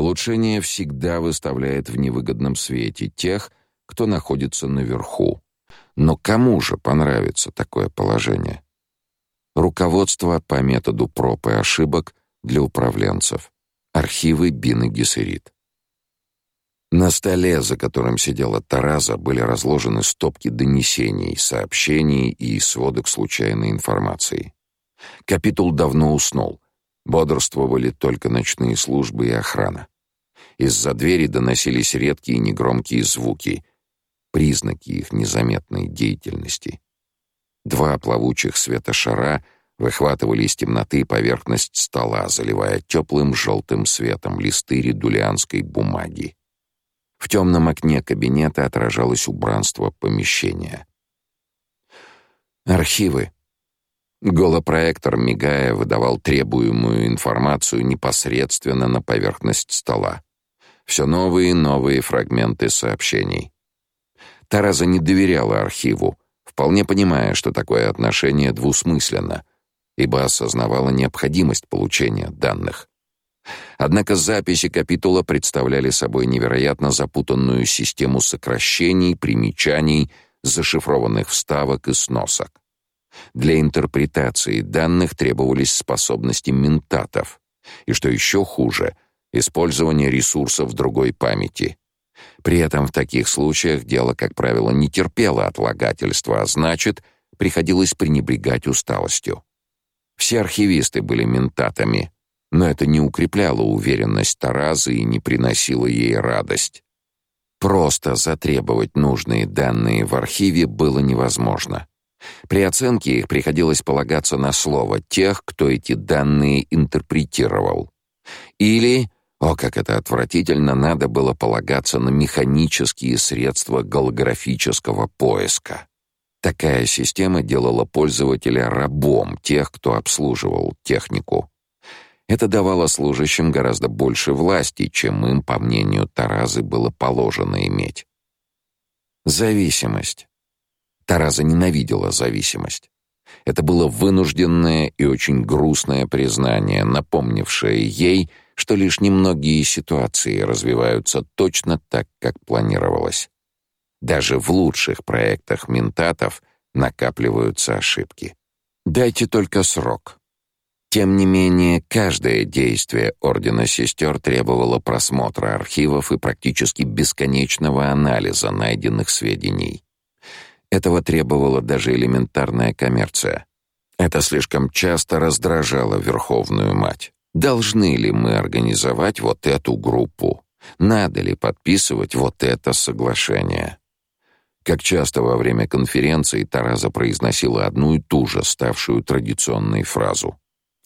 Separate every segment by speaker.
Speaker 1: Улучшение всегда выставляет в невыгодном свете тех, кто находится наверху. Но кому же понравится такое положение? Руководство по методу проб и ошибок для управленцев. Архивы Бины Гессерит. На столе, за которым сидела Тараза, были разложены стопки донесений, сообщений и сводок случайной информации. Капитул давно уснул. Бодрствовали только ночные службы и охрана. Из-за двери доносились редкие негромкие звуки, признаки их незаметной деятельности. Два плавучих светошара выхватывали из темноты поверхность стола, заливая теплым желтым светом листы редулианской бумаги. В темном окне кабинета отражалось убранство помещения. Архивы. Голопроектор, мигая, выдавал требуемую информацию непосредственно на поверхность стола. Все новые и новые фрагменты сообщений. Тараза не доверяла архиву, вполне понимая, что такое отношение двусмысленно, ибо осознавала необходимость получения данных. Однако записи капитула представляли собой невероятно запутанную систему сокращений, примечаний, зашифрованных вставок и сносок. Для интерпретации данных требовались способности ментатов, и что еще хуже, использование ресурсов другой памяти. При этом в таких случаях дело, как правило, не терпело отлагательства, а значит, приходилось пренебрегать усталостью. Все архивисты были ментатами, но это не укрепляло уверенность Таразы и не приносило ей радость. Просто затребовать нужные данные в архиве было невозможно. При оценке их приходилось полагаться на слово тех, кто эти данные интерпретировал. Или, о, как это отвратительно, надо было полагаться на механические средства голографического поиска. Такая система делала пользователя рабом тех, кто обслуживал технику. Это давало служащим гораздо больше власти, чем им, по мнению Таразы, было положено иметь. Зависимость. Тараза ненавидела зависимость. Это было вынужденное и очень грустное признание, напомнившее ей, что лишь немногие ситуации развиваются точно так, как планировалось. Даже в лучших проектах ментатов накапливаются ошибки. Дайте только срок. Тем не менее, каждое действие Ордена Сестер требовало просмотра архивов и практически бесконечного анализа найденных сведений. Этого требовала даже элементарная коммерция. Это слишком часто раздражало Верховную Мать. Должны ли мы организовать вот эту группу? Надо ли подписывать вот это соглашение? Как часто во время конференции Тараза произносила одну и ту же, ставшую традиционной фразу.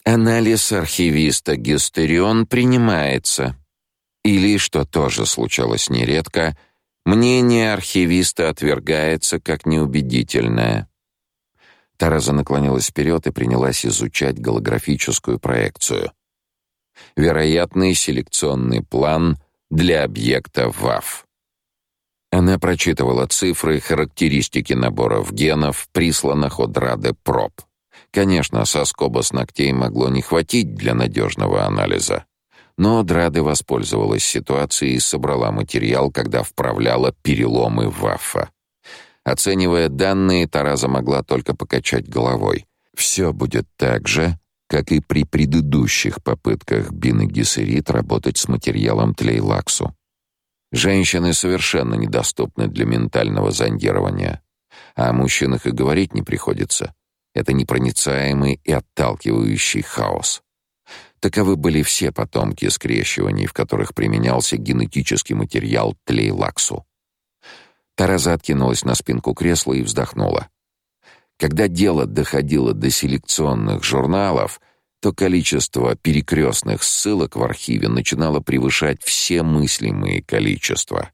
Speaker 1: «Анализ архивиста Гестерион принимается». Или, что тоже случалось нередко, Мнение архивиста отвергается как неубедительное. Тараза наклонилась вперед и принялась изучать голографическую проекцию. Вероятный селекционный план для объекта ВАФ. Она прочитывала цифры, характеристики наборов генов, присланных от Рады проб. Конечно, соскоба с ногтей могло не хватить для надежного анализа. Но Драды воспользовалась ситуацией и собрала материал, когда вправляла переломы Ваффа. Оценивая данные, Тараза могла только покачать головой. Все будет так же, как и при предыдущих попытках Бины Гессерит работать с материалом Тлейлаксу. Женщины совершенно недоступны для ментального зондирования, а о мужчинах и говорить не приходится. Это непроницаемый и отталкивающий хаос. Таковы были все потомки скрещиваний, в которых применялся генетический материал тлейлаксу. Тараза откинулась на спинку кресла и вздохнула. Когда дело доходило до селекционных журналов, то количество перекрестных ссылок в архиве начинало превышать все мыслимые количества.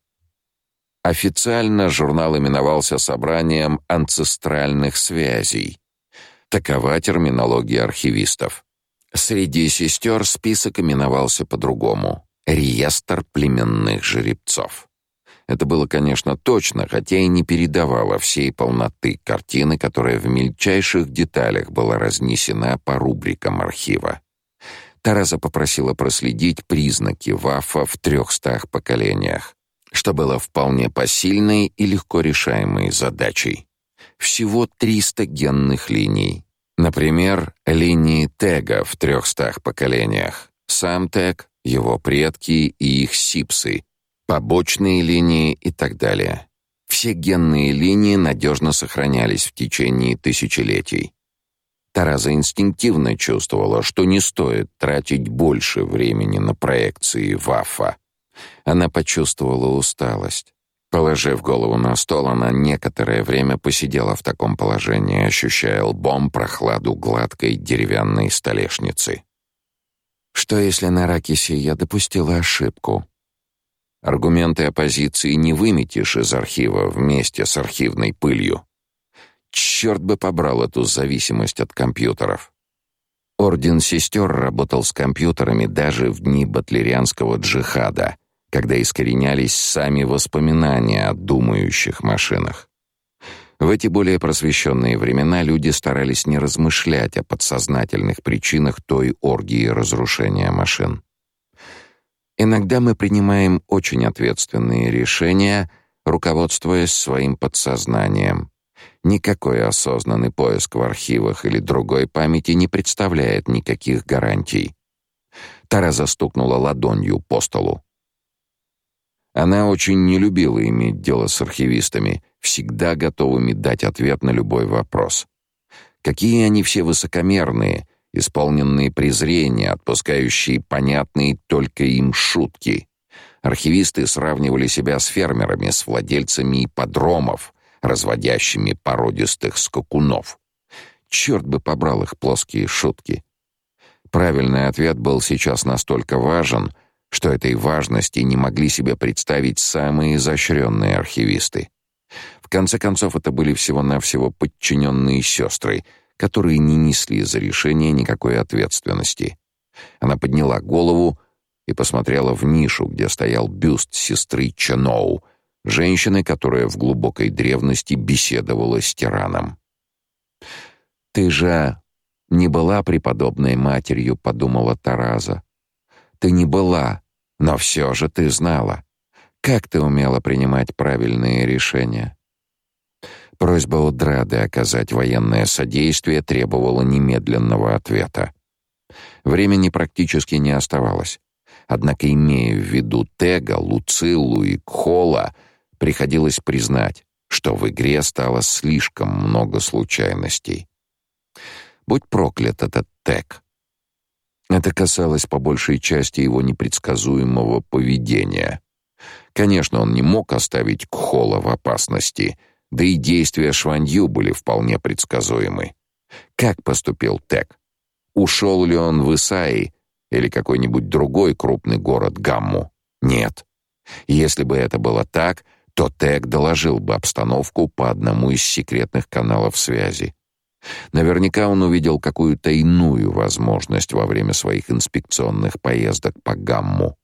Speaker 1: Официально журнал именовался собранием анцестральных связей. Такова терминология архивистов. Среди сестер список именовался по-другому — «Реестр племенных жеребцов». Это было, конечно, точно, хотя и не передавало всей полноты картины, которая в мельчайших деталях была разнесена по рубрикам архива. Тараза попросила проследить признаки Вафа в трехстах поколениях, что было вполне посильной и легко решаемой задачей. Всего 300 генных линий. Например, линии тега в трехстах поколениях. Сам тег, его предки и их сипсы, побочные линии и так далее. Все генные линии надежно сохранялись в течение тысячелетий. Тараза инстинктивно чувствовала, что не стоит тратить больше времени на проекции Вафа. Она почувствовала усталость. Положив голову на стол, она некоторое время посидела в таком положении, ощущая лбом прохладу гладкой деревянной столешницы. Что если на Ракисе я допустила ошибку? Аргументы оппозиции не выметишь из архива вместе с архивной пылью. Черт бы побрал эту зависимость от компьютеров. Орден сестер работал с компьютерами даже в дни батлерианского джихада, когда искоренялись сами воспоминания о думающих машинах. В эти более просвещенные времена люди старались не размышлять о подсознательных причинах той оргии разрушения машин. Иногда мы принимаем очень ответственные решения, руководствуясь своим подсознанием. Никакой осознанный поиск в архивах или другой памяти не представляет никаких гарантий. Тара застукнула ладонью по столу. Она очень не любила иметь дело с архивистами, всегда готовыми дать ответ на любой вопрос. Какие они все высокомерные, исполненные презрения, отпускающие понятные только им шутки. Архивисты сравнивали себя с фермерами, с владельцами ипподромов, разводящими породистых скакунов. Черт бы побрал их плоские шутки. Правильный ответ был сейчас настолько важен, что этой важности не могли себе представить самые изощренные архивисты. В конце концов, это были всего-навсего подчиненные сестры — которые не несли за решение никакой ответственности. Она подняла голову и посмотрела в нишу, где стоял бюст сестры Чаноу, женщины, которая в глубокой древности беседовала с тираном. «Ты же не была преподобной матерью», — подумала Тараза. «Ты не была, но все же ты знала. Как ты умела принимать правильные решения?» Просьба Удрады оказать военное содействие требовала немедленного ответа. Времени практически не оставалось. Однако, имея в виду Тега, Луцилу и Кхола, приходилось признать, что в игре стало слишком много случайностей. Будь проклят этот Тег. Это касалось по большей части его непредсказуемого поведения. Конечно, он не мог оставить Кхола в опасности — да и действия Шванью были вполне предсказуемы. Как поступил Тек? Ушел ли он в Исаи или какой-нибудь другой крупный город Гамму? Нет. Если бы это было так, то Тек доложил бы обстановку по одному из секретных каналов связи. Наверняка он увидел какую-то иную возможность во время своих инспекционных поездок по Гамму.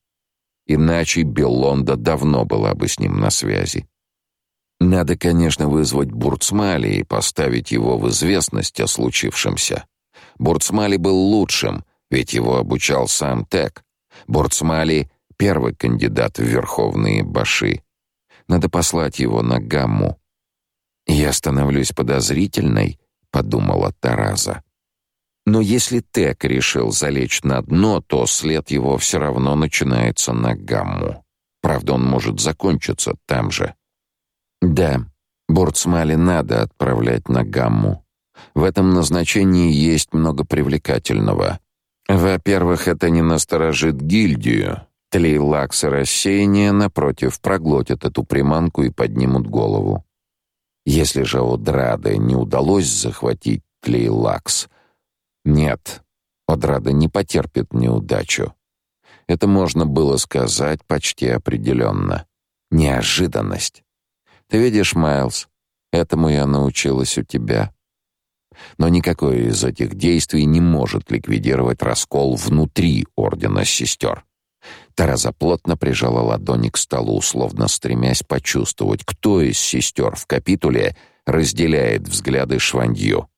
Speaker 1: Иначе Беллонда давно была бы с ним на связи. Надо, конечно, вызвать Бурцмали и поставить его в известность о случившемся. Бурцмали был лучшим, ведь его обучал сам Тек. Бурцмали — первый кандидат в верховные баши. Надо послать его на гамму. «Я становлюсь подозрительной», — подумала Тараза. Но если Тек решил залечь на дно, то след его все равно начинается на гамму. Правда, он может закончиться там же. Да, Бурцмали надо отправлять на гамму. В этом назначении есть много привлекательного. Во-первых, это не насторожит гильдию. Тлейлакс и рассеяние, напротив, проглотят эту приманку и поднимут голову. Если же Одраде не удалось захватить Тлейлакс, нет, Одрада не потерпит неудачу. Это можно было сказать почти определенно. Неожиданность. Ты видишь, Майлз, этому я научилась у тебя. Но никакое из этих действий не может ликвидировать раскол внутри ордена сестер. Тараза плотно прижала ладони к столу, словно стремясь почувствовать, кто из сестер в капитуле разделяет взгляды Швандью.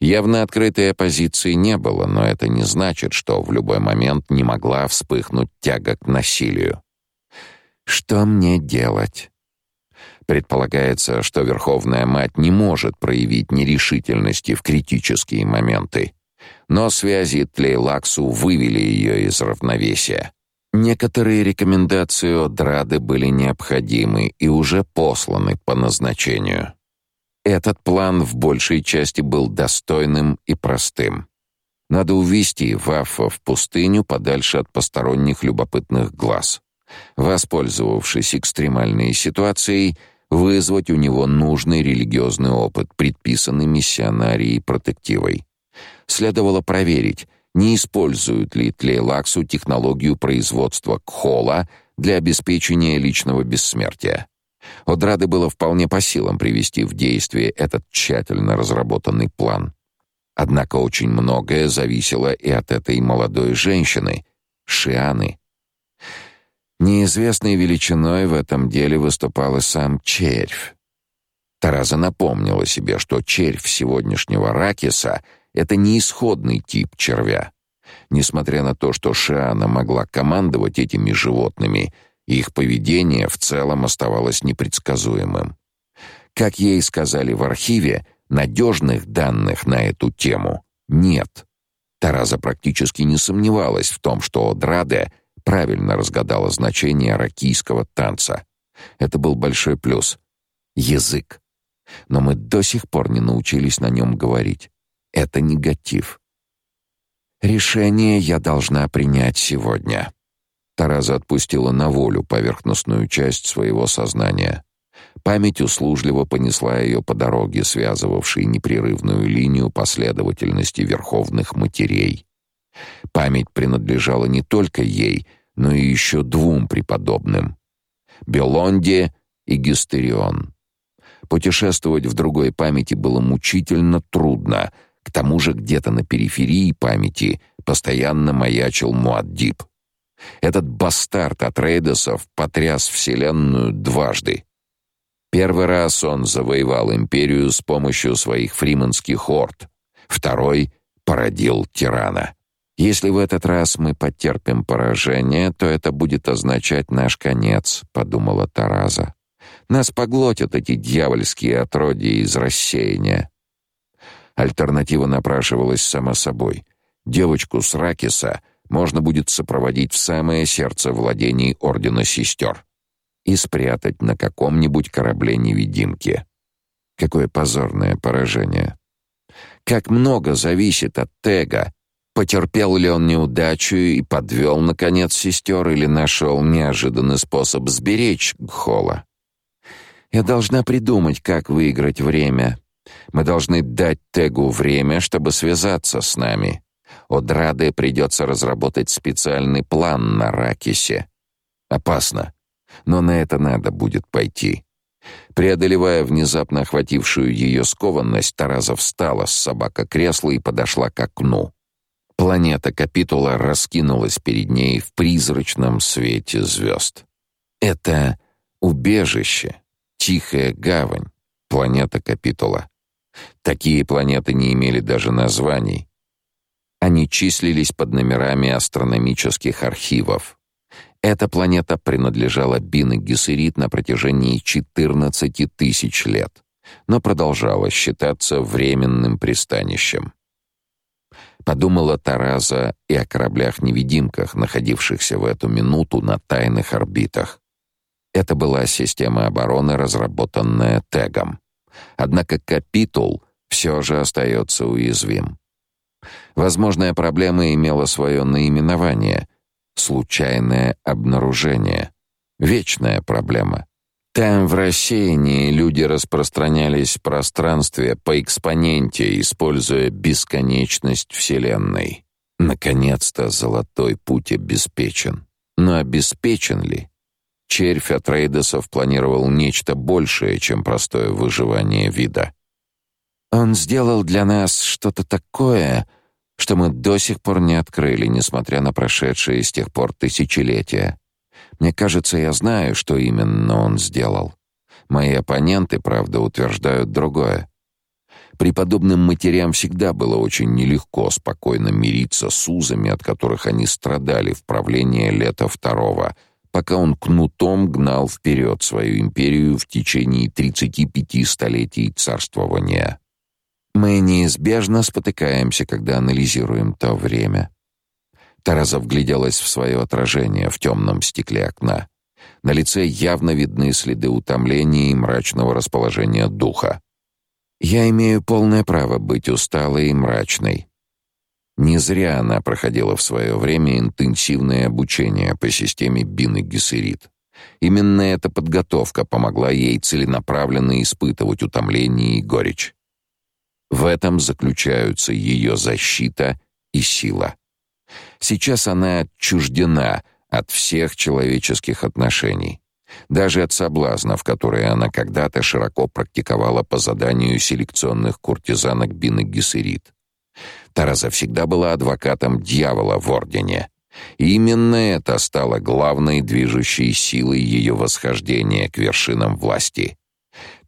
Speaker 1: Явно открытой оппозиции не было, но это не значит, что в любой момент не могла вспыхнуть тяга к насилию. Что мне делать? Предполагается, что Верховная Мать не может проявить нерешительности в критические моменты. Но связи Тлейлаксу вывели ее из равновесия. Некоторые рекомендации от Рады были необходимы и уже посланы по назначению. Этот план в большей части был достойным и простым. Надо увести Вафа в пустыню подальше от посторонних любопытных глаз. Воспользовавшись экстремальной ситуацией, вызвать у него нужный религиозный опыт, предписанный миссионарией протективой. Следовало проверить, не используют ли Тлейлаксу технологию производства кхола для обеспечения личного бессмертия. Одрады было вполне по силам привести в действие этот тщательно разработанный план. Однако очень многое зависело и от этой молодой женщины, Шианы. Неизвестной величиной в этом деле выступал и сам червь. Тараза напомнила себе, что червь сегодняшнего Ракиса — это не исходный тип червя. Несмотря на то, что Шиана могла командовать этими животными, их поведение в целом оставалось непредсказуемым. Как ей сказали в архиве, надежных данных на эту тему нет. Тараза практически не сомневалась в том, что Драде правильно разгадала значение ракийского танца. Это был большой плюс. Язык. Но мы до сих пор не научились на нем говорить. Это негатив. Решение я должна принять сегодня. Тараза отпустила на волю поверхностную часть своего сознания. Память услужливо понесла ее по дороге, связывавшей непрерывную линию последовательности верховных матерей. Память принадлежала не только ей, но и еще двум преподобным — Белонде и Гестерион. Путешествовать в другой памяти было мучительно трудно, к тому же где-то на периферии памяти постоянно маячил Муаддиб. Этот бастард от Рейдосов потряс вселенную дважды. Первый раз он завоевал империю с помощью своих фриманских орд, второй породил тирана. Если в этот раз мы потерпим поражение, то это будет означать наш конец, подумала Тараза. Нас поглотят эти дьявольские отродья из рассеяния. Альтернатива напрашивалась сама собой. Девочку с Ракиса можно будет сопроводить в самое сердце владений ордена сестер и спрятать на каком-нибудь корабле-невидимке. Какое позорное поражение. Как много зависит от Тега, Потерпел ли он неудачу и подвел, наконец, сестер или нашел неожиданный способ сберечь Гхола? Я должна придумать, как выиграть время. Мы должны дать Тегу время, чтобы связаться с нами. Одраде придется разработать специальный план на Ракисе. Опасно, но на это надо будет пойти. Преодолевая внезапно охватившую ее скованность, Тараза встала с собака кресла и подошла к окну. Планета Капитула раскинулась перед ней в призрачном свете звезд. Это убежище, тихая гавань, планета Капитула. Такие планеты не имели даже названий. Они числились под номерами астрономических архивов. Эта планета принадлежала Бин Гессерит на протяжении 14 тысяч лет, но продолжала считаться временным пристанищем. Подумала Тараза и о кораблях-невидимках, находившихся в эту минуту на тайных орбитах. Это была система обороны, разработанная Тегом. Однако Капитул все же остается уязвим. Возможная проблема имела свое наименование — случайное обнаружение. Вечная проблема. Там, в рассеянии, люди распространялись в пространстве по экспоненте, используя бесконечность Вселенной. Наконец-то золотой путь обеспечен. Но обеспечен ли? Червь от Рейдосов планировал нечто большее, чем простое выживание вида. Он сделал для нас что-то такое, что мы до сих пор не открыли, несмотря на прошедшие с тех пор тысячелетия. Мне кажется, я знаю, что именно он сделал. Мои оппоненты, правда, утверждают другое. Преподобным матерям всегда было очень нелегко спокойно мириться с узами, от которых они страдали в правлении лета второго, пока он кнутом гнал вперед свою империю в течение 35 столетий царствования. Мы неизбежно спотыкаемся, когда анализируем то время. Тараза вгляделась в свое отражение в темном стекле окна. На лице явно видны следы утомления и мрачного расположения духа. Я имею полное право быть усталой и мрачной. Не зря она проходила в свое время интенсивное обучение по системе Бин и Гессерит. Именно эта подготовка помогла ей целенаправленно испытывать утомление и горечь. В этом заключаются ее защита и сила. Сейчас она отчуждена от всех человеческих отношений, даже от соблазнов, которые она когда-то широко практиковала по заданию селекционных куртизанок Бины Гессерит. Тараза всегда была адвокатом дьявола в ордене. И именно это стало главной движущей силой ее восхождения к вершинам власти.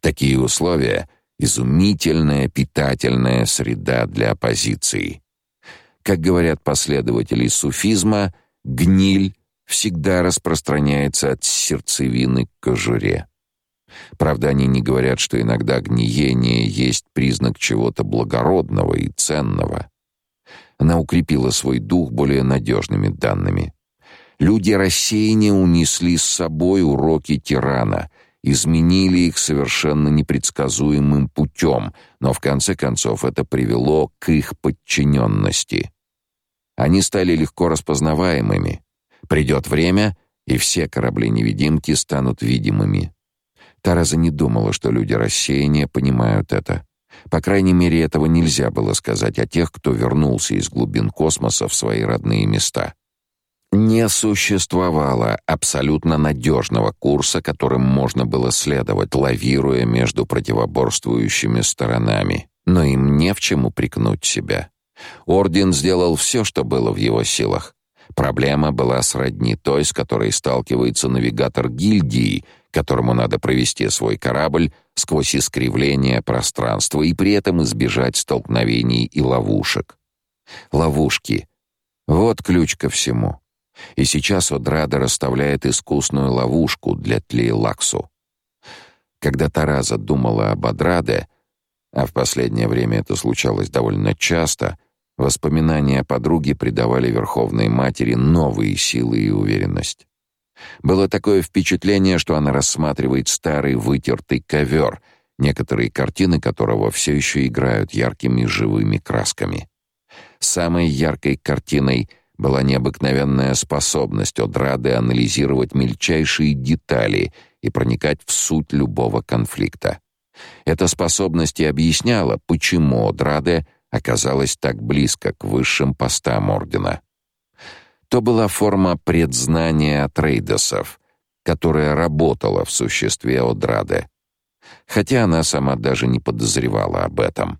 Speaker 1: Такие условия — изумительная питательная среда для оппозиции. Как говорят последователи суфизма, гниль всегда распространяется от сердцевины к кожуре. Правда, они не говорят, что иногда гниение есть признак чего-то благородного и ценного. Она укрепила свой дух более надежными данными. Люди рассеяния унесли с собой уроки тирана, изменили их совершенно непредсказуемым путем, но в конце концов это привело к их подчиненности. Они стали легко распознаваемыми. Придет время, и все корабли-невидимки станут видимыми. Тараза не думала, что люди рассеяния понимают это. По крайней мере, этого нельзя было сказать о тех, кто вернулся из глубин космоса в свои родные места. Не существовало абсолютно надежного курса, которым можно было следовать, лавируя между противоборствующими сторонами. Но им не в чем упрекнуть себя. Орден сделал все, что было в его силах. Проблема была сродни той, с которой сталкивается навигатор гильдии, которому надо провести свой корабль сквозь искривление пространства и при этом избежать столкновений и ловушек. Ловушки. Вот ключ ко всему. И сейчас Одрада расставляет искусную ловушку для Тлейлаксу. Когда Тараза думала об Адраде, а в последнее время это случалось довольно часто, воспоминания о подруге придавали Верховной Матери новые силы и уверенность. Было такое впечатление, что она рассматривает старый вытертый ковер, некоторые картины которого все еще играют яркими живыми красками. Самой яркой картиной была необыкновенная способность Одрады анализировать мельчайшие детали и проникать в суть любого конфликта. Эта способность и объясняла, почему Одраде оказалась так близко к высшим постам ордена. То была форма предзнания Трейдосов, которая работала в существе Одраде, хотя она сама даже не подозревала об этом.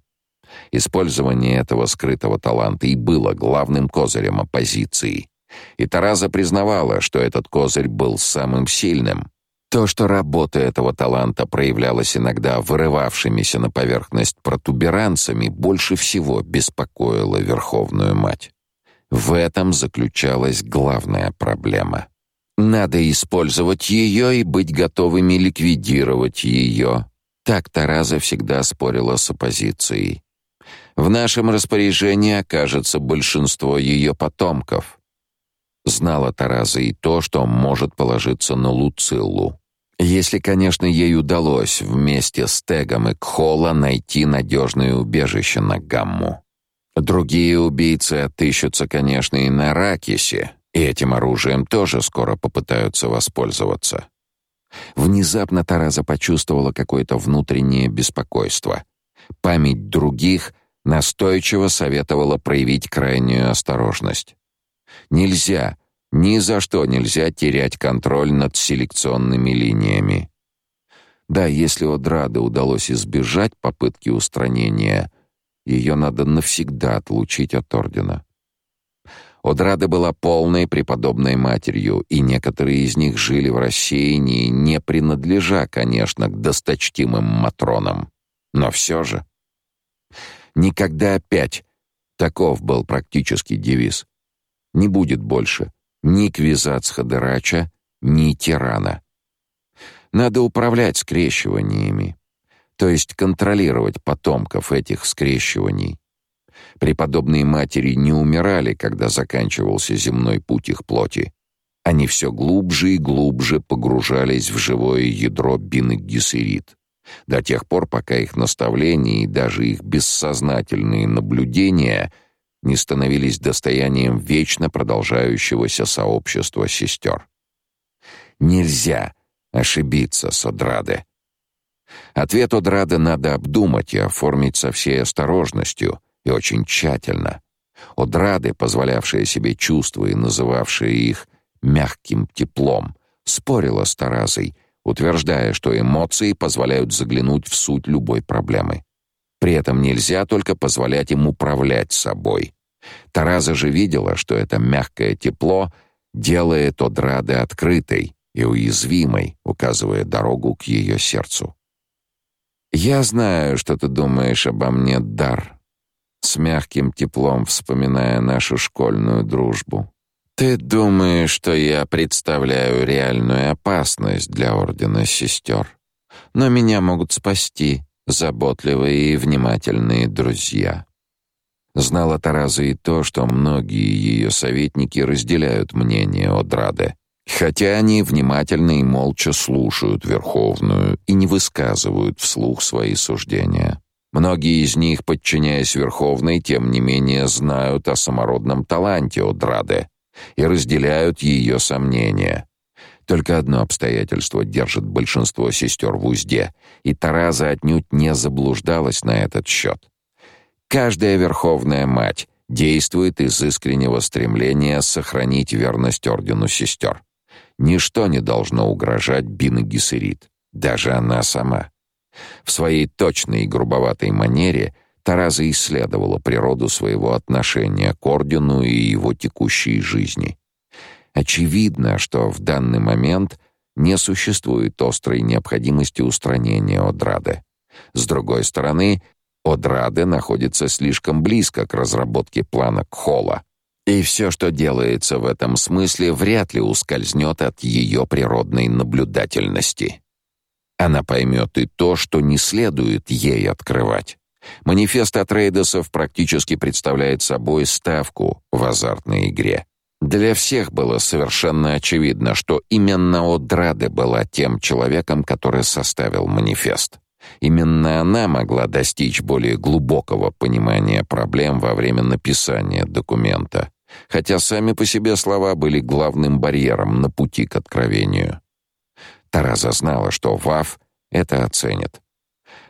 Speaker 1: Использование этого скрытого таланта и было главным козырем оппозиции. И Тараза признавала, что этот козырь был самым сильным. То, что работа этого таланта проявлялась иногда вырывавшимися на поверхность протуберанцами, больше всего беспокоило Верховную Мать. В этом заключалась главная проблема. Надо использовать ее и быть готовыми ликвидировать ее. Так Тараза всегда спорила с оппозицией. В нашем распоряжении окажется большинство ее потомков. Знала Тараза и то, что может положиться на Луциллу. Если, конечно, ей удалось вместе с Тегом и Кхола найти надежное убежище на Гамму. Другие убийцы отыщутся, конечно, и на Ракисе, и этим оружием тоже скоро попытаются воспользоваться. Внезапно Тараза почувствовала какое-то внутреннее беспокойство. Память других настойчиво советовала проявить крайнюю осторожность. Нельзя ни за что нельзя терять контроль над селекционными линиями. Да, если Одраде удалось избежать попытки устранения, ее надо навсегда отлучить от ордена. Одрада была полной преподобной матерью, и некоторые из них жили в рассеянии, не принадлежа, конечно, к досточтимым матронам. Но все же... Никогда опять. Таков был практически девиз. Не будет больше ни Квизац-Хадырача, ни тирана. Надо управлять скрещиваниями, то есть контролировать потомков этих скрещиваний. Преподобные матери не умирали, когда заканчивался земной путь их плоти. Они все глубже и глубже погружались в живое ядро Бины-Гессерит, до тех пор, пока их наставления и даже их бессознательные наблюдения не становились достоянием вечно продолжающегося сообщества сестер. Нельзя ошибиться, Содраде. Ответ Одрады надо обдумать и оформить со всей осторожностью и очень тщательно. Одрады, позволявшие себе чувства и называвшие их мягким теплом, спорила с Таразой, утверждая, что эмоции позволяют заглянуть в суть любой проблемы. При этом нельзя только позволять им управлять собой. Тараза же видела, что это мягкое тепло делает Одрады открытой и уязвимой, указывая дорогу к ее сердцу. «Я знаю, что ты думаешь обо мне, Дар», с мягким теплом вспоминая нашу школьную дружбу. Ты думаешь, что я представляю реальную опасность для ордена сестер? Но меня могут спасти заботливые и внимательные друзья. Знала Тараза и то, что многие ее советники разделяют мнение Одраде, хотя они внимательно и молча слушают Верховную и не высказывают вслух свои суждения. Многие из них, подчиняясь Верховной, тем не менее знают о самородном таланте Одраде и разделяют ее сомнения. Только одно обстоятельство держит большинство сестер в узде, и Тараза отнюдь не заблуждалась на этот счет. Каждая верховная мать действует из искреннего стремления сохранить верность ордену сестер. Ничто не должно угрожать Бин Гессерит, даже она сама. В своей точной и грубоватой манере Тараза исследовала природу своего отношения к ордену и его текущей жизни. Очевидно, что в данный момент не существует острой необходимости устранения Одрады. С другой стороны, Одрады находится слишком близко к разработке плана Кхола, и все, что делается в этом смысле, вряд ли ускользнет от ее природной наблюдательности. Она поймет и то, что не следует ей открывать. Манифест от Рейдосов практически представляет собой ставку в азартной игре. Для всех было совершенно очевидно, что именно Одраде была тем человеком, который составил манифест. Именно она могла достичь более глубокого понимания проблем во время написания документа, хотя сами по себе слова были главным барьером на пути к откровению. Тараза знала, что ВАФ это оценит.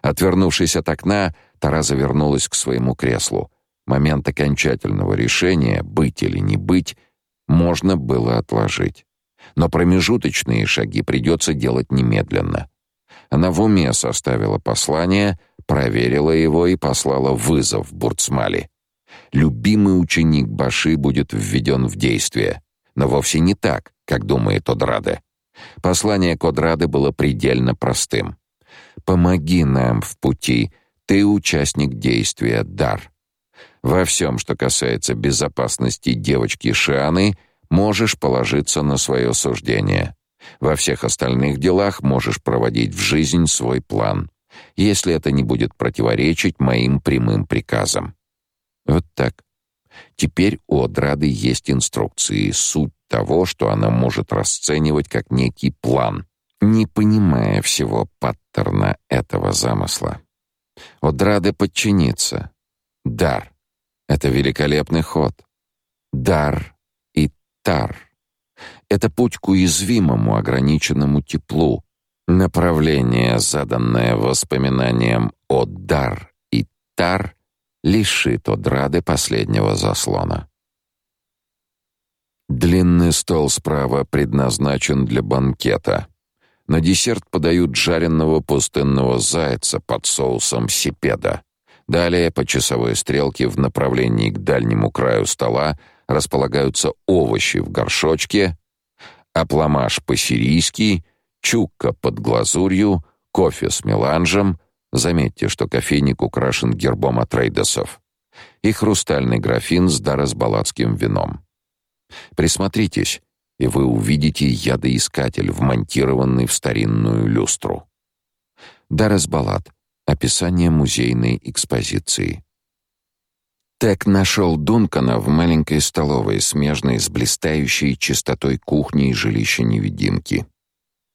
Speaker 1: Отвернувшись от окна, Тараза вернулась к своему креслу. Момент окончательного решения, быть или не быть, можно было отложить. Но промежуточные шаги придется делать немедленно. Она в уме составила послание, проверила его и послала вызов Бурцмали. Любимый ученик Баши будет введен в действие, но вовсе не так, как думает Одраде. Послание Кодрады было предельно простым. «Помоги нам в пути», ты участник действия Дар. Во всем, что касается безопасности девочки Шианы, можешь положиться на свое суждение. Во всех остальных делах можешь проводить в жизнь свой план, если это не будет противоречить моим прямым приказам. Вот так. Теперь у Одрады есть инструкции, суть того, что она может расценивать как некий план, не понимая всего паттерна этого замысла. Одрады подчиниться. Дар. Это великолепный ход. Дар и тар. Это путь к уязвимому, ограниченному теплу. Направление, заданное воспоминанием о дар и тар, лишит Одрады последнего заслона. Длинный стол справа предназначен для банкета. На десерт подают жареного пустынного зайца под соусом сипеда. Далее по часовой стрелке в направлении к дальнему краю стола располагаются овощи в горшочке, апламаш по-сирийски, чукка под глазурью, кофе с меланжем, Заметьте, что кофейник украшен гербом Атрейдесов и хрустальный графин с дарасбалатским вином. Присмотритесь, и вы увидите ядоискатель, вмонтированный в старинную люстру. Дарасбалат. Описание музейной экспозиции. Тек нашел Дункана в маленькой столовой, смежной с блистающей чистотой кухни и жилища невидимки.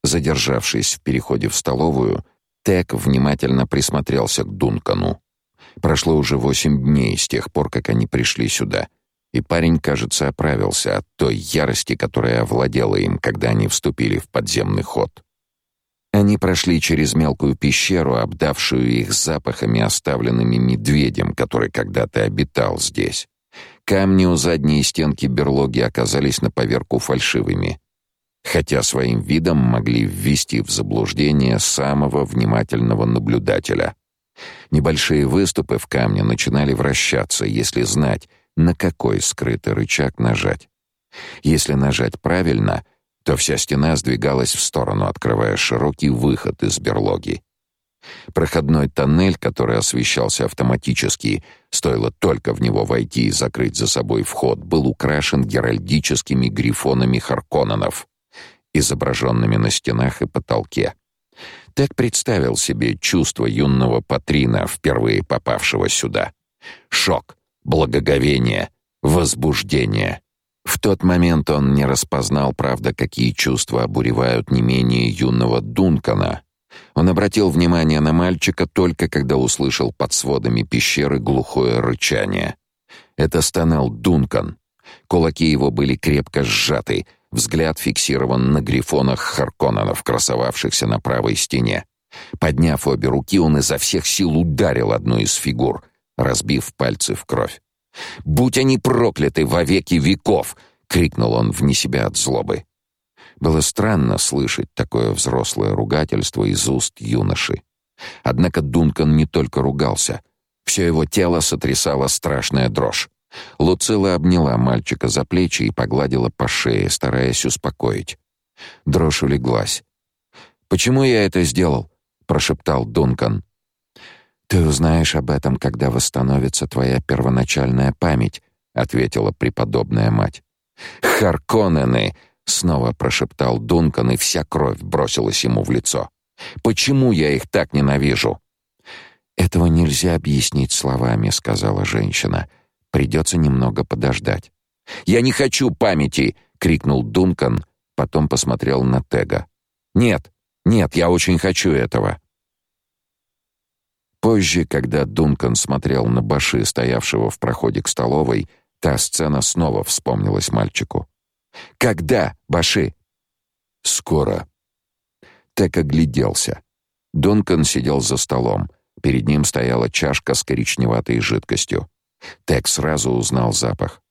Speaker 1: Задержавшись в переходе в столовую, Тек внимательно присмотрелся к Дункану. Прошло уже восемь дней с тех пор, как они пришли сюда, и парень, кажется, оправился от той ярости, которая овладела им, когда они вступили в подземный ход. Они прошли через мелкую пещеру, обдавшую их запахами, оставленными медведем, который когда-то обитал здесь. Камни у задней стенки берлоги оказались на поверку фальшивыми, хотя своим видом могли ввести в заблуждение самого внимательного наблюдателя. Небольшие выступы в камне начинали вращаться, если знать, на какой скрытый рычаг нажать. Если нажать правильно, то вся стена сдвигалась в сторону, открывая широкий выход из берлоги. Проходной тоннель, который освещался автоматически, стоило только в него войти и закрыть за собой вход, был украшен геральдическими грифонами Харконненов, изображенными на стенах и потолке. Так представил себе чувство юного Патрина, впервые попавшего сюда. Шок, благоговение, возбуждение. В тот момент он не распознал, правда, какие чувства обуревают не менее юного Дункана. Он обратил внимание на мальчика только когда услышал под сводами пещеры глухое рычание. Это стонал Дункан. Кулаки его были крепко сжаты, взгляд фиксирован на грифонах Харконненов, красовавшихся на правой стене. Подняв обе руки, он изо всех сил ударил одну из фигур, разбив пальцы в кровь. «Будь они прокляты во веки веков!» — крикнул он вне себя от злобы. Было странно слышать такое взрослое ругательство из уст юноши. Однако Дункан не только ругался. Все его тело сотрясала страшная дрожь. Луцила обняла мальчика за плечи и погладила по шее, стараясь успокоить. Дрожь улеглась. «Почему я это сделал?» — прошептал Дункан. «Ты узнаешь об этом, когда восстановится твоя первоначальная память», — ответила преподобная мать. «Харконнены!» — снова прошептал Дункан, и вся кровь бросилась ему в лицо. «Почему я их так ненавижу?» «Этого нельзя объяснить словами», — сказала женщина. «Придется немного подождать». «Я не хочу памяти!» — крикнул Дункан, потом посмотрел на Тега. «Нет, нет, я очень хочу этого». Позже, когда Дункан смотрел на Баши, стоявшего в проходе к столовой, та сцена снова вспомнилась мальчику. «Когда, Баши?» «Скоро». Тек огляделся. Дункан сидел за столом. Перед ним стояла чашка с коричневатой жидкостью. Тек сразу узнал запах.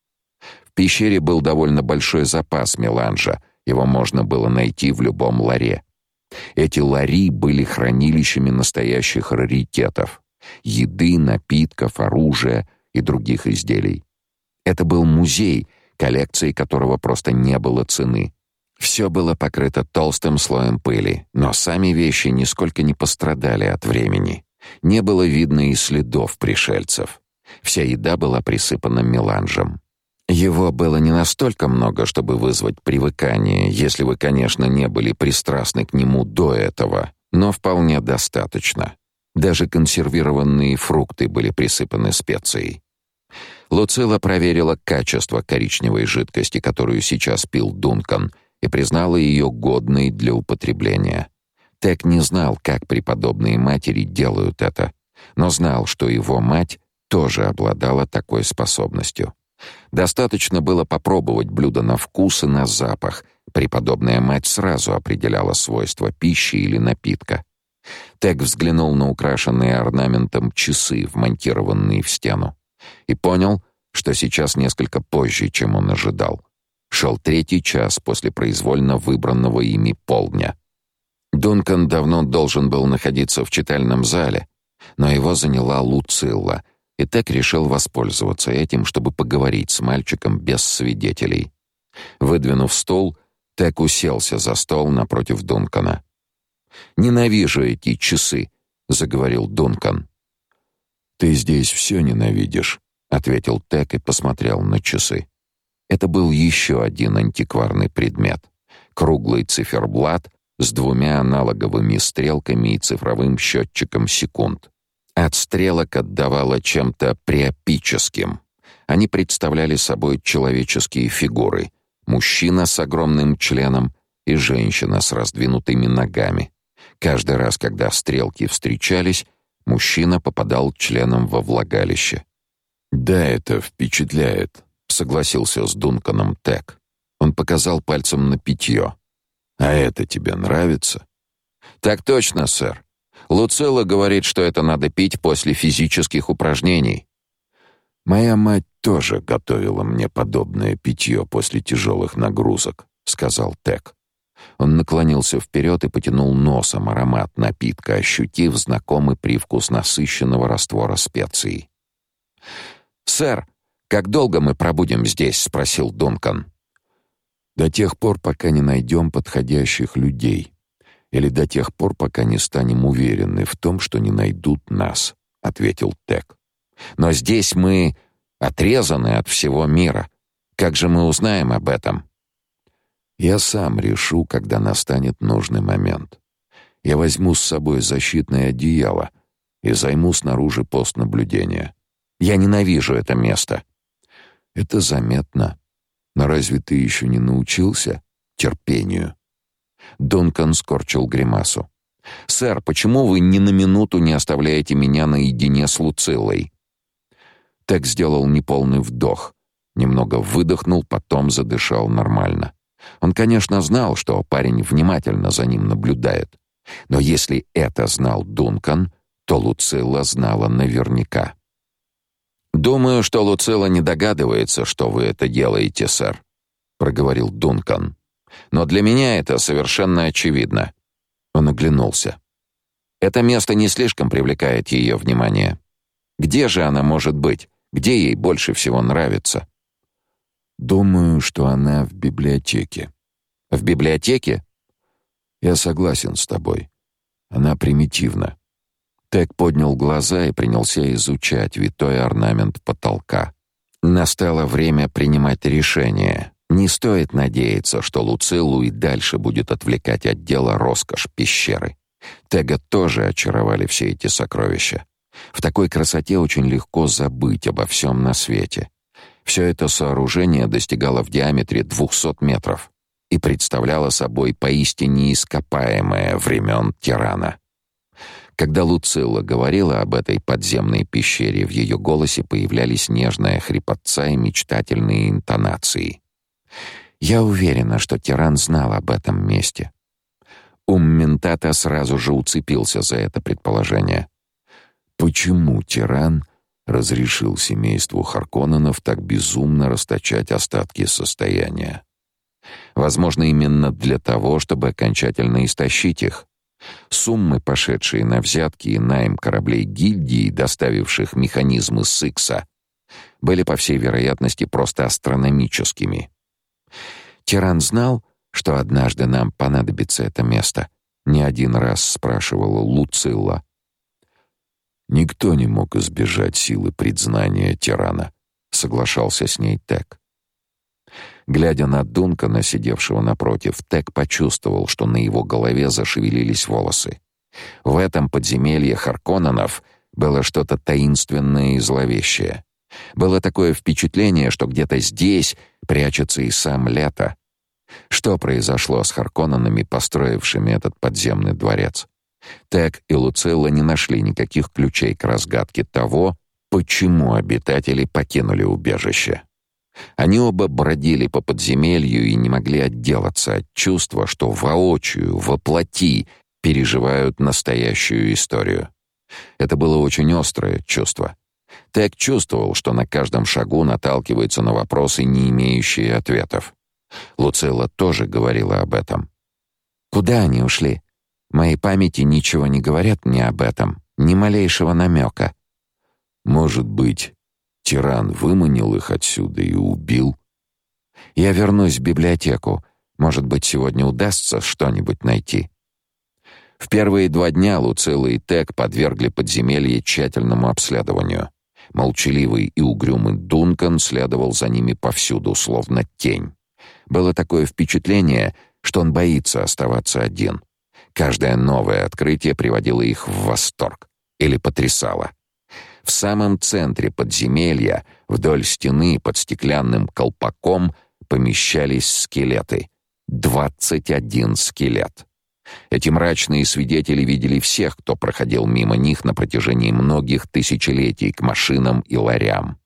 Speaker 1: В пещере был довольно большой запас меланжа. Его можно было найти в любом ларе. Эти лари были хранилищами настоящих раритетов: еды, напитков, оружия и других изделий. Это был музей, коллекции которого просто не было цены. Все было покрыто толстым слоем пыли, но сами вещи нисколько не пострадали от времени. Не было видно и следов пришельцев. Вся еда была присыпана меланжем. Его было не настолько много, чтобы вызвать привыкание, если вы, конечно, не были пристрастны к нему до этого, но вполне достаточно. Даже консервированные фрукты были присыпаны специей. Луцила проверила качество коричневой жидкости, которую сейчас пил Дункан, и признала ее годной для употребления. Тек не знал, как преподобные матери делают это, но знал, что его мать тоже обладала такой способностью. Достаточно было попробовать блюдо на вкус и на запах. Преподобная мать сразу определяла свойства пищи или напитка. Тег взглянул на украшенные орнаментом часы, вмонтированные в стену, и понял, что сейчас несколько позже, чем он ожидал. Шел третий час после произвольно выбранного ими полдня. Дункан давно должен был находиться в читальном зале, но его заняла Луцилла — и так решил воспользоваться этим, чтобы поговорить с мальчиком без свидетелей. Выдвинув стол, Тек уселся за стол напротив Дункана. «Ненавижу эти часы», заговорил Дункан. Ты здесь все ненавидишь, ответил Тек и посмотрел на часы. Это был еще один антикварный предмет. Круглый циферблат с двумя аналоговыми стрелками и цифровым счетчиком секунд. От стрелок отдавало чем-то приопическим. Они представляли собой человеческие фигуры: мужчина с огромным членом и женщина с раздвинутыми ногами. Каждый раз, когда стрелки встречались, мужчина попадал членом во влагалище. Да, это впечатляет, согласился с Дунканом Тек. Он показал пальцем на питье. А это тебе нравится? Так точно, сэр. Луцелла говорит, что это надо пить после физических упражнений. Моя мать тоже готовила мне подобное питье после тяжелых нагрузок, сказал Тек. Он наклонился вперед и потянул носом аромат напитка, ощутив знакомый привкус насыщенного раствора специй. "Сэр, как долго мы пробудем здесь?" спросил Дункан. "До тех пор, пока не найдем подходящих людей, или до тех пор, пока не станем уверены в том, что не найдут нас", ответил Тек. Но здесь мы отрезаны от всего мира. Как же мы узнаем об этом? Я сам решу, когда настанет нужный момент. Я возьму с собой защитное одеяло и займу снаружи пост наблюдения. Я ненавижу это место. Это заметно. Но разве ты еще не научился терпению? Дункан скорчил гримасу. Сэр, почему вы ни на минуту не оставляете меня наедине с Луцилой? Тек сделал неполный вдох, немного выдохнул, потом задышал нормально. Он, конечно, знал, что парень внимательно за ним наблюдает. Но если это знал Дункан, то Луцилла знала наверняка. «Думаю, что Луцилла не догадывается, что вы это делаете, сэр», — проговорил Дункан. «Но для меня это совершенно очевидно». Он оглянулся. «Это место не слишком привлекает ее внимание. Где же она может быть? Где ей больше всего нравится? Думаю, что она в библиотеке. В библиотеке? Я согласен с тобой. Она примитивна. Тек поднял глаза и принялся изучать витой орнамент потолка. Настало время принимать решение. Не стоит надеяться, что Луцилу и дальше будет отвлекать от дела роскошь пещеры. Тега тоже очаровали все эти сокровища. В такой красоте очень легко забыть обо всем на свете. Все это сооружение достигало в диаметре 200 метров и представляло собой поистине ископаемое времен тирана. Когда Луцилла говорила об этой подземной пещере, в ее голосе появлялись нежная хрипотца и мечтательные интонации. Я уверена, что тиран знал об этом месте. Ум Ментата сразу же уцепился за это предположение. Почему тиран разрешил семейству Харконненов так безумно расточать остатки состояния? Возможно, именно для того, чтобы окончательно истощить их. Суммы, пошедшие на взятки и найм кораблей гильдии, доставивших механизмы Сикса, были, по всей вероятности, просто астрономическими. Тиран знал, что однажды нам понадобится это место. Не один раз спрашивала Луцилла. Никто не мог избежать силы предзнания тирана, соглашался с ней Тек. Глядя на Дункана, сидевшего напротив, Тек почувствовал, что на его голове зашевелились волосы. В этом подземелье Харконненов было что-то таинственное и зловещее. Было такое впечатление, что где-то здесь прячется и сам Лето. Что произошло с Харконненами, построившими этот подземный дворец? Тек и Луцилла не нашли никаких ключей к разгадке того, почему обитатели покинули убежище. Они оба бродили по подземелью и не могли отделаться от чувства, что воочию, воплоти переживают настоящую историю. Это было очень острое чувство. Тек чувствовал, что на каждом шагу наталкивается на вопросы, не имеющие ответов. Луцилла тоже говорила об этом. «Куда они ушли?» Мои памяти ничего не говорят мне об этом, ни малейшего намека. Может быть, тиран выманил их отсюда и убил? Я вернусь в библиотеку. Может быть, сегодня удастся что-нибудь найти. В первые два дня Луцилла и Тек подвергли подземелье тщательному обследованию. Молчаливый и угрюмый Дункан следовал за ними повсюду, словно тень. Было такое впечатление, что он боится оставаться один. Каждое новое открытие приводило их в восторг или потрясало. В самом центре подземелья, вдоль стены под стеклянным колпаком, помещались скелеты. Двадцать один скелет. Эти мрачные свидетели видели всех, кто проходил мимо них на протяжении многих тысячелетий к машинам и ларям.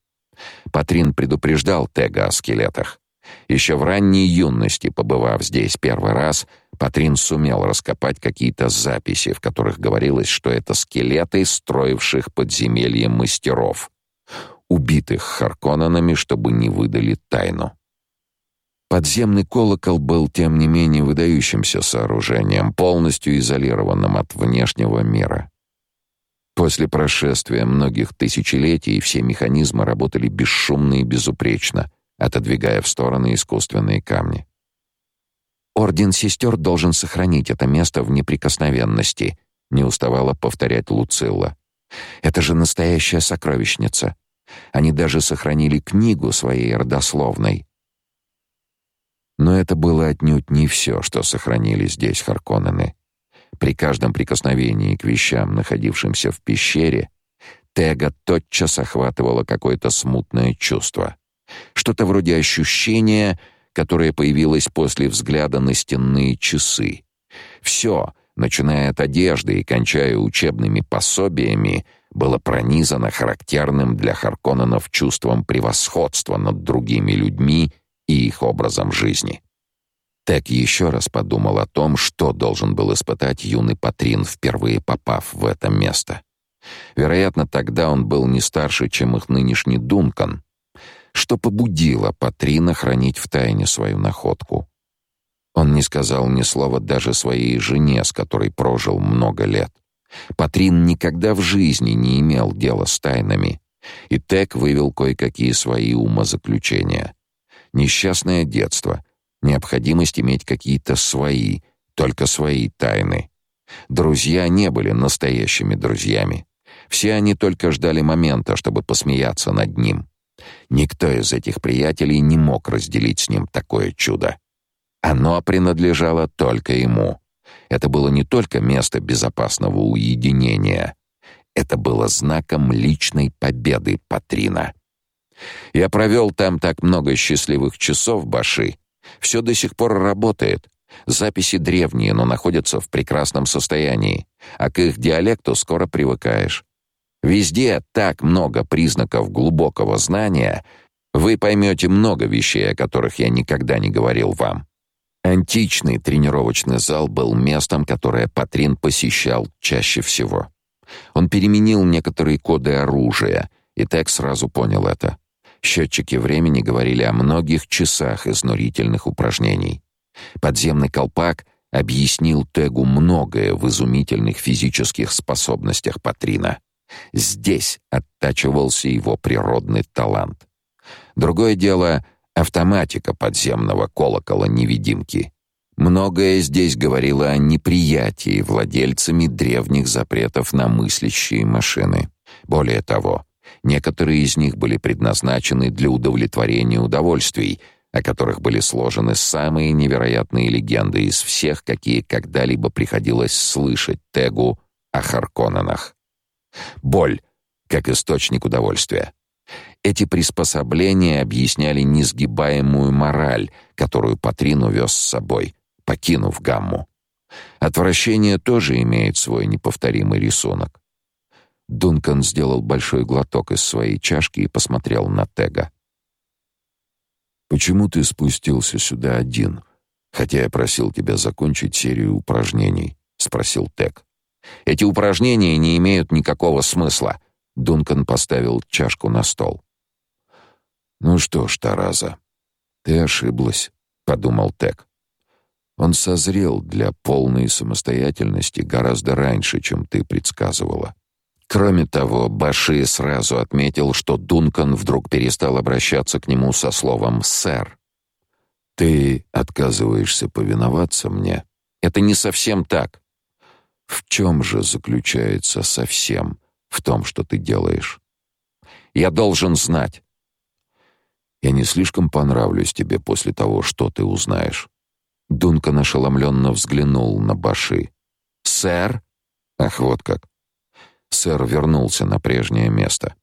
Speaker 1: Патрин предупреждал Тега о скелетах. Еще в ранней юности, побывав здесь первый раз, Патрин сумел раскопать какие-то записи, в которых говорилось, что это скелеты строивших подземелье мастеров, убитых Харконненами, чтобы не выдали тайну. Подземный колокол был тем не менее выдающимся сооружением, полностью изолированным от внешнего мира. После прошествия многих тысячелетий все механизмы работали бесшумно и безупречно, отодвигая в стороны искусственные камни. Орден сестер должен сохранить это место в неприкосновенности, не уставала повторять Луцилла. Это же настоящая сокровищница. Они даже сохранили книгу своей родословной. Но это было отнюдь не все, что сохранили здесь Харконнены. При каждом прикосновении к вещам, находившимся в пещере, Тега тотчас охватывало какое-то смутное чувство. Что-то вроде ощущения, которое появилось после взгляда на стенные часы. Все, начиная от одежды и кончая учебными пособиями, было пронизано характерным для Харконненов чувством превосходства над другими людьми и их образом жизни. Так еще раз подумал о том, что должен был испытать юный Патрин, впервые попав в это место. Вероятно, тогда он был не старше, чем их нынешний Дункан, что побудило Патрина хранить в тайне свою находку. Он не сказал ни слова даже своей жене, с которой прожил много лет. Патрин никогда в жизни не имел дела с тайнами, и Тек вывел кое-какие свои умозаключения несчастное детство, необходимость иметь какие-то свои, только свои тайны. Друзья не были настоящими друзьями. Все они только ждали момента, чтобы посмеяться над ним. Никто из этих приятелей не мог разделить с ним такое чудо. Оно принадлежало только ему. Это было не только место безопасного уединения. Это было знаком личной победы Патрина. Я провел там так много счастливых часов, Баши. Все до сих пор работает. Записи древние, но находятся в прекрасном состоянии, а к их диалекту скоро привыкаешь. Везде так много признаков глубокого знания, вы поймете много вещей, о которых я никогда не говорил вам. Античный тренировочный зал был местом, которое Патрин посещал чаще всего. Он переменил некоторые коды оружия, и Тек сразу понял это. Счетчики времени говорили о многих часах изнурительных упражнений. Подземный колпак объяснил Тегу многое в изумительных физических способностях Патрина. Здесь оттачивался его природный талант. Другое дело — автоматика подземного колокола-невидимки. Многое здесь говорило о неприятии владельцами древних запретов на мыслящие машины. Более того, Некоторые из них были предназначены для удовлетворения удовольствий, о которых были сложены самые невероятные легенды из всех, какие когда-либо приходилось слышать Тегу о Харконненах. Боль как источник удовольствия. Эти приспособления объясняли несгибаемую мораль, которую Патрин увез с собой, покинув гамму. Отвращение тоже имеет свой неповторимый рисунок. Дункан сделал большой глоток из своей чашки и посмотрел на Тега. «Почему ты спустился сюда один, хотя я просил тебя закончить серию упражнений?» — спросил Тег. «Эти упражнения не имеют никакого смысла», — Дункан поставил чашку на стол. «Ну что ж, Тараза, ты ошиблась», — подумал Тег. Он созрел для полной самостоятельности гораздо раньше, чем ты предсказывала. Кроме того, Баши сразу отметил, что Дункан вдруг перестал обращаться к нему со словом «сэр». «Ты отказываешься повиноваться мне?» «Это не совсем так». В чем же заключается совсем в том, что ты делаешь? Я должен знать. Я не слишком понравлюсь тебе после того, что ты узнаешь. Дункан ошеломленно взглянул на Баши. «Сэр?» «Ах, вот как!» Сэр вернулся на прежнее место.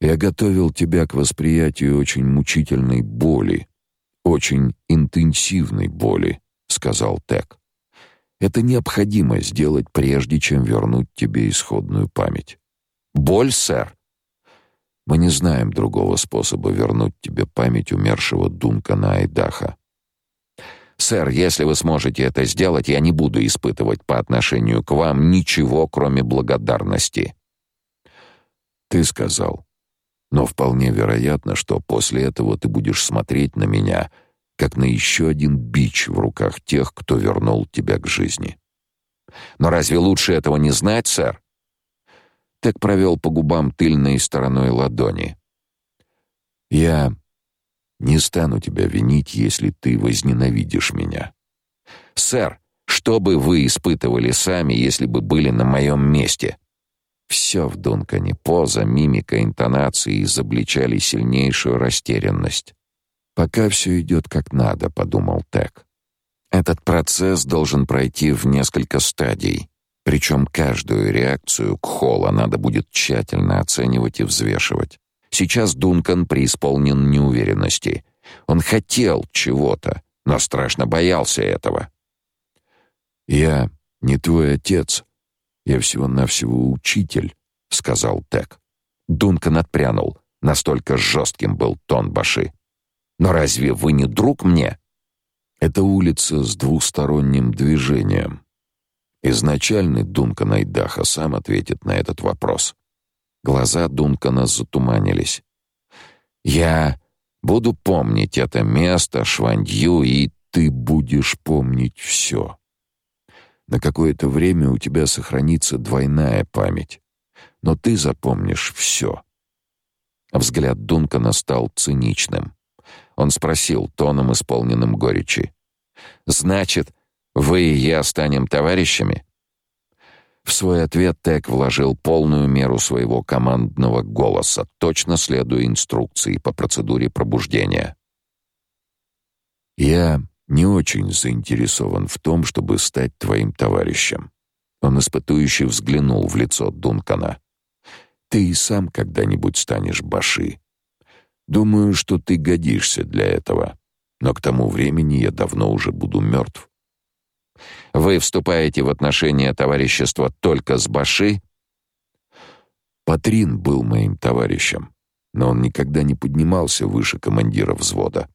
Speaker 1: «Я готовил тебя к восприятию очень мучительной боли, очень интенсивной боли», — сказал Тек. «Это необходимо сделать, прежде чем вернуть тебе исходную память». «Боль, сэр?» «Мы не знаем другого способа вернуть тебе память умершего Дункана Айдаха. Сэр, если вы сможете это сделать, я не буду испытывать по отношению к вам ничего, кроме благодарности. Ты сказал. Но вполне вероятно, что после этого ты будешь смотреть на меня как на еще один бич в руках тех, кто вернул тебя к жизни. Но разве лучше этого не знать, сэр? Так провел по губам тыльной стороной ладони. Я не стану тебя винить, если ты возненавидишь меня. Сэр, что бы вы испытывали сами, если бы были на моем месте? Все в Дункане, поза, мимика, интонации изобличали сильнейшую растерянность. Пока все идет как надо, подумал Тек. Этот процесс должен пройти в несколько стадий, причем каждую реакцию к Холла надо будет тщательно оценивать и взвешивать. Сейчас Дункан преисполнен неуверенности. Он хотел чего-то, но страшно боялся этого. «Я не твой отец. Я всего-навсего учитель», — сказал Тек. Дункан отпрянул. Настолько жестким был тон Баши. «Но разве вы не друг мне?» «Это улица с двусторонним движением», Изначальный Дункан Айдаха сам ответит на этот вопрос. Глаза Дункана затуманились. «Я буду помнить это место, Швандью, и ты будешь помнить все. На какое-то время у тебя сохранится двойная память, но ты запомнишь все». Взгляд Дункана стал циничным. Он спросил тоном, исполненным горечи. «Значит, вы и я станем товарищами?» В свой ответ Тек вложил полную меру своего командного голоса, точно следуя инструкции по процедуре пробуждения. «Я не очень заинтересован в том, чтобы стать твоим товарищем». Он испытующе взглянул в лицо Дункана. «Ты и сам когда-нибудь станешь Баши. Думаю, что ты годишься для этого, но к тому времени я давно уже буду мертв. Вы вступаете в отношения товарищества только с Баши? Патрин был моим товарищем, но он никогда не поднимался выше командира взвода.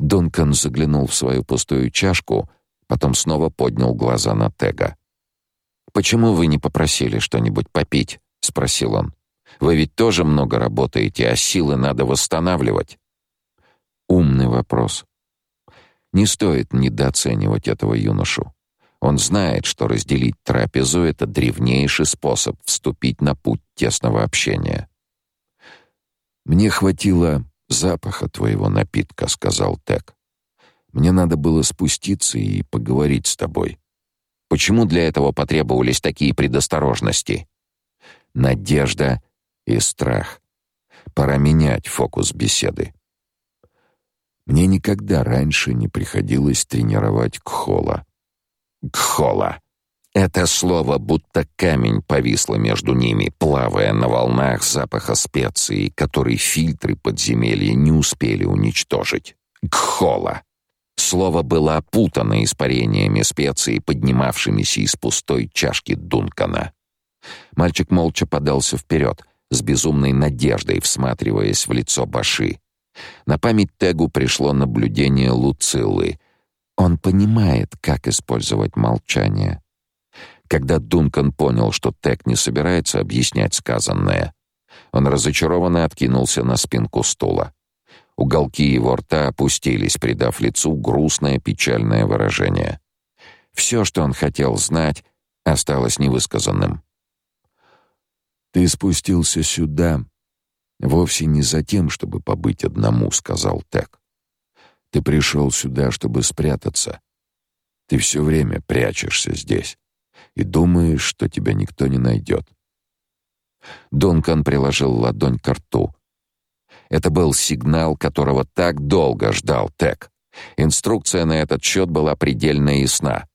Speaker 1: Дункан заглянул в свою пустую чашку, потом снова поднял глаза на Тега. «Почему вы не попросили что-нибудь попить?» — спросил он. «Вы ведь тоже много работаете, а силы надо восстанавливать». Умный вопрос. Не стоит недооценивать этого юношу. Он знает, что разделить трапезу — это древнейший способ вступить на путь тесного общения. «Мне хватило запаха твоего напитка», — сказал Тек. «Мне надо было спуститься и поговорить с тобой». «Почему для этого потребовались такие предосторожности?» «Надежда и страх. Пора менять фокус беседы». Мне никогда раньше не приходилось тренировать кхола. Кхола. Это слово будто камень повисло между ними, плавая на волнах запаха специй, который фильтры подземелья не успели уничтожить. Кхола. Слово было опутано испарениями специй, поднимавшимися из пустой чашки Дункана. Мальчик молча подался вперед, с безумной надеждой всматриваясь в лицо Баши. На память Тегу пришло наблюдение Луциллы. Он понимает, как использовать молчание. Когда Дункан понял, что Тег не собирается объяснять сказанное, он разочарованно откинулся на спинку стула. Уголки его рта опустились, придав лицу грустное печальное выражение. Все, что он хотел знать, осталось невысказанным. «Ты спустился сюда», Вовсе не за тем, чтобы побыть одному, сказал Тек. Ты пришел сюда, чтобы спрятаться. Ты все время прячешься здесь и думаешь, что тебя никто не найдет. Дункан приложил ладонь к рту. Это был сигнал, которого так долго ждал Тек. Инструкция на этот счет была предельно ясна.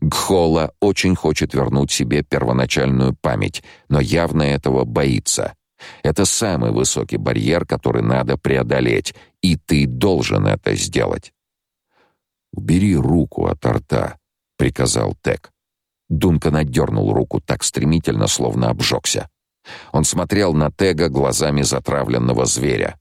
Speaker 1: Гхола очень хочет вернуть себе первоначальную память, но явно этого боится. Это самый высокий барьер, который надо преодолеть, и ты должен это сделать. «Убери руку от рта», — приказал Тек. Дункан отдернул руку так стремительно, словно обжегся. Он смотрел на Тега глазами затравленного зверя.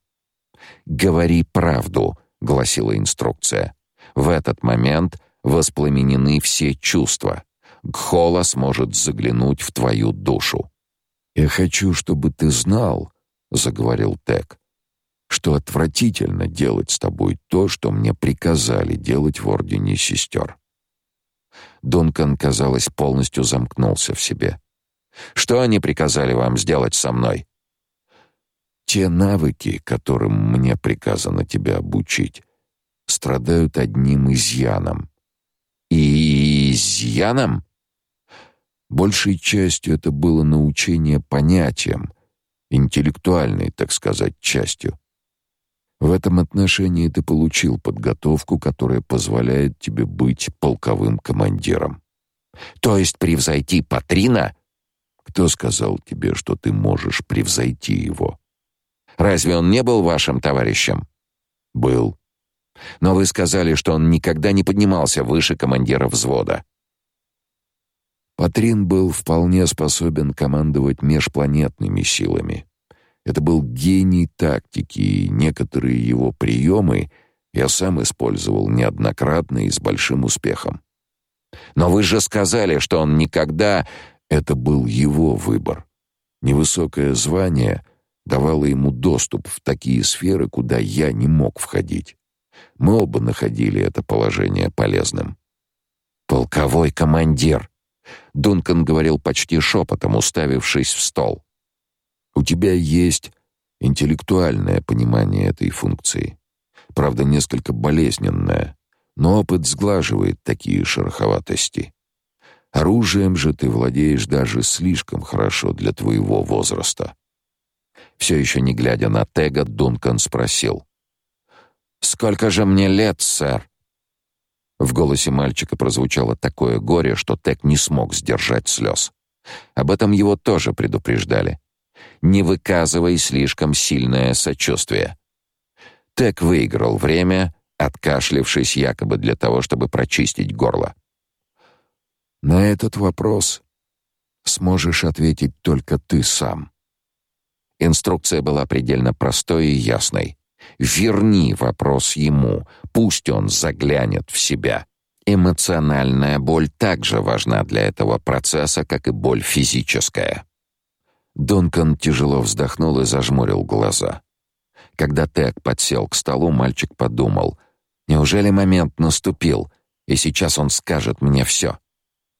Speaker 1: «Говори правду», — гласила инструкция. «В этот момент воспламенены все чувства. Гхола сможет заглянуть в твою душу». «Я хочу, чтобы ты знал», — заговорил Тег, «что отвратительно делать с тобой то, что мне приказали делать в Ордене Сестер». Дункан, казалось, полностью замкнулся в себе. Что они приказали вам сделать со мной? Те навыки, которым мне приказано тебя обучить, страдают одним изъяном. И изъяном? Большей частью это было научение понятиям, интеллектуальной, так сказать, частью. В этом отношении ты получил подготовку, которая позволяет тебе быть полковым командиром. То есть превзойти Патрина кто сказал тебе, что ты можешь превзойти его? Разве он не был вашим товарищем? Был. Но вы сказали, что он никогда не поднимался выше командира взвода. Патрин был вполне способен командовать межпланетными силами. Это был гений тактики, и некоторые его приемы я сам использовал неоднократно и с большим успехом. Но вы же сказали, что он никогда это был его выбор. Невысокое звание давало ему доступ в такие сферы, куда я не мог входить. Мы оба находили это положение полезным. «Полковой командир!» Дункан говорил почти шепотом, уставившись в стол. «У тебя есть интеллектуальное понимание этой функции. Правда, несколько болезненное, но опыт сглаживает такие шероховатости. Оружием же ты владеешь даже слишком хорошо для твоего возраста. Все еще не глядя на Тега, Дункан спросил: "Сколько же мне лет, сэр?" В голосе мальчика прозвучало такое горе, что Тег не смог сдержать слез. Об этом его тоже предупреждали. Не выказывай слишком сильное сочувствие. Тег выиграл время, откашлившись якобы для того, чтобы прочистить горло. На этот вопрос сможешь ответить только ты сам. Инструкция была предельно простой и ясной. Верни вопрос ему, пусть он заглянет в себя. Эмоциональная боль также важна для этого процесса, как и боль физическая. Дункан тяжело вздохнул и зажмурил глаза. Когда Тек подсел к столу, мальчик подумал: неужели момент наступил, и сейчас он скажет мне все?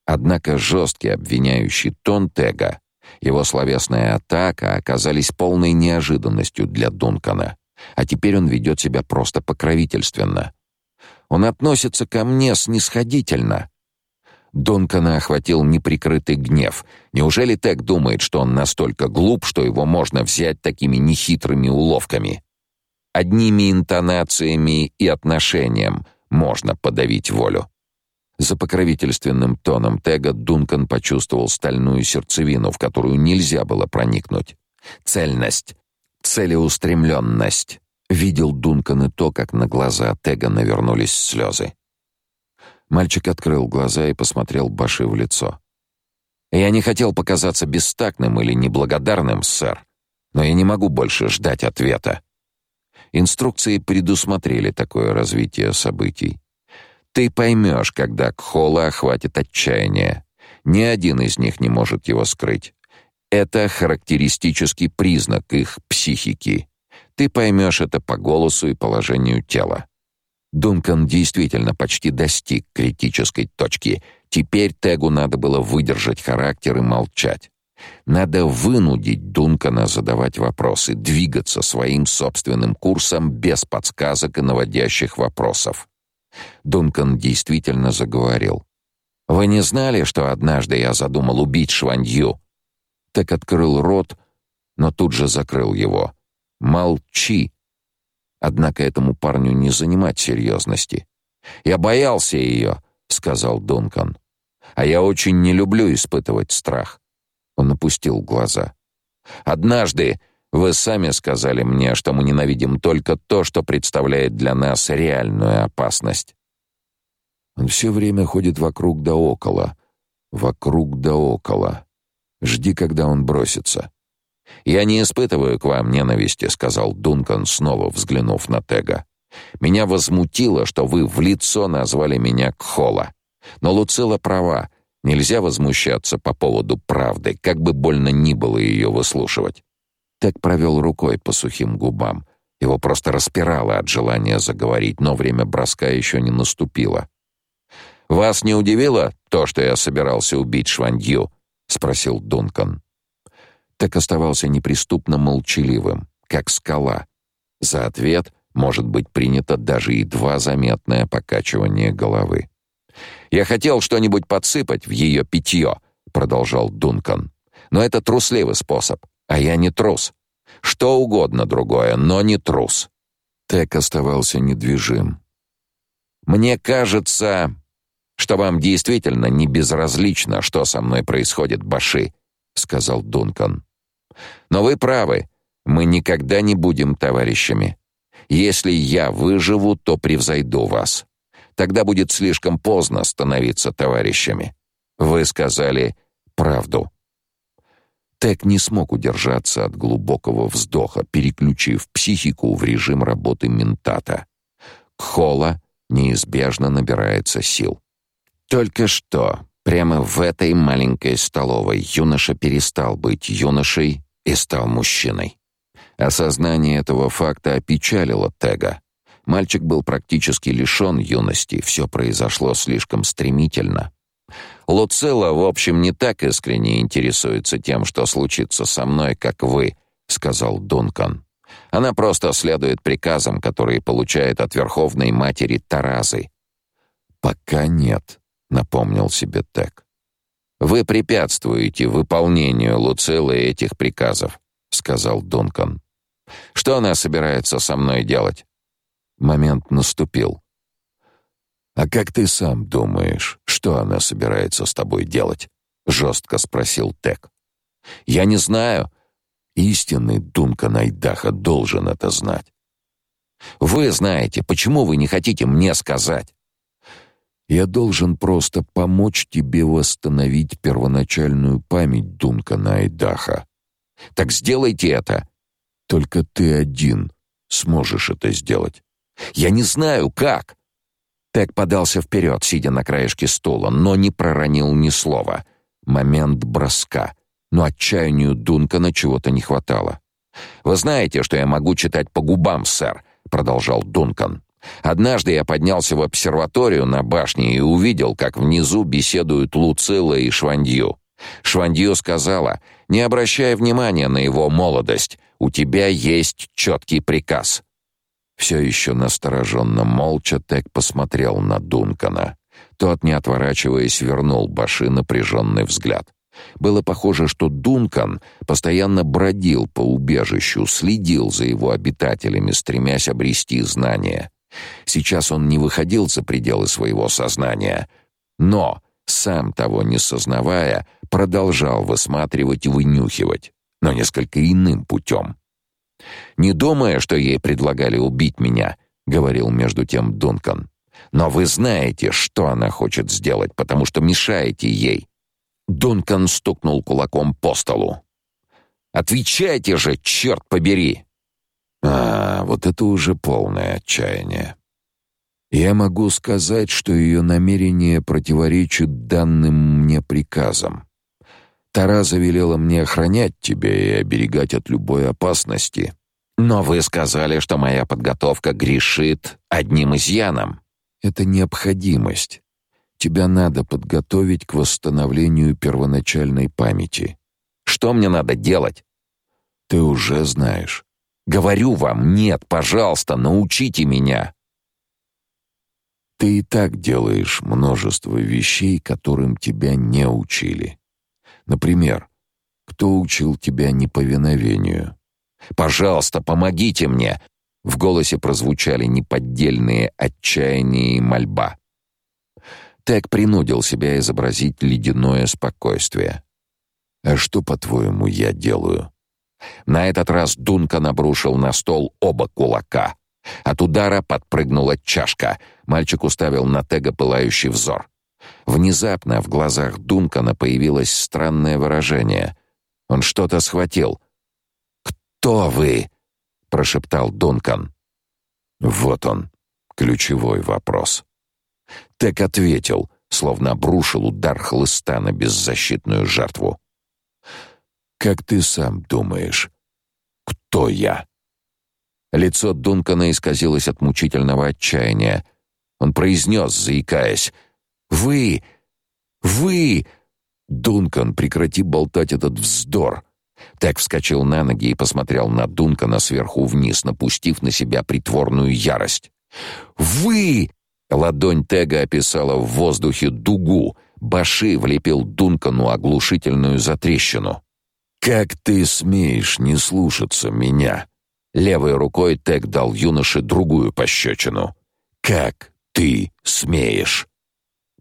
Speaker 1: Однако жесткий обвиняющий тон Тега, его словесная атака оказались полной неожиданностью для Дункана. А теперь он ведет себя просто покровительственно. Он относится ко мне снисходительно. Дункана охватил неприкрытый гнев. Неужели Тег думает, что он настолько глуп, что его можно взять такими нехитрыми уловками? Одними интонациями и отношением можно подавить волю. За покровительственным тоном Тега Дункан почувствовал стальную сердцевину, в которую нельзя было проникнуть. Цельность, целеустремленность. Видел Дункан и то, как на глаза Тега навернулись слезы. Мальчик открыл глаза и посмотрел Баши в лицо. «Я не хотел показаться бестактным или неблагодарным, сэр, но я не могу больше ждать ответа». Инструкции предусмотрели такое развитие событий. Ты поймешь, когда Кхола охватит отчаяние. Ни один из них не может его скрыть. Это характеристический признак их психики. Ты поймешь это по голосу и положению тела. Дункан действительно почти достиг критической точки. Теперь Тегу надо было выдержать характер и молчать. Надо вынудить Дункана задавать вопросы, двигаться своим собственным курсом без подсказок и наводящих вопросов. Дункан действительно заговорил. Вы не знали, что однажды я задумал убить Шванью? Так открыл рот, но тут же закрыл его. Молчи. Однако этому парню не занимать серьезности. Я боялся ее, сказал Дункан. А я очень не люблю испытывать страх. Он опустил глаза. Однажды вы сами сказали мне, что мы ненавидим только то, что представляет для нас реальную опасность. Он все время ходит вокруг да около, вокруг да около. Жди, когда он бросится. Я не испытываю к вам ненависти, сказал Дункан, снова взглянув на Тега. Меня возмутило, что вы в лицо назвали меня Кхола. Но Луцила права. Нельзя возмущаться по поводу правды, как бы больно ни было ее выслушивать. Так провел рукой по сухим губам. Его просто распирало от желания заговорить, но время броска еще не наступило. Вас не удивило то, что я собирался убить Швандью? Спросил Дункан. Так оставался неприступно молчаливым, как скала. За ответ может быть принято даже едва заметное покачивание головы. Я хотел что-нибудь подсыпать в ее питье, продолжал Дункан. Но это трусливый способ. А я не трус. Что угодно другое, но не трус. Тек оставался недвижим. Мне кажется, что вам действительно не безразлично, что со мной происходит, Баши, сказал Дункан. Но вы правы. Мы никогда не будем товарищами. Если я выживу, то превзойду вас. Тогда будет слишком поздно становиться товарищами. Вы сказали правду. Тек не смог удержаться от глубокого вздоха, переключив психику в режим работы ментата. Кхола неизбежно набирается сил. Только что, прямо в этой маленькой столовой, юноша перестал быть юношей и стал мужчиной. Осознание этого факта опечалило Тега. Мальчик был практически лишён юности, всё произошло слишком стремительно. Луцила, в общем, не так искренне интересуется тем, что случится со мной, как вы, сказал Дункан. Она просто следует приказам, которые получает от верховной матери Таразы. Пока нет, напомнил себе Тек. Вы препятствуете выполнению Луцилы этих приказов, сказал Дункан. Что она собирается со мной делать? Момент наступил. А как ты сам думаешь, что она собирается с тобой делать? жестко спросил Тек. Я не знаю. Истинный Дункан Айдаха должен это знать. Вы знаете, почему вы не хотите мне сказать? Я должен просто помочь тебе восстановить первоначальную память Дункана Айдаха. Так сделайте это. Только ты один сможешь это сделать. Я не знаю как. Тек подался вперед, сидя на краешке стула, но не проронил ни слова. Момент броска. Но отчаянию Дункана чего-то не хватало. «Вы знаете, что я могу читать по губам, сэр», — продолжал Дункан. «Однажды я поднялся в обсерваторию на башне и увидел, как внизу беседуют Луцила и Швандью. Швандью сказала, не обращая внимания на его молодость, у тебя есть четкий приказ. Все еще настороженно молча Тек посмотрел на Дункана. Тот, не отворачиваясь, вернул Баши напряженный взгляд. Было похоже, что Дункан постоянно бродил по убежищу, следил за его обитателями, стремясь обрести знания. Сейчас он не выходил за пределы своего сознания, но, сам того не сознавая, продолжал высматривать и вынюхивать, но несколько иным путем. Не думая, что ей предлагали убить меня, говорил между тем Дункан. Но вы знаете, что она хочет сделать, потому что мешаете ей. Дункан стукнул кулаком по столу. Отвечайте же, черт побери. А, вот это уже полное отчаяние. Я могу сказать, что ее намерение противоречит данным мне приказам. Тараза велела мне охранять тебя и оберегать от любой опасности. Но вы сказали, что моя подготовка грешит одним изъяном. Это необходимость. Тебя надо подготовить к восстановлению первоначальной памяти. Что мне надо делать? Ты уже знаешь. Говорю вам, нет, пожалуйста, научите меня. Ты и так делаешь множество вещей, которым тебя не учили. Например, кто учил тебя неповиновению? Пожалуйста, помогите мне. В голосе прозвучали неподдельные отчаяние и мольба. Тек принудил себя изобразить ледяное спокойствие. А что, по-твоему, я делаю? На этот раз Дункан обрушил на стол оба кулака. От удара подпрыгнула чашка. Мальчик уставил на Тега пылающий взор. Внезапно в глазах Дункана появилось странное выражение. Он что-то схватил. «Кто вы?» — прошептал Дункан. Вот он, ключевой вопрос. Тек ответил, словно обрушил удар хлыста на беззащитную жертву. «Как ты сам думаешь, кто я?» Лицо Дункана исказилось от мучительного отчаяния. Он произнес, заикаясь, «Вы! Вы!» «Дункан, прекрати болтать этот вздор!» Так вскочил на ноги и посмотрел на Дункана сверху вниз, напустив на себя притворную ярость. «Вы!» Ладонь Тега описала в воздухе дугу. Баши влепил Дункану оглушительную затрещину. «Как ты смеешь не слушаться меня?» Левой рукой Тег дал юноше другую пощечину. «Как ты смеешь?»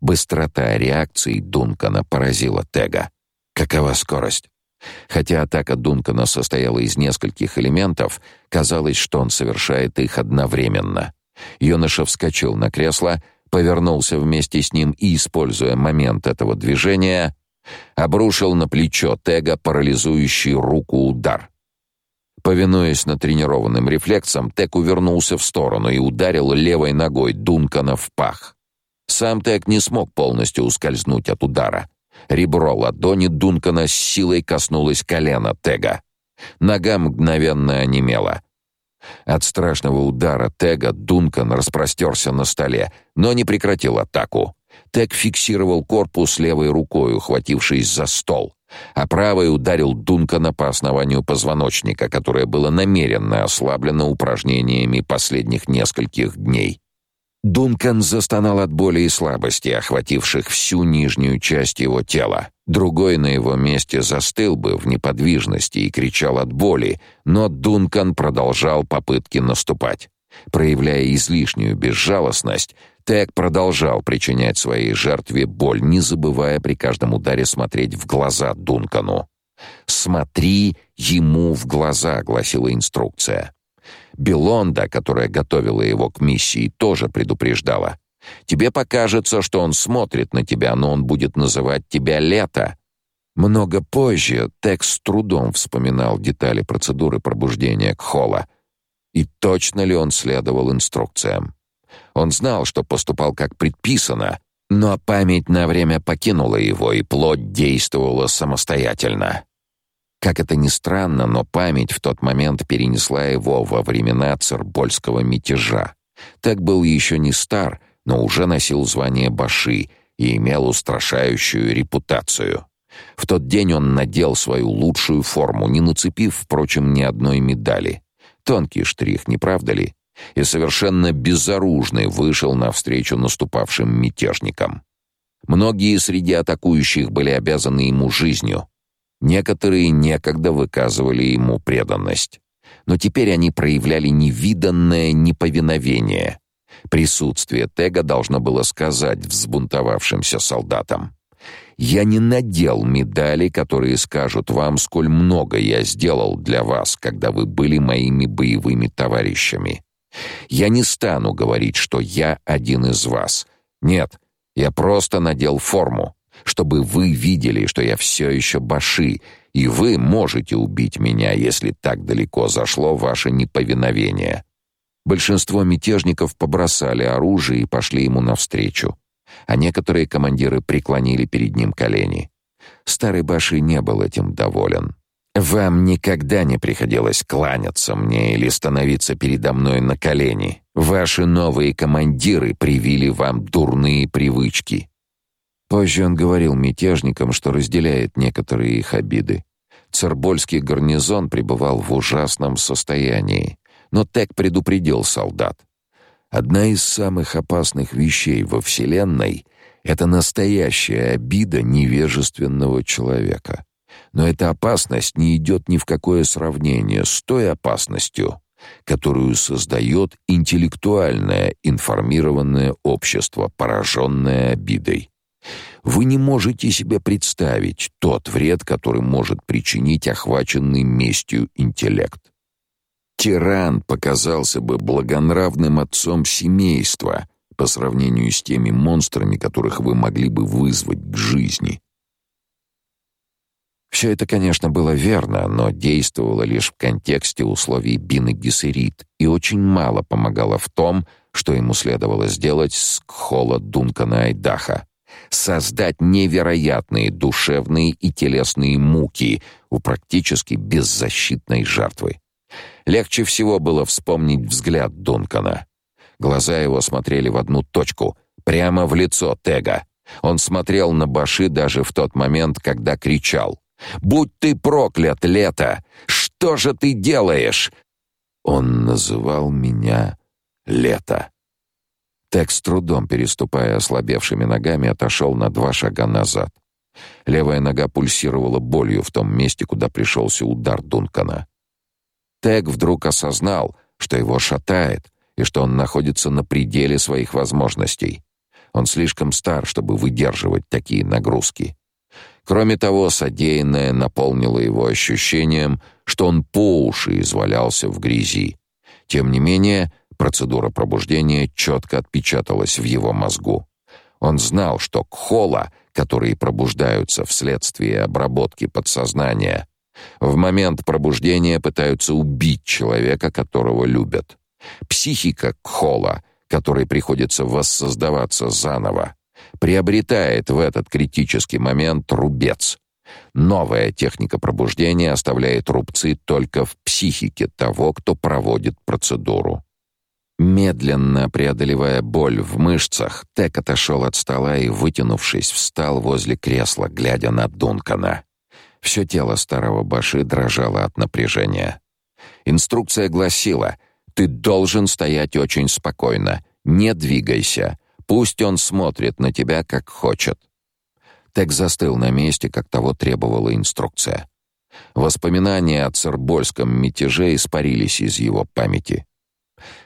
Speaker 1: Быстрота реакции Дункана поразила Тега. Какова скорость? Хотя атака Дункана состояла из нескольких элементов, казалось, что он совершает их одновременно. Юноша вскочил на кресло, повернулся вместе с ним и, используя момент этого движения, обрушил на плечо Тега парализующий руку удар. Повинуясь натренированным рефлексам, Тег увернулся в сторону и ударил левой ногой Дункана в пах. Сам Тег не смог полностью ускользнуть от удара. Ребро ладони Дункана с силой коснулось колена Тега. Нога мгновенно онемела. От страшного удара Тега Дункан распростерся на столе, но не прекратил атаку. Тег фиксировал корпус левой рукой, ухватившись за стол, а правой ударил Дункана по основанию позвоночника, которое было намеренно ослаблено упражнениями последних нескольких дней. Дункан застонал от боли и слабости, охвативших всю нижнюю часть его тела. Другой на его месте застыл бы в неподвижности и кричал от боли, но Дункан продолжал попытки наступать. Проявляя излишнюю безжалостность, Тек продолжал причинять своей жертве боль, не забывая при каждом ударе смотреть в глаза Дункану. «Смотри ему в глаза», — гласила инструкция. Белонда, которая готовила его к миссии, тоже предупреждала. Тебе покажется, что он смотрит на тебя, но он будет называть тебя Лето. Много позже Текс с трудом вспоминал детали процедуры пробуждения Кхола. И точно ли он следовал инструкциям? Он знал, что поступал как предписано, но память на время покинула его, и плоть действовала самостоятельно. Как это ни странно, но память в тот момент перенесла его во времена цербольского мятежа. Так был еще не стар, но уже носил звание баши и имел устрашающую репутацию. В тот день он надел свою лучшую форму, не нацепив, впрочем, ни одной медали. Тонкий штрих, не правда ли? И совершенно безоружный вышел навстречу наступавшим мятежникам. Многие среди атакующих были обязаны ему жизнью, Некоторые некогда выказывали ему преданность, но теперь они проявляли невиданное неповиновение. Присутствие Тега должно было сказать взбунтовавшимся солдатам: "Я не надел медали, которые скажут вам, сколь много я сделал для вас, когда вы были моими боевыми товарищами. Я не стану говорить, что я один из вас. Нет, я просто надел форму чтобы вы видели, что я все еще баши, и вы можете убить меня, если так далеко зашло ваше неповиновение. Большинство мятежников побросали оружие и пошли ему навстречу, а некоторые командиры преклонили перед ним колени. Старый баши не был этим доволен. Вам никогда не приходилось кланяться мне или становиться передо мной на колени. Ваши новые командиры привили вам дурные привычки. Позже он говорил мятежникам, что разделяет некоторые их обиды. Цербольский гарнизон пребывал в ужасном состоянии, но Тек предупредил солдат. Одна из самых опасных вещей во Вселенной — это настоящая обида невежественного человека. Но эта опасность не идет ни в какое сравнение с той опасностью, которую создает интеллектуальное информированное общество, пораженное обидой. Вы не можете себе представить тот вред, который может причинить охваченный местью интеллект. Тиран показался бы благонравным отцом семейства по сравнению с теми монстрами, которых вы могли бы вызвать к жизни. Все это, конечно, было верно, но действовало лишь в контексте условий Бины Гессерит и очень мало помогало в том, что ему следовало сделать с Кхола Дункана Айдаха. Создать невероятные душевные и телесные муки у практически беззащитной жертвы. Легче всего было вспомнить взгляд Дункана. Глаза его смотрели в одну точку, прямо в лицо Тега. Он смотрел на Баши даже в тот момент, когда кричал: "Будь ты проклят, лето! Что же ты делаешь?" Он называл меня Лето. Тег с трудом переступая ослабевшими ногами отошел на два шага назад. Левая нога пульсировала болью в том месте, куда пришелся удар Дункана. Тег вдруг осознал, что его шатает и что он находится на пределе своих возможностей. Он слишком стар, чтобы выдерживать такие нагрузки. Кроме того, содеянное наполнило его ощущением, что он по уши извалялся в грязи. Тем не менее, процедура пробуждения четко отпечаталась в его мозгу. Он знал, что кхола, которые пробуждаются вследствие обработки подсознания, в момент пробуждения пытаются убить человека, которого любят. Психика Кхола, которой приходится воссоздаваться заново, приобретает в этот критический момент рубец. Новая техника пробуждения оставляет рубцы только в психике того, кто проводит процедуру. Медленно преодолевая боль в мышцах, Тек отошел от стола и, вытянувшись, встал возле кресла, глядя на Дункана. Все тело старого Баши дрожало от напряжения. Инструкция гласила: ты должен стоять очень спокойно, не двигайся. Пусть он смотрит на тебя как хочет. Тек застыл на месте, как того требовала инструкция. Воспоминания о Цербольском мятеже испарились из его памяти.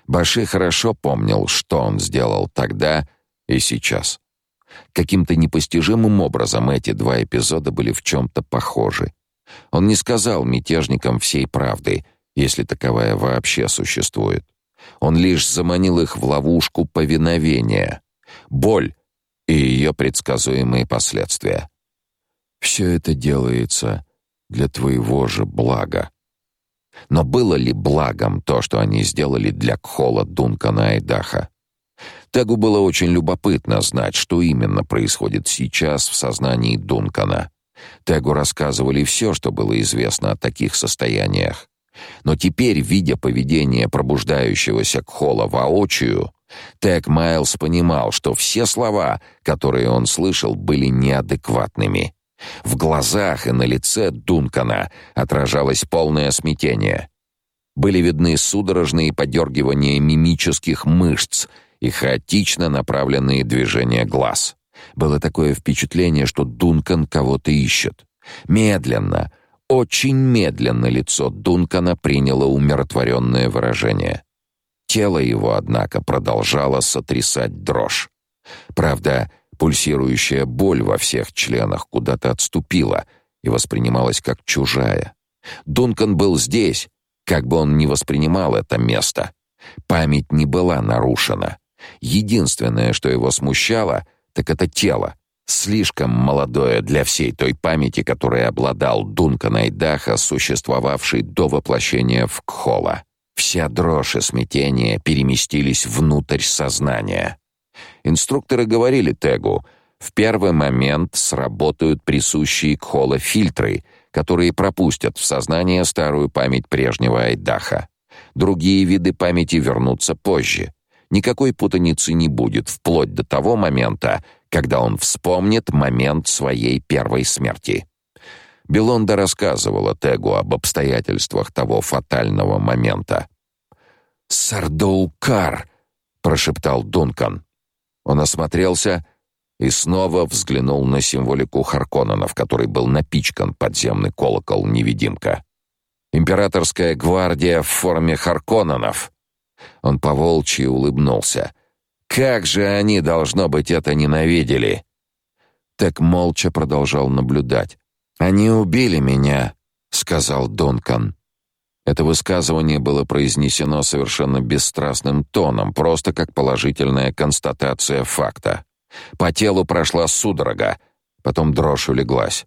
Speaker 1: Баши хорошо помнил, что он сделал тогда и сейчас. Каким-то непостижимым образом эти два эпизода были в чем то похожи. Он не сказал мятежникам всей правды, если таковая вообще существует. Он лишь заманил их в ловушку повиновения, боль и ее предсказуемые последствия. Все это делается для твоего же блага. Но было ли благом то, что они сделали для Кхола Дункана и Даха? Тегу было очень любопытно знать, что именно происходит сейчас в сознании Дункана. Тегу рассказывали все, что было известно о таких состояниях. Но теперь, видя поведение пробуждающегося Кхола воочию, Тег Майлз понимал, что все слова, которые он слышал, были неадекватными. В глазах и на лице Дункана отражалось полное смятение. Были видны судорожные подергивания мимических мышц и хаотично направленные движения глаз. Было такое впечатление, что Дункан кого-то ищет. Медленно, очень медленно лицо Дункана приняло умиротворенное выражение. Тело его, однако, продолжало сотрясать дрожь. Правда, пульсирующая боль во всех членах куда-то отступила и воспринималась как чужая. Дункан был здесь, как бы он ни воспринимал это место. Память не была нарушена. Единственное, что его смущало, так это тело, слишком молодое для всей той памяти, которой обладал Дункан Айдаха, существовавший до воплощения в Кхола. Вся дрожь и смятение переместились внутрь сознания. Инструкторы говорили Тегу, в первый момент сработают присущие Кхола фильтры, которые пропустят в сознание старую память прежнего Айдаха. Другие виды памяти вернутся позже — Никакой путаницы не будет вплоть до того момента, когда он вспомнит момент своей первой смерти. Белонда рассказывала Тегу об обстоятельствах того фатального момента. «Сардоукар!» прошептал Дункан. Он осмотрелся и снова взглянул на символику Харконнена, в которой был напичкан подземный колокол-невидимка. Императорская гвардия в форме Харконненов. Он поволчьи улыбнулся. Как же они должно быть это ненавидели. Так молча продолжал наблюдать. Они убили меня, сказал Дункан. Это высказывание было произнесено совершенно бесстрастным тоном, просто как положительная констатация факта. По телу прошла судорога, потом дрожь улеглась.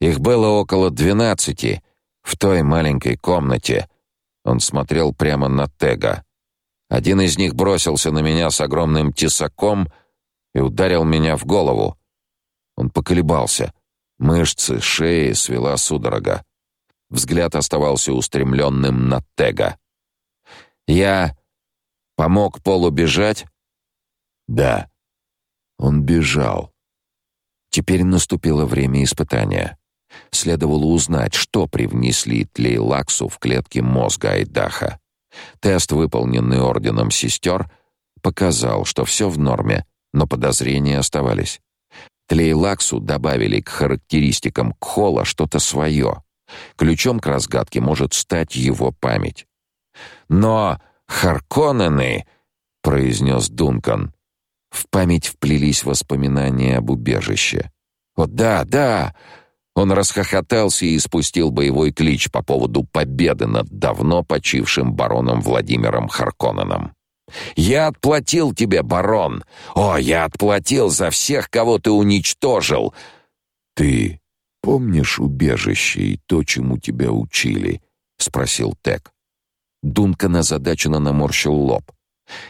Speaker 1: Их было около двенадцати в той маленькой комнате. Он смотрел прямо на Тега. Один из них бросился на меня с огромным тесаком и ударил меня в голову. Он поколебался. Мышцы шеи свела судорога. Взгляд оставался устремленным на Тега. Я помог Полу бежать? Да. Он бежал. Теперь наступило время испытания. Следовало узнать, что привнесли Тлейлаксу в клетки мозга Айдаха. Тест, выполненный орденом сестер, показал, что все в норме, но подозрения оставались. Тлейлаксу добавили к характеристикам Кхола что-то свое. Ключом к разгадке может стать его память. «Но Харконнены!» — произнес Дункан. В память вплелись воспоминания об убежище. «О, да, да!» Он расхохотался и испустил боевой клич по поводу победы над давно почившим бароном Владимиром Харконненом. «Я отплатил тебе, барон! О, я отплатил за всех, кого ты уничтожил!» «Ты помнишь убежище и то, чему тебя учили?» — спросил Тек. Дункан озадаченно наморщил лоб.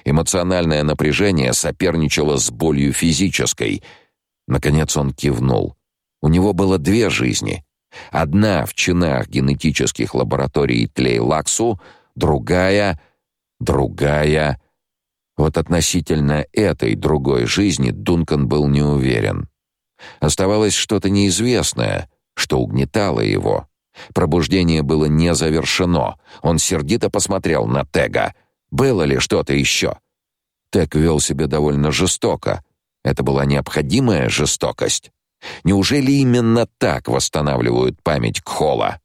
Speaker 1: Эмоциональное напряжение соперничало с болью физической. Наконец он кивнул. У него было две жизни. Одна в чинах генетических лабораторий Тлей-Лаксу, другая... другая... Вот относительно этой другой жизни Дункан был не уверен. Оставалось что-то неизвестное, что угнетало его. Пробуждение было не завершено. Он сердито посмотрел на Тега. Было ли что-то еще? Тег вел себя довольно жестоко. Это была необходимая жестокость. Неужели именно так восстанавливают память Кхола?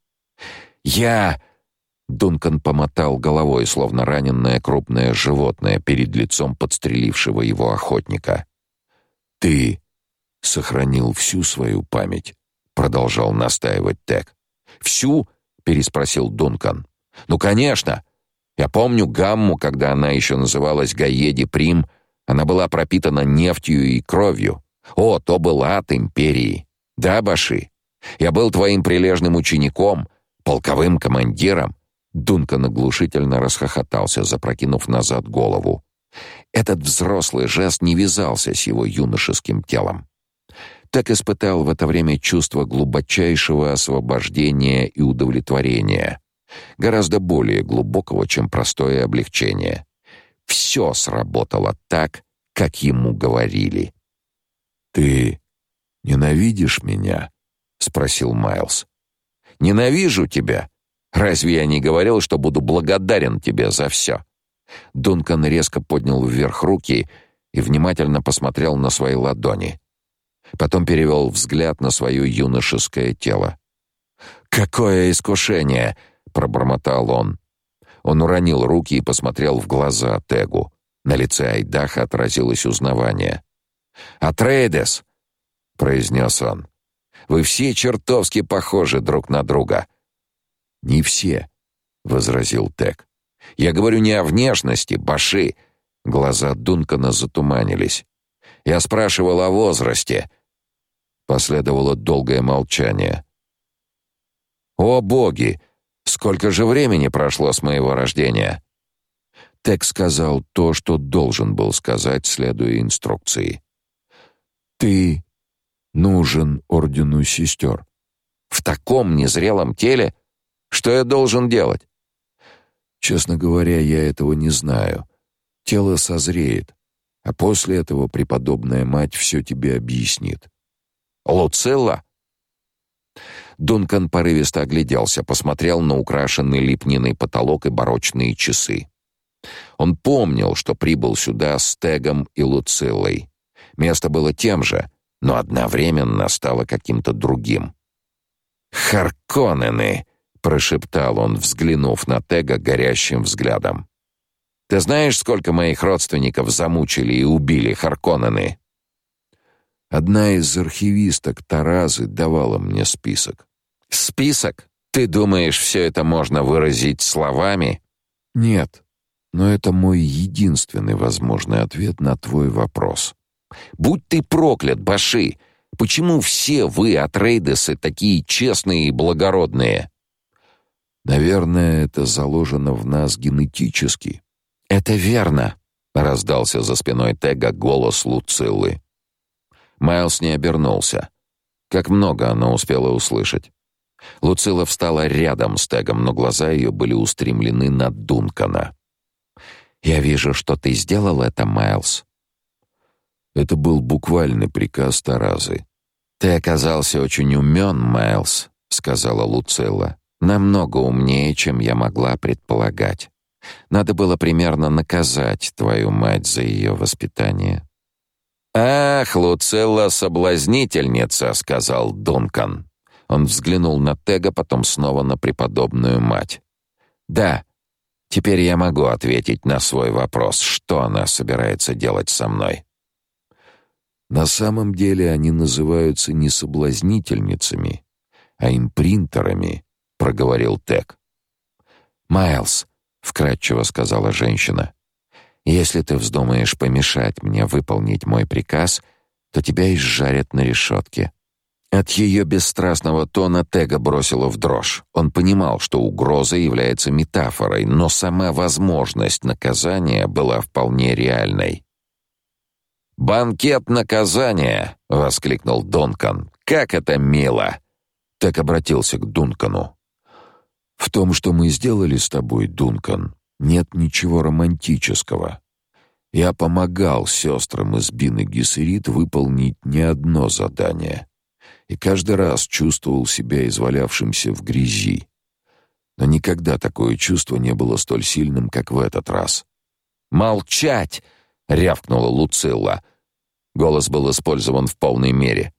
Speaker 1: Я Дункан помотал головой, словно раненное крупное животное перед лицом подстрелившего его охотника. Ты сохранил всю свою память, продолжал настаивать Тек. Всю? переспросил Дункан. Ну, конечно. Я помню гамму, когда она еще называлась Гаеди Прим, она была пропитана нефтью и кровью. О, то был ад империи. Да, Баши? Я был твоим прилежным учеником, полковым командиром. Дункан оглушительно расхохотался, запрокинув назад голову. Этот взрослый жест не вязался с его юношеским телом. Так испытал в это время чувство глубочайшего освобождения и удовлетворения, гораздо более глубокого, чем простое облегчение. Все сработало так, как ему говорили. Ты ненавидишь меня? спросил Майлз. Ненавижу тебя. Разве я не говорил, что буду благодарен тебе за все?» Дункан резко поднял вверх руки и внимательно посмотрел на свои ладони. Потом перевел взгляд на свое юношеское тело. «Какое искушение!» — пробормотал он. Он уронил руки и посмотрел в глаза Тегу. На лице Айдаха отразилось узнавание. «Атрейдес!» — произнес он. «Вы все чертовски похожи друг на друга». «Не все», — возразил Тек. «Я говорю не о внешности, Баши». Глаза Дункана затуманились. «Я спрашивал о возрасте». Последовало долгое молчание. «О боги! Сколько же времени прошло с моего рождения?» Тек сказал то, что должен был сказать, следуя инструкции. Ты нужен ордену сестер. В таком незрелом теле? Что я должен делать? Честно говоря, я этого не знаю. Тело созреет, а после этого преподобная мать все тебе объяснит. Луцилла? Дункан порывисто огляделся, посмотрел на украшенный лепниной потолок и барочные часы. Он помнил, что прибыл сюда с Тегом и Луциллой. Место было тем же, но одновременно стало каким-то другим. «Харконнены!» — прошептал он, взглянув на Тега горящим взглядом. «Ты знаешь, сколько моих родственников замучили и убили Харконнены?» Одна из архивисток Таразы давала мне список. «Список? Ты думаешь, все это можно выразить словами?» «Нет, но это мой единственный возможный ответ на твой вопрос». «Будь ты проклят, Баши! Почему все вы, Атрейдесы, такие честные и благородные?»
Speaker 2: «Наверное, это заложено в нас генетически».
Speaker 1: «Это верно», — раздался за спиной Тега голос Луциллы. Майлз не обернулся. Как много она успела услышать. Луцила встала рядом с Тегом, но глаза ее были устремлены на Дункана. «Я вижу, что ты сделал это, Майлз».
Speaker 2: Это был буквальный приказ Таразы.
Speaker 1: «Ты оказался очень умен, Майлз», — сказала Луцилла. «Намного умнее, чем я могла предполагать. Надо было примерно наказать твою мать за ее воспитание». «Ах, Луцилла соблазнительница», — сказал Дункан. Он взглянул на Тега, потом снова на преподобную мать. «Да, теперь я могу ответить на свой вопрос, что она собирается делать со мной».
Speaker 2: На самом деле они называются не соблазнительницами, а импринтерами, проговорил Тек.
Speaker 1: Майлз, вкратчиво сказала женщина. Если ты вздумаешь помешать мне выполнить мой приказ, то тебя изжарят на решетке. От ее бесстрастного тона Тега бросило в дрожь. Он понимал, что угроза является метафорой, но сама возможность наказания была вполне реальной. «Банкет наказания!» — воскликнул Дункан. «Как это мило!» Так обратился к Дункану.
Speaker 2: «В том, что мы сделали с тобой, Дункан, нет ничего романтического. Я помогал сестрам из Бины Гессерит выполнить не одно задание, и каждый раз чувствовал себя извалявшимся в грязи. Но никогда такое чувство не было столь сильным, как в этот раз.
Speaker 1: «Молчать!» — рявкнула Луцилла. Голос был использован в полной мере.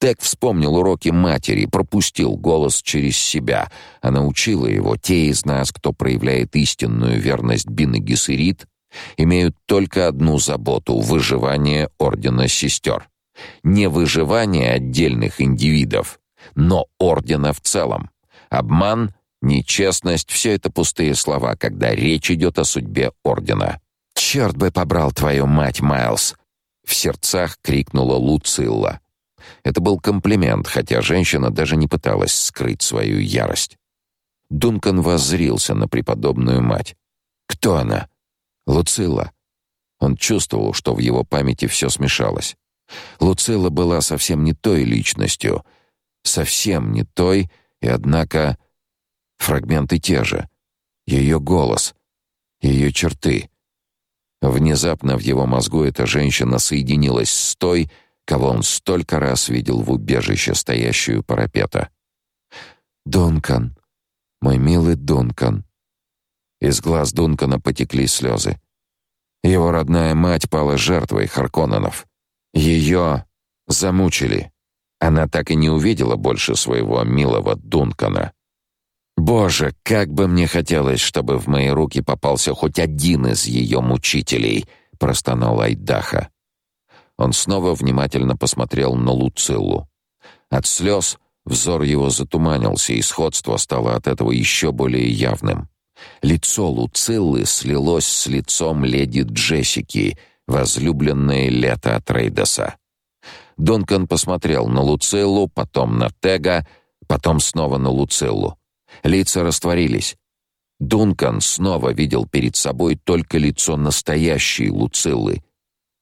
Speaker 1: Тек вспомнил уроки матери, пропустил голос через себя. Она учила его, те из нас, кто проявляет истинную верность Бин и Гессерит, имеют только одну заботу — выживание Ордена Сестер. Не выживание отдельных индивидов, но Ордена в целом. Обман, нечестность — все это пустые слова, когда речь идет о судьбе Ордена. «Черт бы побрал твою мать, Майлз!» В сердцах крикнула Луцилла. Это был комплимент, хотя женщина даже не пыталась скрыть свою ярость. Дункан воззрился на преподобную мать. Кто она? Луцилла. Он чувствовал, что в его памяти все смешалось. Луцилла была совсем не той личностью, совсем не той, и однако фрагменты те же. Ее голос, ее черты. Внезапно в его мозгу эта женщина соединилась с той, кого он столько раз видел в убежище, стоящую парапета. «Дункан, мой милый Дункан». Из глаз Дункана потекли слезы. Его родная мать пала жертвой Харконненов. Ее замучили. Она так и не увидела больше своего милого Дункана. Боже, как бы мне хотелось, чтобы в мои руки попался хоть один из ее мучителей, простонал Айдаха. Он снова внимательно посмотрел на Луциллу. От слез взор его затуманился, и сходство стало от этого еще более явным. Лицо Луциллы слилось с лицом леди Джессики, возлюбленной лето от Рейдоса. Дункан посмотрел на Луциллу, потом на Тега, потом снова на Луциллу. Лица растворились. Дункан снова видел перед собой только лицо настоящей Луциллы.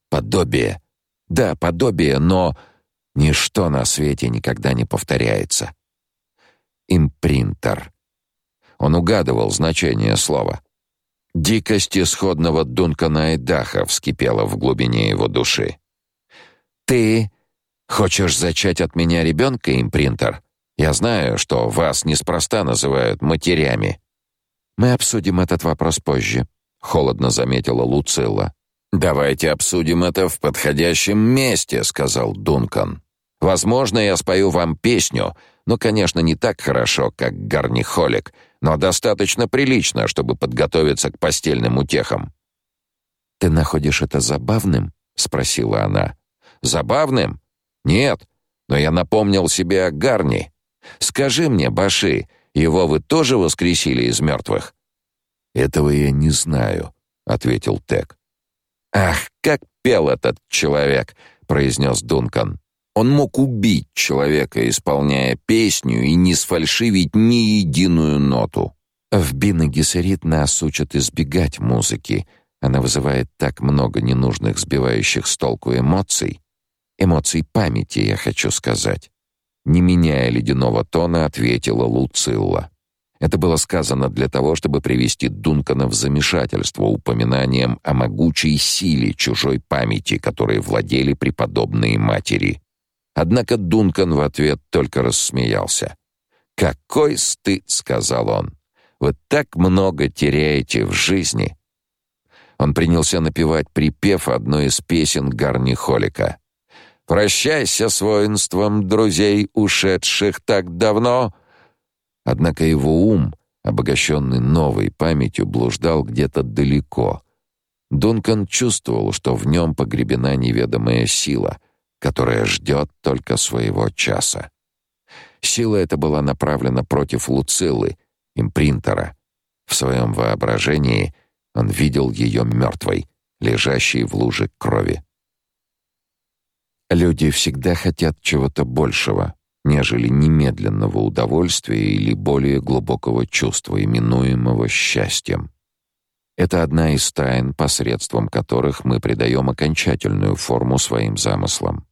Speaker 1: Подобие. Да, подобие, но ничто на свете никогда не повторяется. Импринтер. Он угадывал значение слова. Дикость исходного Дункана Эдаха вскипела в глубине его души. «Ты хочешь зачать от меня ребенка, импринтер?» Я знаю, что вас неспроста называют матерями. Мы обсудим этот вопрос позже. холодно заметила Луцилла. Давайте обсудим это в подходящем месте, сказал Дункан. Возможно, я спою вам песню, но, конечно, не так хорошо, как Гарнихолик, но достаточно прилично, чтобы подготовиться к постельным утехам.
Speaker 2: Ты находишь это забавным? спросила она.
Speaker 1: Забавным? Нет, но я напомнил себе о Гарни. Скажи мне, Баши, его вы тоже воскресили из мертвых?»
Speaker 2: «Этого я не знаю», — ответил Тек.
Speaker 1: «Ах, как пел этот человек!» — произнес Дункан. Он мог убить человека, исполняя песню, и не сфальшивить ни единую ноту.
Speaker 2: В Бин Гессерит нас учат избегать музыки. Она вызывает так много ненужных, сбивающих с толку эмоций. Эмоций памяти, я хочу сказать. Не меняя ледяного тона, ответила Луцилла. Это было сказано для того, чтобы привести Дункана в замешательство упоминанием о могучей силе чужой памяти, которой владели преподобные матери. Однако Дункан в ответ только рассмеялся. «Какой стыд!» — сказал он. «Вы так много теряете в жизни!» Он принялся напевать припев одной из песен Гарни Холика. «Прощайся с воинством друзей, ушедших так давно!» Однако его ум, обогащенный новой памятью, блуждал где-то далеко. Дункан чувствовал, что в нем погребена неведомая сила, которая ждет только своего часа. Сила эта была направлена против Луцилы, импринтера. В своем воображении он видел ее мертвой, лежащей в луже крови. Люди всегда хотят чего-то большего, нежели немедленного удовольствия или более глубокого чувства, именуемого счастьем. Это одна из тайн, посредством которых мы придаем окончательную форму своим замыслам.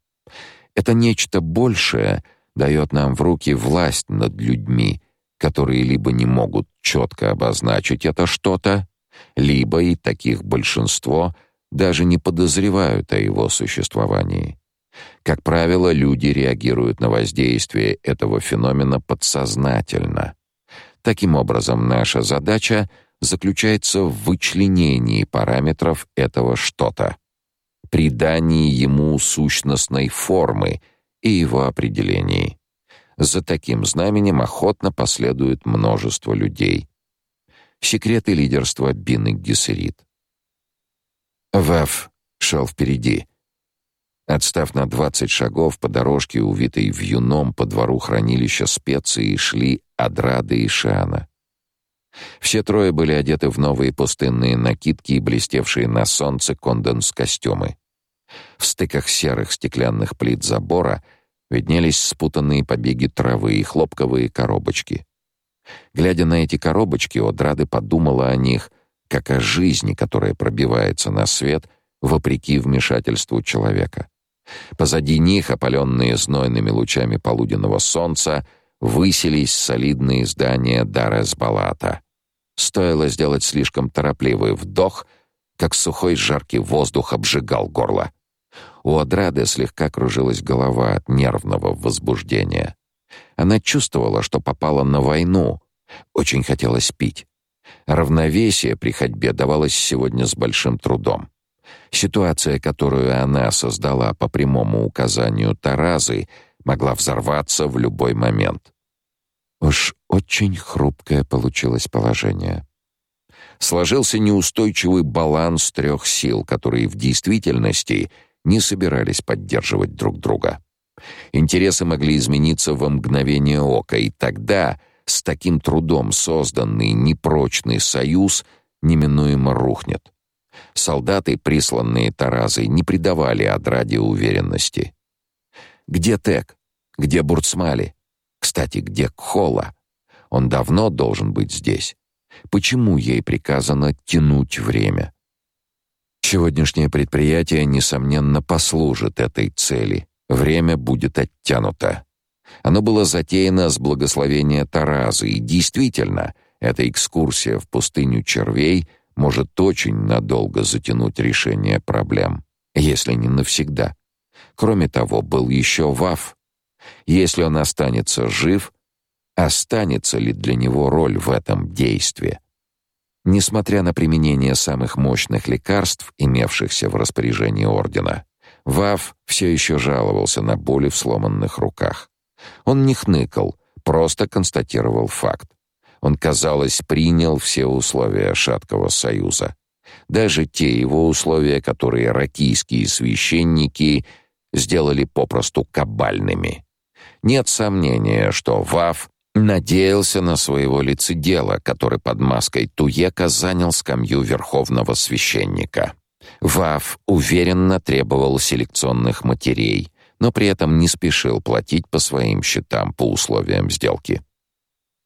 Speaker 2: Это нечто большее дает нам в руки власть над людьми, которые либо не могут четко обозначить это что-то, либо и таких большинство даже не подозревают о его существовании. Как правило, люди реагируют на воздействие этого феномена подсознательно. Таким образом, наша задача заключается в вычленении параметров этого что-то, придании ему сущностной формы и его определении. За таким знаменем охотно последует множество людей. Секреты лидерства Бины Гессерит. Вэф шел впереди — Отстав на двадцать шагов по дорожке, увитой вьюном по двору хранилища специй, шли Адрады и Шана. Все трое были одеты в новые пустынные накидки и блестевшие на солнце конденс-костюмы. В стыках серых стеклянных плит забора виднелись спутанные побеги травы и хлопковые коробочки. Глядя на эти коробочки, Одрады подумала о них, как о жизни, которая пробивается на свет вопреки вмешательству человека. Позади них, опаленные знойными лучами полуденного солнца, высились солидные здания Дарес-Балата. Стоило сделать слишком торопливый вдох, как сухой жаркий воздух обжигал горло. У Адрады слегка кружилась голова от нервного возбуждения. Она чувствовала, что попала на войну. Очень хотелось пить. Равновесие при ходьбе давалось сегодня с большим трудом. Ситуация, которую она создала по прямому указанию Таразы, могла взорваться в любой момент. Уж очень хрупкое получилось положение. Сложился неустойчивый баланс трех сил, которые в действительности не собирались поддерживать друг друга. Интересы могли измениться во мгновение ока, и тогда с таким трудом созданный непрочный союз неминуемо рухнет. Солдаты, присланные Таразой, не придавали Адраде уверенности. Где Тек? Где Бурцмали? Кстати, где Кхола? Он давно должен быть здесь. Почему ей приказано тянуть время? Сегодняшнее предприятие несомненно послужит этой цели. Время будет оттянуто. Оно было затеяно с благословения Таразы, и действительно, эта экскурсия в пустыню червей может очень надолго затянуть решение проблем, если не навсегда. Кроме того, был еще Вав. Если он останется жив, останется ли для него роль в этом действии?
Speaker 1: Несмотря на применение самых мощных лекарств, имевшихся в распоряжении ордена, Вав все еще жаловался на боли в сломанных руках. Он не хныкал, просто констатировал факт. Он, казалось, принял все условия шаткого союза. Даже те его условия, которые ракийские священники сделали попросту кабальными. Нет сомнения, что Вав надеялся на своего лицедела, который под маской Туека занял скамью верховного священника. Вав уверенно требовал селекционных матерей, но при этом не спешил платить по своим счетам по условиям сделки.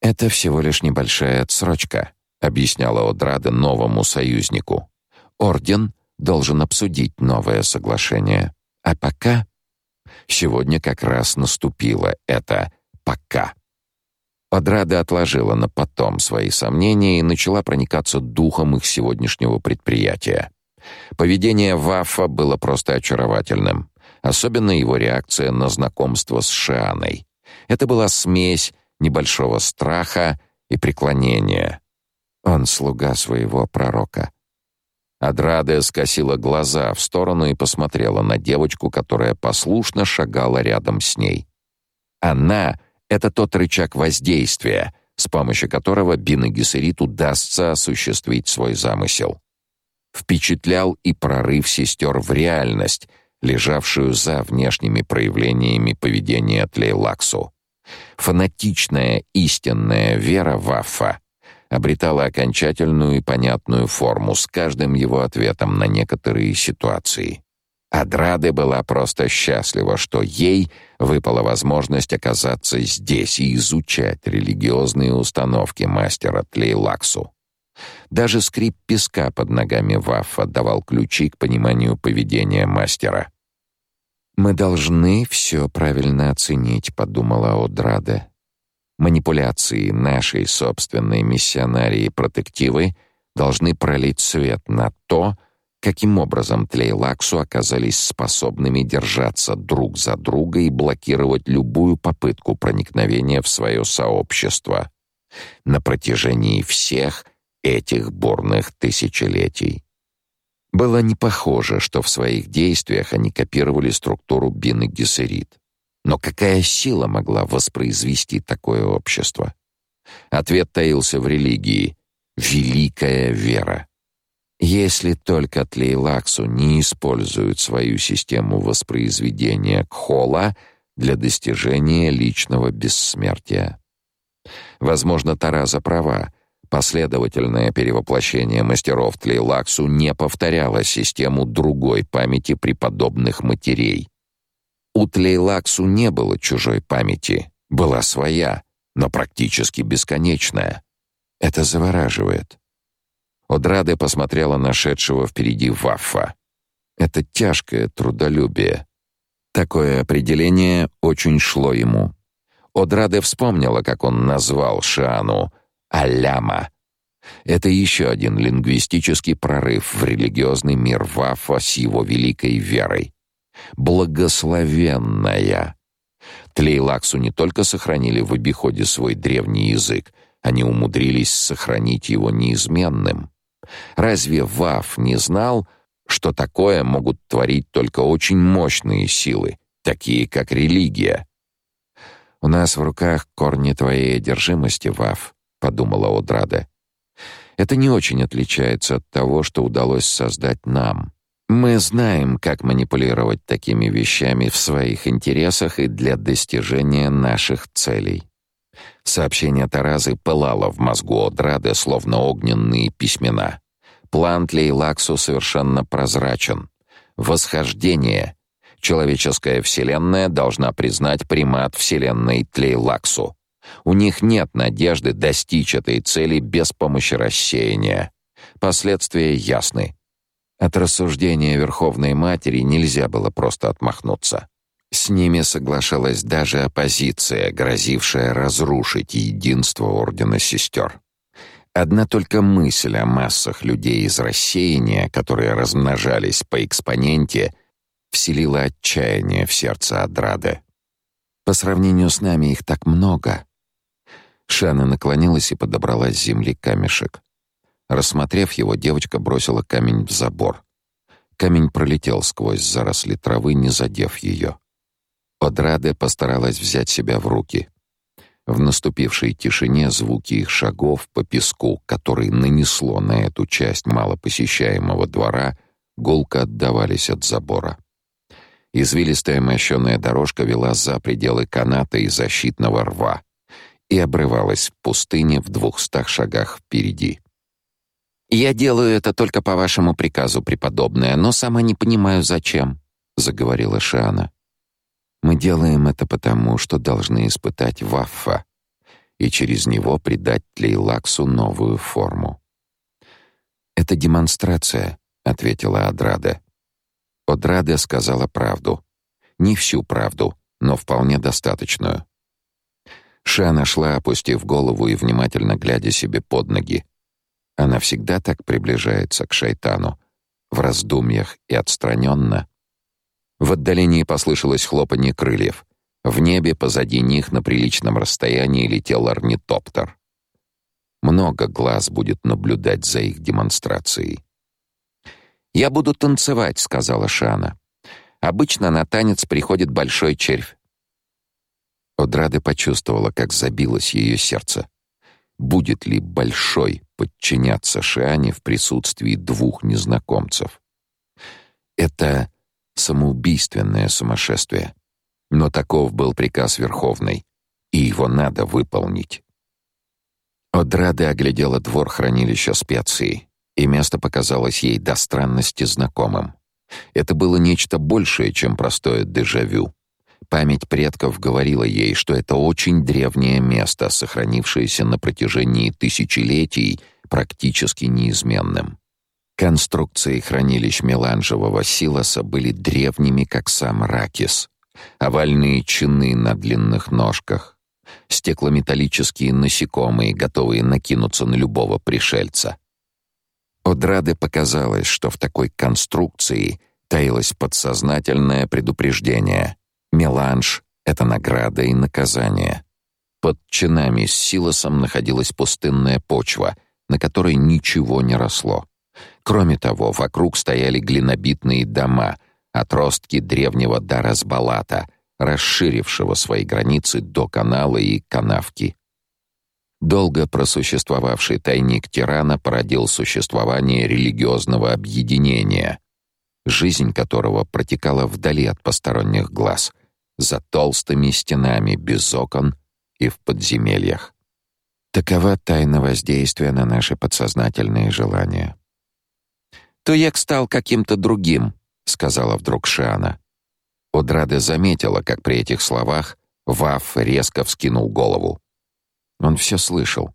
Speaker 1: Это всего лишь небольшая отсрочка, объясняла Одрада новому союзнику. Орден должен обсудить новое соглашение. А пока сегодня как раз наступило это пока. Одрада отложила на потом свои сомнения и начала проникаться духом их сегодняшнего предприятия. Поведение Вафа было просто очаровательным, особенно его реакция на знакомство с Шианой. Это была смесь небольшого страха и преклонения. Он слуга своего пророка. Адрада скосила глаза в сторону и посмотрела на девочку, которая послушно шагала рядом с ней. Она это тот рычаг воздействия, с помощью которого Бин удастся осуществить свой замысел. Впечатлял и прорыв сестер в реальность, лежавшую за внешними проявлениями поведения Тлейлаксу. Фанатичная истинная вера в обретала окончательную и понятную форму с каждым его ответом на некоторые ситуации. Адраде была просто счастлива, что ей выпала возможность оказаться здесь и изучать религиозные установки мастера Тлейлаксу. Даже скрип песка под ногами Ваффа давал ключи к пониманию поведения мастера. «Мы должны все правильно оценить», — подумала Одраде. «Манипуляции нашей собственной миссионарии-протективы должны пролить свет на то, каким образом Тлейлаксу оказались способными держаться друг за друга и блокировать любую попытку проникновения в свое сообщество на протяжении всех этих бурных тысячелетий. Было не похоже, что в своих действиях они копировали структуру Бин и Гессерит. Но какая сила могла воспроизвести такое общество? Ответ таился в религии — великая вера. Если только Тлейлаксу не используют свою систему воспроизведения Кхола для достижения личного бессмертия. Возможно, Тараза права. Последовательное перевоплощение мастеров Тлейлаксу не повторяло систему другой памяти преподобных матерей. У Тлейлаксу не было чужой памяти, была своя, но практически бесконечная. Это завораживает. Одраде посмотрела на шедшего впереди Ваффа. Это тяжкое трудолюбие. Такое определение очень шло ему. Одраде вспомнила, как он назвал Шану Аляма. Это еще один лингвистический прорыв в религиозный мир Вафа с его великой верой. Благословенная. Тлейлаксу не только сохранили в обиходе свой древний язык, они умудрились сохранить его неизменным. Разве Вав не знал, что такое могут творить только очень мощные силы, такие как религия? У нас в руках корни твоей одержимости, Вав, подумала Одрада. Это не очень отличается от того, что удалось создать нам. Мы знаем, как манипулировать такими вещами в своих интересах и для достижения наших целей. Сообщение Таразы пылало в мозгу Одрады, словно огненные письмена. План Тлейлаксу совершенно прозрачен. Восхождение. Человеческая вселенная должна признать примат вселенной Тлейлаксу. У них нет надежды достичь этой цели без помощи рассеяния. Последствия ясны. От рассуждения Верховной Матери нельзя было просто отмахнуться. С ними соглашалась даже оппозиция, грозившая разрушить единство Ордена Сестер. Одна только мысль о массах людей из рассеяния, которые размножались по экспоненте, вселила отчаяние в сердце Адрады. По сравнению с нами их так много. Шана наклонилась и подобрала с земли камешек. Рассмотрев его, девочка бросила камень в забор. Камень пролетел сквозь заросли травы, не задев ее. Одраде постаралась взять себя в руки. В наступившей тишине звуки их шагов по песку, который нанесло на эту часть малопосещаемого двора, гулко отдавались от забора. Извилистая мощеная дорожка вела за пределы каната и защитного рва и обрывалась в пустыне в двухстах шагах впереди. «Я делаю это только по вашему приказу, преподобная, но сама не понимаю, зачем», — заговорила Шиана. «Мы делаем это потому, что должны испытать Ваффа и через него придать Тлейлаксу новую форму». «Это демонстрация», — ответила Адрада. Одрада сказала правду. Не всю правду, но вполне достаточную. Шана шла, опустив голову и внимательно глядя себе под ноги, она всегда так приближается к шайтану, в раздумьях и отстраненно. В отдалении послышалось хлопанье крыльев. В небе позади них на приличном расстоянии летел орнитоптер. Много глаз будет наблюдать за их демонстрацией. «Я буду танцевать», — сказала Шана. «Обычно на танец приходит большой червь». Одрада почувствовала, как забилось ее сердце. Будет ли большой подчиняться Шиане в присутствии двух незнакомцев. Это самоубийственное сумасшествие. Но таков был приказ Верховной, и его надо выполнить. Одрада оглядела двор хранилища специй, и место показалось ей до странности знакомым. Это было нечто большее, чем простое дежавю. Память предков говорила ей, что это очень древнее место, сохранившееся на протяжении тысячелетий практически неизменным. Конструкции хранилищ меланжевого силоса были древними, как сам Ракис. Овальные чины на длинных ножках, стеклометаллические насекомые, готовые накинуться на любого пришельца. Одраде показалось, что в такой конструкции таилось подсознательное предупреждение. Меланж — это награда и наказание. Под чинами с силосом находилась пустынная почва — на которой ничего не росло. Кроме того, вокруг стояли глинобитные дома, отростки древнего Дарасбалата, расширившего свои границы до канала и канавки. Долго просуществовавший тайник тирана породил существование религиозного объединения, жизнь которого протекала вдали от посторонних глаз, за толстыми стенами без окон и в подземельях. Такова тайна воздействия на наши подсознательные желания. «Туек стал каким-то другим», — сказала вдруг Шиана. Одраде заметила, как при этих словах Ваф резко вскинул голову. Он все слышал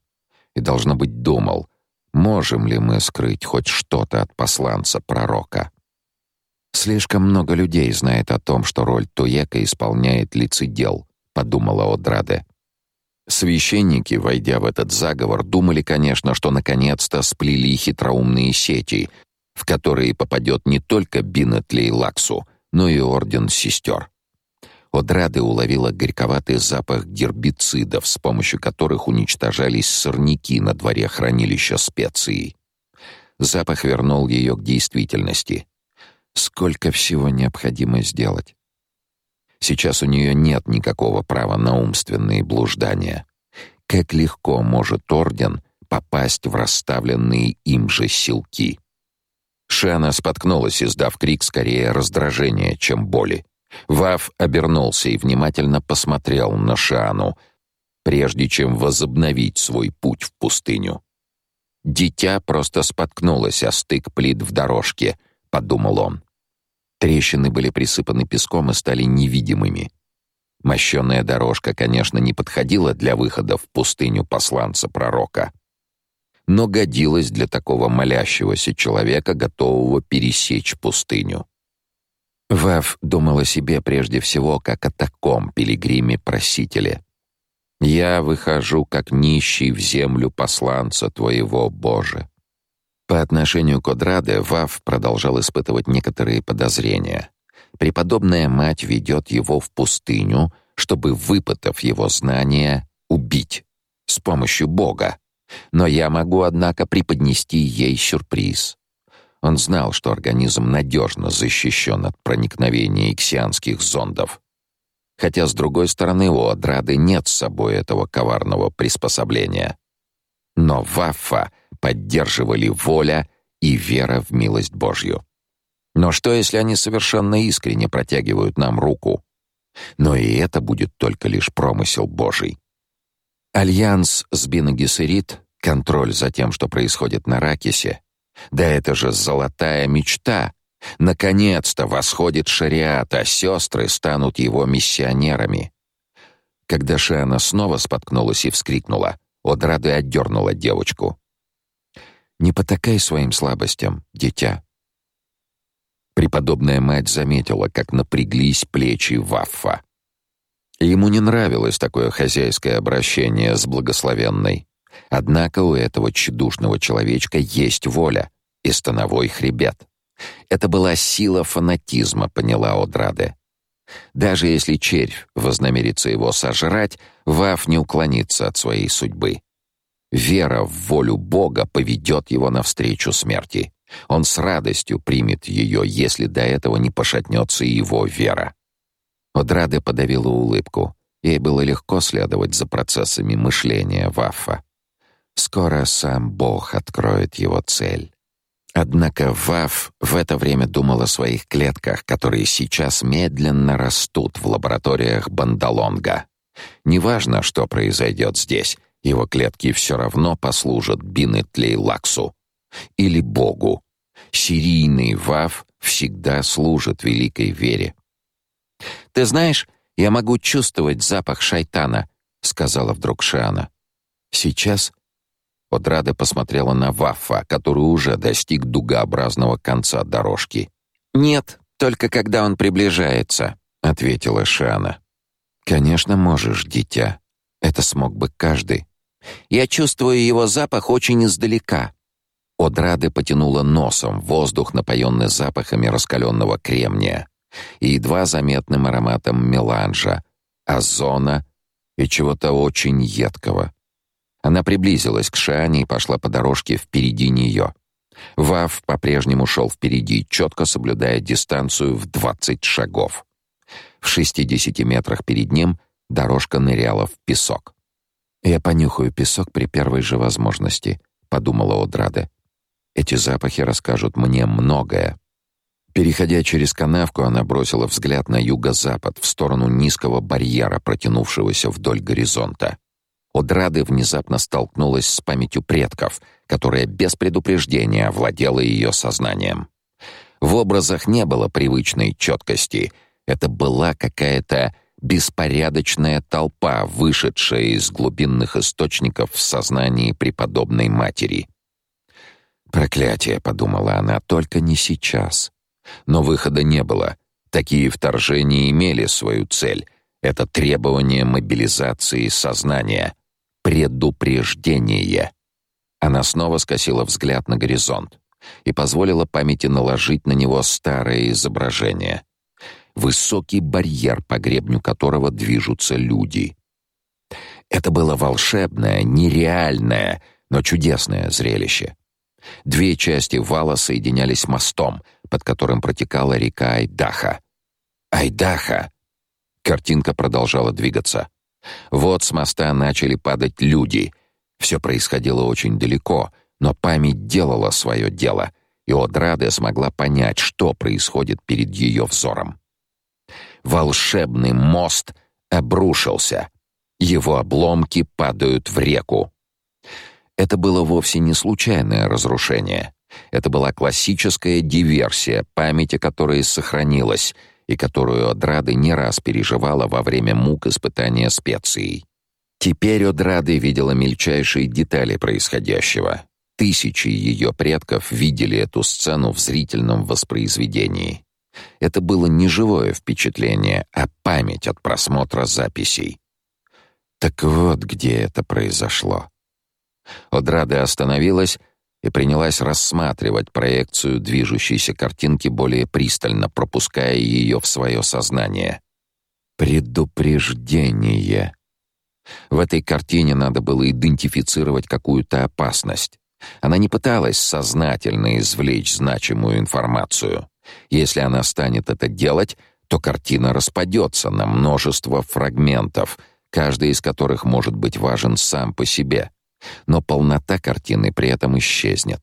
Speaker 1: и, должно быть, думал, можем ли мы скрыть хоть что-то от посланца пророка. Слишком много людей знает о том, что роль Туека исполняет лицедел, подумала Одраде. Священники, войдя в этот заговор, думали, конечно, что наконец-то сплели хитроумные сети, в которые попадет не только Бинетли и Лаксу, но и орден сестер. Одрады уловила горьковатый запах гербицидов, с помощью которых уничтожались сорняки на дворе хранилища специй. Запах вернул ее к действительности. Сколько всего необходимо сделать? Сейчас у нее нет никакого права на умственные блуждания. Как легко может орден попасть в расставленные им же силки. Шана споткнулась, издав крик скорее раздражения, чем боли. Вав обернулся и внимательно посмотрел на Шану, прежде чем возобновить свой путь в пустыню. Дитя просто споткнулось о стык плит в дорожке, подумал он. Трещины были присыпаны песком и стали невидимыми. Мощенная дорожка, конечно, не подходила для выхода в пустыню посланца пророка, но годилась для такого молящегося человека, готового пересечь пустыню. Вав думал о себе прежде всего как о таком пилигриме-просителе. «Я выхожу как нищий в землю посланца Твоего, Боже. По отношению к Одраде Вав продолжал испытывать некоторые подозрения. Преподобная мать ведет его в пустыню, чтобы, выпытав его знания, убить с помощью Бога. Но я могу, однако, преподнести ей сюрприз. Он знал, что организм надежно защищен от проникновения иксианских зондов. Хотя, с другой стороны, у Адрады нет с собой этого коварного приспособления. Но Ваффа поддерживали воля и вера в милость Божью. Но что, если они совершенно искренне протягивают нам руку? Но и это будет только лишь промысел Божий. Альянс с Бинагисерит, контроль за тем, что происходит на Ракисе, да это же золотая мечта. Наконец-то восходит шариат, а сестры станут его миссионерами. Когда Шиана снова споткнулась и вскрикнула, Одрады отдернула девочку. «Не потакай своим слабостям, дитя». Преподобная мать заметила, как напряглись плечи Ваффа. Ему не нравилось такое хозяйское обращение с благословенной. Однако у этого чудушного человечка есть воля и становой хребет. Это была сила фанатизма, поняла Одраде. Даже если червь вознамерится его сожрать, Вав не уклонится от своей судьбы. Вера в волю Бога поведет его навстречу смерти. Он с радостью примет ее, если до этого не пошатнется его вера. Одраде подавила улыбку. Ей было легко следовать за процессами мышления Ваффа. Скоро сам Бог откроет его цель. Однако Ваф в это время думал о своих клетках, которые сейчас медленно растут в лабораториях Бандалонга. Неважно, что произойдет здесь, его клетки все равно послужат Бинетлей-Лаксу или Богу. Сирийный Ваф всегда служит великой вере. «Ты знаешь, я могу чувствовать запах шайтана», — сказала вдруг Шиана. «Сейчас?» Одрада посмотрела на Ваффа, который уже достиг дугообразного конца дорожки. «Нет, только когда он приближается», — ответила Шиана. «Конечно можешь, дитя. Это смог бы каждый. Я чувствую его запах очень издалека». Одрада потянула носом воздух, напоенный запахами раскаленного кремния и едва заметным ароматом меланжа, озона и чего-то очень едкого. Она приблизилась к Шане и пошла по дорожке впереди нее. Вав по-прежнему шел впереди, четко соблюдая дистанцию в 20 шагов. В 60 метрах перед ним дорожка ныряла в песок. «Я понюхаю песок при первой же возможности», — подумала Одраде. «Эти запахи расскажут мне многое». Переходя через канавку, она бросила взгляд на юго-запад, в сторону низкого барьера, протянувшегося вдоль горизонта. Одрады внезапно столкнулась с памятью предков, которая без предупреждения овладела ее сознанием. В образах не было привычной четкости. Это была какая-то беспорядочная толпа, вышедшая из глубинных источников в сознании преподобной матери. «Проклятие», — подумала она, — «только не сейчас». Но выхода не было. Такие вторжения имели свою цель. Это требование мобилизации сознания, предупреждение. Она снова скосила взгляд на горизонт и позволила памяти наложить на него старое изображение. Высокий барьер, по гребню которого движутся люди. Это было волшебное, нереальное, но чудесное зрелище. Две части вала соединялись мостом, под которым протекала река Айдаха. Айдаха! Картинка продолжала двигаться. Вот с моста начали падать люди. Все происходило очень далеко, но память делала свое дело, и Одраде смогла понять, что происходит перед ее взором. Волшебный мост обрушился. Его обломки падают в реку. Это было вовсе не случайное разрушение. Это была классическая диверсия, память о которой сохранилась и которую Одрады не раз переживала во время мук испытания специей. Теперь Одрады видела мельчайшие детали происходящего. Тысячи ее предков видели эту сцену в зрительном воспроизведении. Это было не живое впечатление, а память от просмотра записей. Так вот где это произошло. Одрада остановилась и принялась рассматривать проекцию движущейся картинки более пристально, пропуская ее в свое сознание. Предупреждение. В этой картине надо было идентифицировать какую-то опасность. Она не пыталась сознательно извлечь значимую информацию. Если она станет это делать, то картина распадется на множество фрагментов, каждый из которых может быть важен сам по себе. Но полнота картины при этом исчезнет.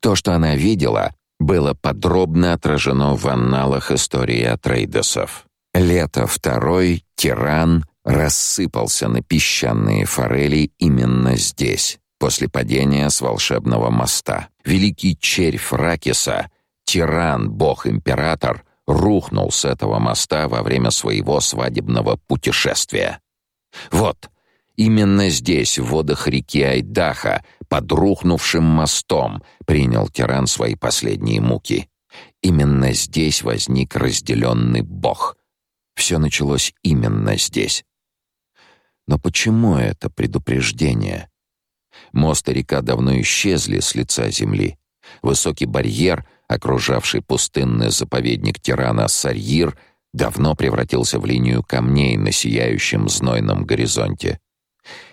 Speaker 1: То, что она видела, было подробно отражено в анналах истории Атрейдесов. Лето второй, тиран, рассыпался на песчаные форели именно здесь, после падения с волшебного моста. Великий червь Ракиса, тиран, бог-император, рухнул с этого моста во время своего свадебного путешествия. Вот, именно здесь, в водах реки Айдаха, под рухнувшим мостом, принял тиран свои последние муки. Именно здесь возник разделенный бог. Все началось именно здесь. Но почему это предупреждение? Мост и река давно исчезли с лица земли. Высокий барьер, окружавший пустынный заповедник тирана Сарьир, давно превратился в линию камней на сияющем знойном горизонте.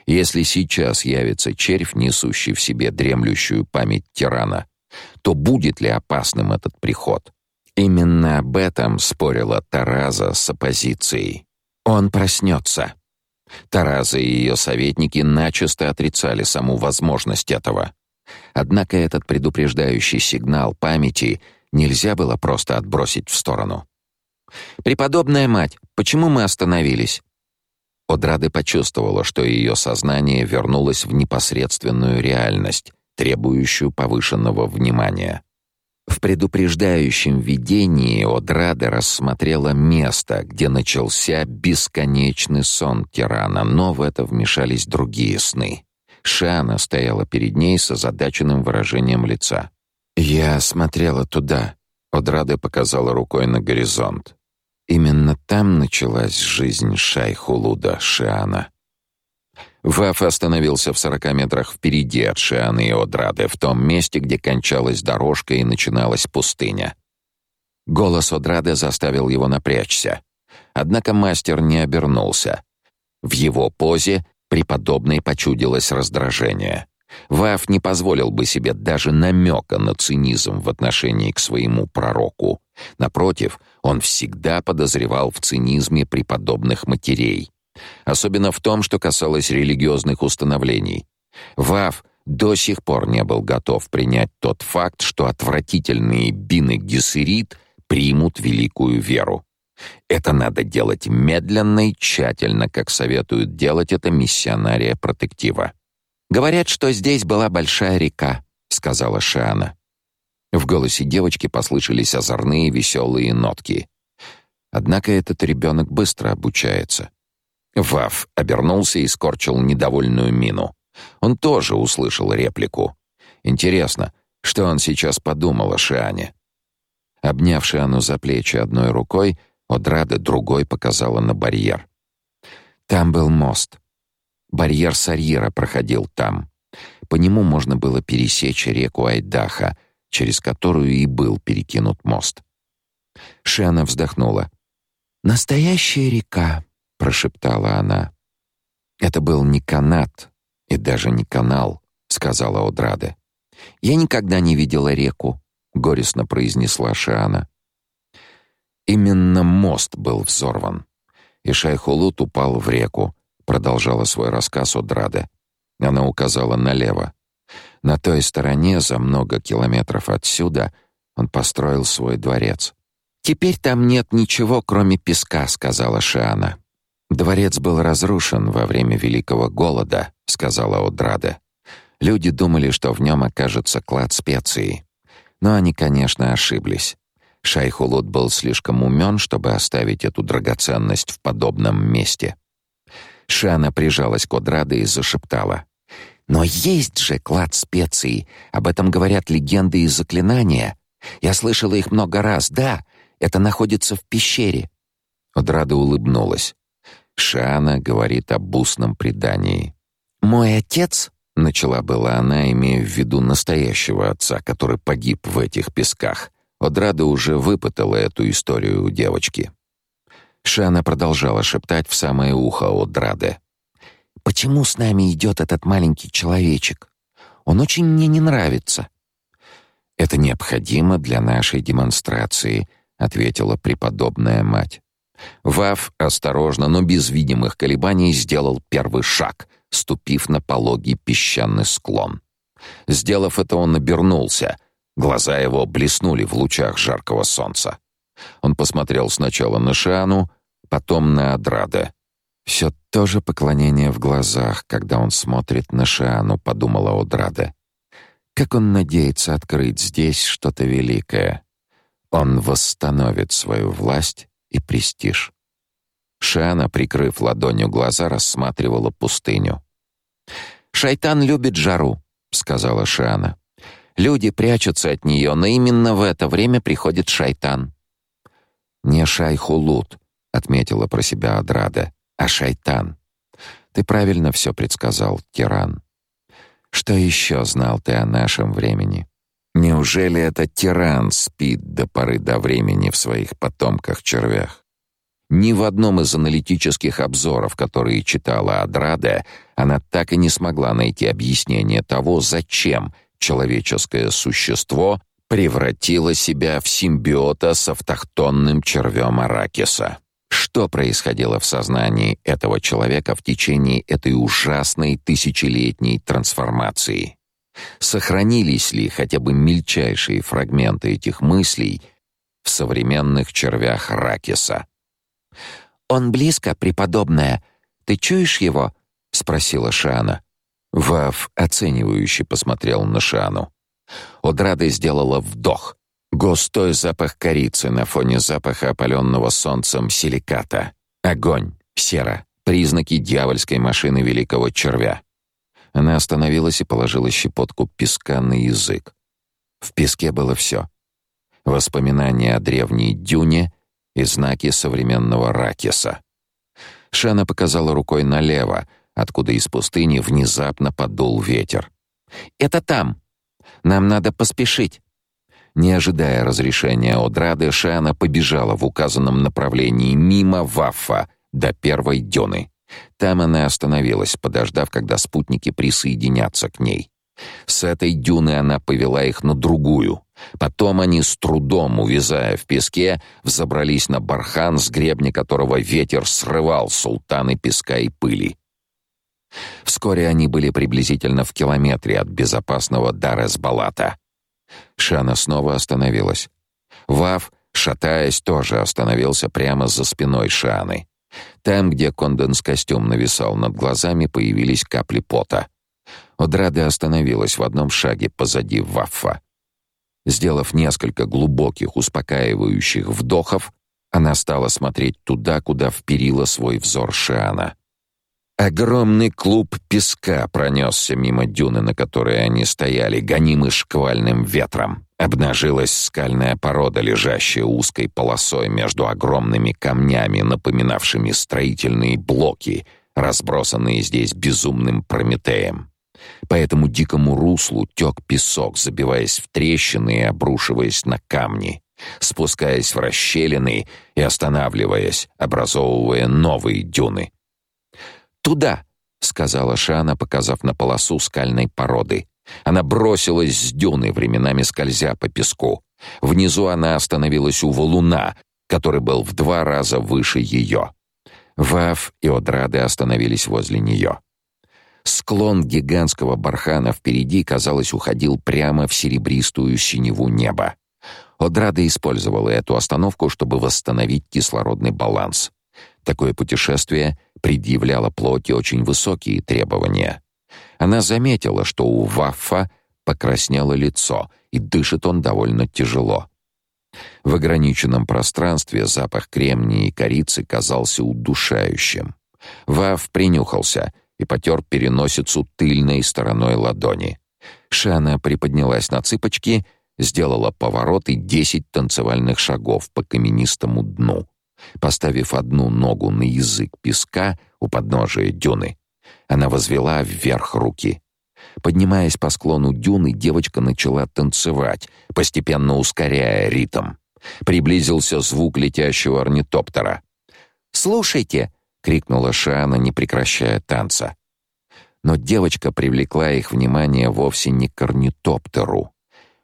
Speaker 1: Если сейчас явится червь, несущий в себе дремлющую память тирана, то будет ли опасным этот приход? Именно об этом спорила Тараза с оппозицией. Он проснется. Тараза и ее советники начисто отрицали саму возможность этого. Однако этот предупреждающий сигнал памяти нельзя было просто отбросить в сторону. «Преподобная мать, почему мы остановились?» Одрады почувствовала, что ее сознание вернулось в непосредственную реальность, требующую повышенного внимания. В предупреждающем видении Одрада рассмотрела место, где начался бесконечный сон тирана, но в это вмешались другие сны. Шана стояла перед ней с озадаченным выражением лица. «Я смотрела туда», — Одрада показала рукой на горизонт. Именно там началась жизнь Шайхулуда Шиана. Ваф остановился в сорока метрах впереди от Шианы и Одрады, в том месте, где кончалась дорожка и начиналась пустыня. Голос Одрады заставил его напрячься. Однако мастер не обернулся. В его позе преподобной почудилось раздражение. Ваф не позволил бы себе даже намека на цинизм в отношении к своему пророку. Напротив, он всегда подозревал в цинизме преподобных матерей. Особенно в том, что касалось религиозных установлений. Вав до сих пор не был готов принять тот факт, что отвратительные бины Гессерит примут великую веру. Это надо делать медленно и тщательно, как советуют делать это миссионария протектива. Говорят, что здесь была большая река, сказала Шиана. В голосе девочки послышались озорные веселые нотки. Однако этот ребенок быстро обучается. Вав обернулся и скорчил недовольную мину. Он тоже услышал реплику. Интересно, что он сейчас подумал о Шиане? Обняв Шиану за плечи одной рукой, Одрада другой показала на барьер. Там был мост. Барьер Сарьера проходил там. По нему можно было пересечь реку Айдаха, через которую и был перекинут мост. Шиана вздохнула. «Настоящая река», прошептала она. Это был не канат и даже не канал, сказала Одрада. Я никогда не видела реку, горестно произнесла Шиана. Именно мост был взорван, и Шайхулут упал в реку, продолжала свой рассказ Одрада. Она указала налево. На той стороне, за много километров отсюда, он построил свой дворец. Теперь там нет ничего, кроме песка, сказала Шиана. Дворец был разрушен во время Великого Голода, сказала Одрада. Люди думали, что в нем окажется клад специй. Но они, конечно, ошиблись. Шайхулут был слишком умен, чтобы оставить эту драгоценность в подобном месте. Шана прижалась к Одраде и зашептала. «Но есть же клад специй. Об этом говорят легенды и заклинания. Я слышала их много раз. Да, это находится в пещере». Одрада улыбнулась. Шана говорит об устном предании. «Мой отец», — начала была она, имея в виду настоящего отца, который погиб в этих песках, Одрада уже выпытала эту историю у девочки. Шана продолжала шептать в самое ухо Одрады. почему с нами идет этот маленький человечек? Он очень мне не нравится». «Это необходимо для нашей демонстрации», — ответила преподобная мать. Вав осторожно, но без видимых колебаний сделал первый шаг, ступив на пологий песчаный склон. Сделав это, он обернулся. Глаза его блеснули в лучах жаркого солнца. Он посмотрел сначала на Шиану, потом на Адрада. Все то же поклонение в глазах, когда он смотрит на Шиану, подумала Одрада. Как он надеется открыть здесь что-то великое. Он восстановит свою власть и престиж. Шиана, прикрыв ладонью глаза, рассматривала пустыню. «Шайтан любит жару», — сказала Шиана. «Люди прячутся от нее, но именно в это время приходит шайтан». «Не шайхулут», — отметила про себя Адрада, — «а шайтан». «Ты правильно все предсказал, тиран». «Что еще знал ты о нашем времени?» Неужели этот тиран спит до поры до времени в своих потомках-червях? Ни в одном из аналитических обзоров, которые читала Адрада, она так и не смогла найти объяснение того, зачем человеческое существо превратило себя в симбиота с автохтонным червем Аракиса. Что происходило в сознании этого человека в течение этой ужасной тысячелетней трансформации? Сохранились ли хотя бы мельчайшие фрагменты этих мыслей в современных червях Ракиса? «Он близко, преподобная. Ты чуешь его?» — спросила Шана. Вав оценивающе посмотрел на Шану. Одрада сделала вдох. Густой запах корицы на фоне запаха опаленного солнцем силиката. Огонь, сера, признаки дьявольской машины великого червя. Она остановилась и положила щепотку песка на язык. В песке было все. Воспоминания о древней дюне и знаки современного Ракиса. Шана показала рукой налево, откуда из пустыни внезапно подул ветер. «Это там! Нам надо поспешить!» Не ожидая разрешения Одрады, Шана побежала в указанном направлении мимо Ваффа до первой дюны. Там она остановилась, подождав, когда спутники присоединятся к ней. С этой дюны она повела их на другую. Потом они с трудом, увязая в песке, взобрались на бархан, с гребня которого ветер срывал султаны песка и пыли. Вскоре они были приблизительно в километре от безопасного Дарес-Балата. Шана снова остановилась. Вав, шатаясь, тоже остановился прямо за спиной Шаны. Там, где конденс-костюм нависал над глазами, появились капли пота. Одрада остановилась в одном шаге позади Ваффа. Сделав несколько глубоких, успокаивающих вдохов, она стала смотреть туда, куда вперила свой взор Шиана. Огромный клуб песка пронесся мимо дюны, на которой они стояли, гонимы шквальным ветром. Обнажилась скальная порода, лежащая узкой полосой между огромными камнями, напоминавшими строительные блоки, разбросанные здесь безумным Прометеем. По этому дикому руслу тек песок, забиваясь в трещины и обрушиваясь на камни, спускаясь в расщелины и останавливаясь, образовывая новые дюны. «Туда!» — сказала Шана, показав на полосу скальной породы. Она бросилась с дюны, временами скользя по песку. Внизу она остановилась у валуна, который был в два раза выше ее. Вав и Одрады остановились возле нее. Склон гигантского бархана впереди, казалось, уходил прямо в серебристую синеву неба. Одрада использовала эту остановку, чтобы восстановить кислородный баланс. Такое путешествие предъявляло плоти очень высокие требования. Она заметила, что у Ваффа покраснело лицо, и дышит он довольно тяжело. В ограниченном пространстве запах кремния и корицы казался удушающим. Ваф принюхался и потер переносицу тыльной стороной ладони. Шана приподнялась на цыпочки, сделала поворот и десять танцевальных шагов по каменистому дну, поставив одну ногу на язык песка у подножия дюны. Она возвела вверх руки. Поднимаясь по склону дюны, девочка начала танцевать, постепенно ускоряя ритм. Приблизился звук летящего орнитоптера. «Слушайте!» — крикнула Шана, не прекращая танца. Но девочка привлекла их внимание вовсе не к орнитоптеру.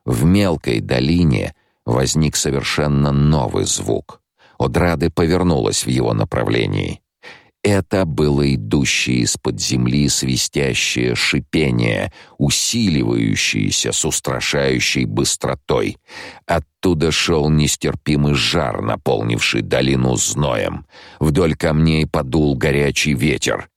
Speaker 1: В мелкой долине возник совершенно новый звук. Одрады повернулась в его направлении. Это было идущее из-под земли свистящее шипение, усиливающееся с устрашающей быстротой. Оттуда шел нестерпимый жар, наполнивший долину зноем. Вдоль камней подул горячий ветер.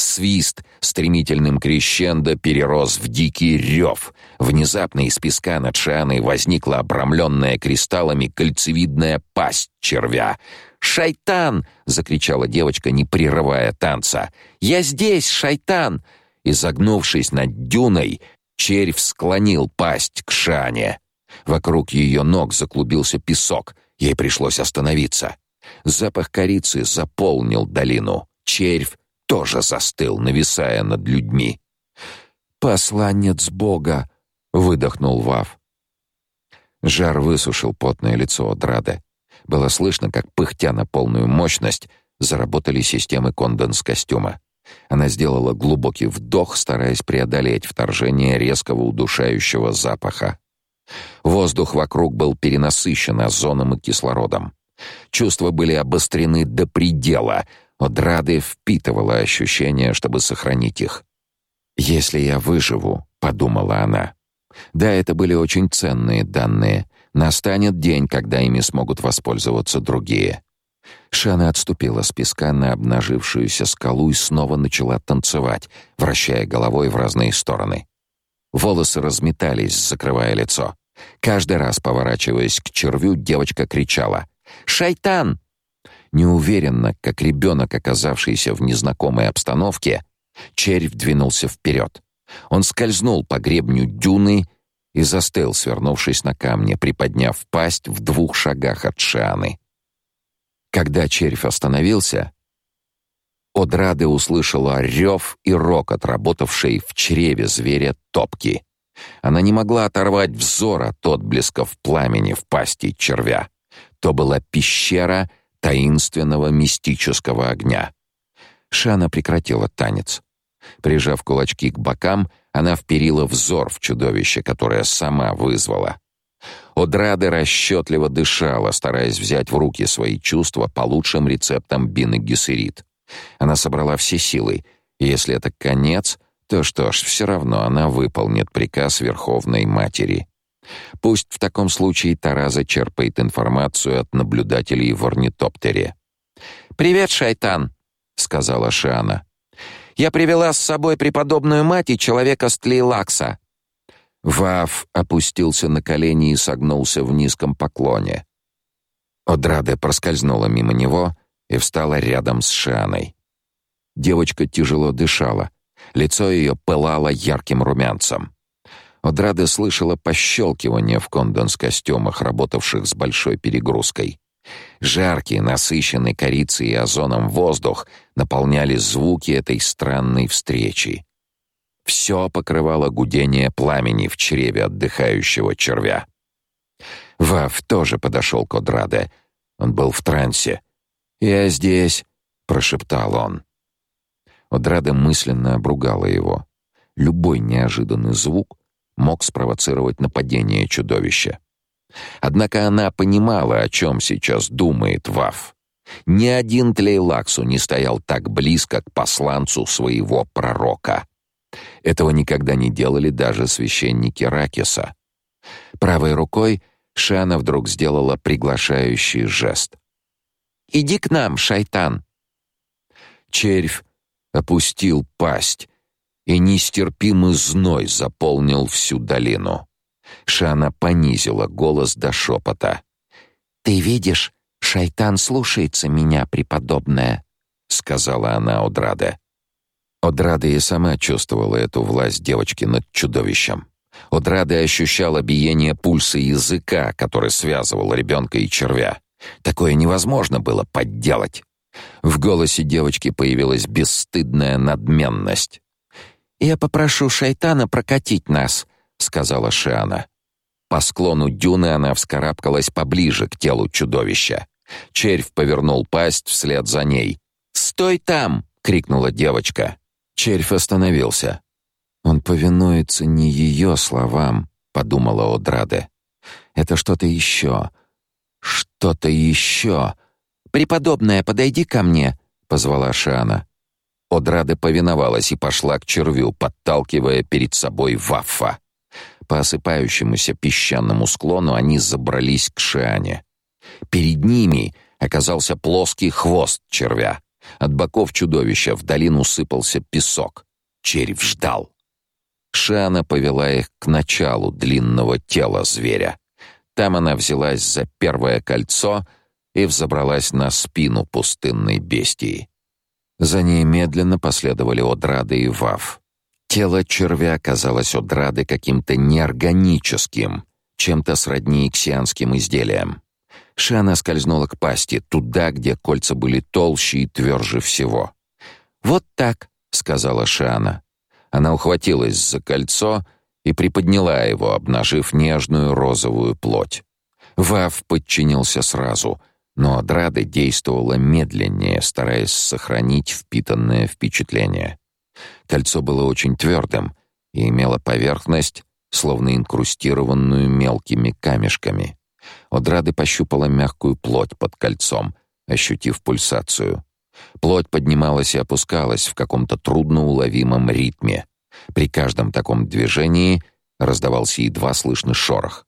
Speaker 1: Свист стремительным крещендо перерос в дикий рев. Внезапно из песка над Шианой возникла обрамленная кристаллами кольцевидная пасть червя. «Шайтан!» — закричала девочка, не прерывая танца. «Я здесь, шайтан!» И, загнувшись над дюной, червь склонил пасть к Шане. Вокруг ее ног заклубился песок. Ей пришлось остановиться. Запах корицы заполнил долину. Червь тоже застыл, нависая над людьми. «Посланец Бога!» — выдохнул Вав. Жар высушил потное лицо Одрады. Было слышно, как, пыхтя на полную мощность, заработали системы конденс-костюма. Она сделала глубокий вдох, стараясь преодолеть вторжение резкого удушающего запаха. Воздух вокруг был перенасыщен озоном и кислородом. Чувства были обострены до предела, Одрады впитывала ощущения, чтобы сохранить их. «Если я выживу», — подумала она. Да, это были очень ценные данные. Настанет день, когда ими смогут воспользоваться другие. Шана отступила с песка на обнажившуюся скалу и снова начала танцевать, вращая головой в разные стороны. Волосы разметались, закрывая лицо. Каждый раз, поворачиваясь к червю, девочка кричала «Шайтан! Неуверенно, как ребенок, оказавшийся в незнакомой обстановке, червь двинулся вперед. Он скользнул по гребню дюны и застыл, свернувшись на камне, приподняв пасть в двух шагах от Шианы. Когда червь остановился, Одрады услышала рев и рокот, работавшей в чреве зверя топки. Она не могла оторвать взор от отблесков пламени в пасти червя. То была пещера — таинственного мистического огня. Шана прекратила танец. Прижав кулачки к бокам, она вперила взор в чудовище, которое сама вызвала. Одрада расчетливо дышала, стараясь взять в руки свои чувства по лучшим рецептам Бины Гессерит. Она собрала все силы, и если это конец, то что ж, все равно она выполнит приказ Верховной Матери. Пусть в таком случае Тараза черпает информацию от наблюдателей в орнитоптере. «Привет, шайтан!» — сказала Шиана. «Я привела с собой преподобную мать и человека с Тлейлакса». Вав опустился на колени и согнулся в низком поклоне. Одраде проскользнула мимо него и встала рядом с Шианой. Девочка тяжело дышала, лицо ее пылало ярким румянцем. Одрада слышала пощелкивание в конденс-костюмах, работавших с большой перегрузкой. Жаркий, насыщенный корицей и озоном воздух наполняли звуки этой странной встречи. Все покрывало гудение пламени в чреве отдыхающего червя. Вав тоже подошел к Одраде. Он был в трансе. «Я здесь», — прошептал он. Одрада мысленно обругала его. Любой неожиданный звук мог спровоцировать нападение чудовища. Однако она понимала, о чем сейчас думает Вав. Ни один Тлейлаксу не стоял так близко к посланцу своего пророка. Этого никогда не делали даже священники Ракиса. Правой рукой Шана вдруг сделала приглашающий жест. «Иди к нам, шайтан!» Червь опустил пасть, и нестерпимый зной заполнил всю долину. Шана понизила голос до шепота. «Ты видишь, шайтан слушается меня, преподобная», — сказала она Одраде. Одраде и сама чувствовала эту власть девочки над чудовищем. Одраде ощущала биение пульса языка, который связывал ребенка и червя. Такое невозможно было подделать. В голосе девочки появилась бесстыдная надменность. «Я попрошу шайтана прокатить нас», — сказала Шиана. По склону дюны она вскарабкалась поближе к телу чудовища. Червь повернул пасть вслед за ней. «Стой там!» — крикнула девочка. Червь остановился. Он повинуется не ее словам, подумала Одраде. Это что-то еще. Что-то еще. Преподобная, подойди ко мне, позвала Шана. Одраде повиновалась и пошла к червю, подталкивая перед собой Ваффа. По осыпающемуся песчаному склону они забрались к Шиане. Перед ними оказался плоский хвост червя. От боков чудовища в долину сыпался песок. Червь ждал. Шиана повела их к началу длинного тела зверя. Там она взялась за первое кольцо и взобралась на спину пустынной бестии. За ней медленно последовали Одрада и Вав. Тело червя казалось Одрады каким-то неорганическим, чем-то сродни иксианским изделиям. Шана скользнула к пасти, туда, где кольца были толще и тверже всего. «Вот так», — сказала Шана. Она ухватилась за кольцо и приподняла его, обнажив нежную розовую плоть. Вав подчинился сразу, но Адрада действовала медленнее, стараясь сохранить впитанное впечатление. Кольцо было очень твердым и имело поверхность, словно инкрустированную мелкими камешками. Одрады пощупала мягкую плоть под кольцом, ощутив пульсацию. Плоть поднималась и опускалась в каком-то трудноуловимом ритме. При каждом таком движении раздавался едва слышный шорох.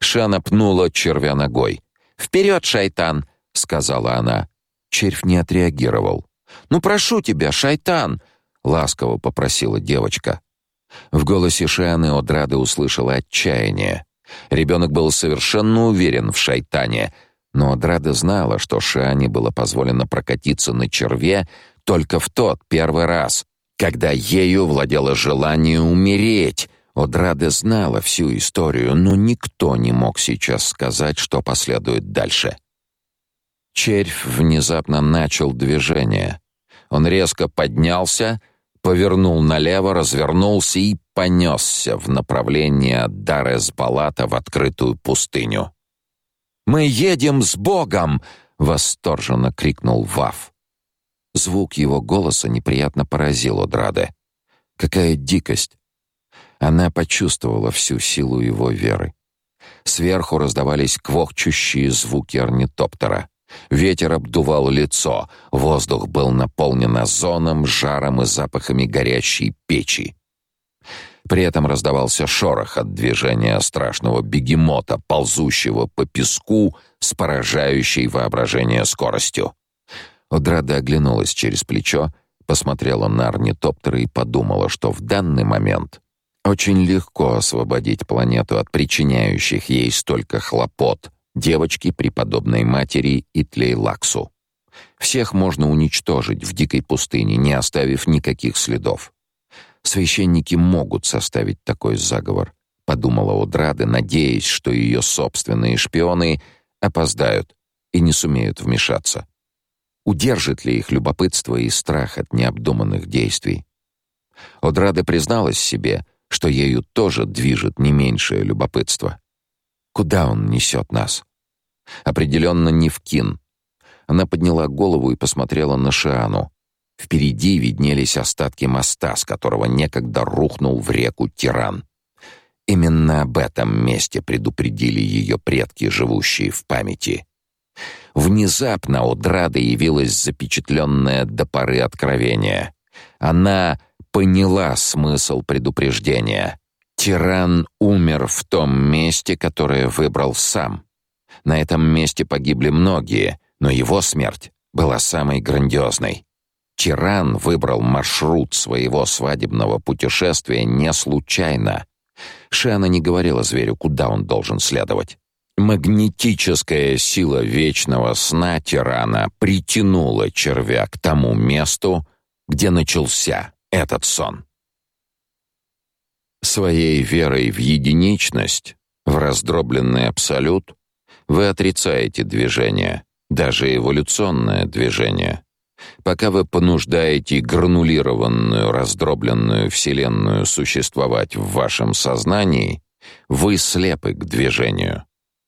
Speaker 1: Шана пнула червя ногой. «Вперед, шайтан!» — сказала она. Червь не отреагировал. «Ну, прошу тебя, шайтан!» — ласково попросила девочка. В голосе Шианы Одрады услышала отчаяние. Ребенок был совершенно уверен в шайтане, но Одрада знала, что Шиане было позволено прокатиться на черве только в тот первый раз, когда ею владело желание умереть. Одрада знала всю историю, но никто не мог сейчас сказать, что последует дальше. Червь внезапно начал движение. Он резко поднялся, повернул налево, развернулся и понесся в направлении от Дарес-Балата в открытую пустыню. «Мы едем с Богом!» — восторженно крикнул Вав. Звук его голоса неприятно поразил Одраде. Какая дикость! Она почувствовала всю силу его веры. Сверху раздавались квохчущие звуки орнитоптера. Ветер обдувал лицо, воздух был наполнен озоном, жаром и запахами горящей печи. При этом раздавался шорох от движения страшного бегемота, ползущего по песку с поражающей воображение скоростью. Одрада оглянулась через плечо, посмотрела на орнитоптер и подумала, что в данный момент очень легко освободить планету от причиняющих ей столько хлопот девочки преподобной матери Итлей-Лаксу. Всех можно уничтожить в дикой пустыне, не оставив никаких следов. Священники могут составить такой заговор, подумала Одрада, надеясь, что ее собственные шпионы опоздают и не сумеют вмешаться. Удержит ли их любопытство и страх от необдуманных действий? Одрада призналась себе, что ею тоже движет не меньшее любопытство. Куда он несет нас? Определенно не в Кин. Она подняла голову и посмотрела на Шиану. Впереди виднелись остатки моста, с которого некогда рухнул в реку Тиран. Именно об этом месте предупредили ее предки, живущие в памяти. Внезапно у Драды явилась запечатленная до поры откровения. Она поняла смысл предупреждения. Тиран умер в том месте, которое выбрал сам. На этом месте погибли многие, но его смерть была самой грандиозной. Тиран выбрал маршрут своего свадебного путешествия не случайно. Шана не говорила зверю, куда он должен следовать. Магнетическая сила вечного сна тирана притянула червя к тому месту, где начался этот сон. Своей верой в единичность, в раздробленный абсолют, вы отрицаете движение, даже эволюционное движение. Пока вы понуждаете гранулированную, раздробленную вселенную существовать в вашем сознании, вы слепы к движению.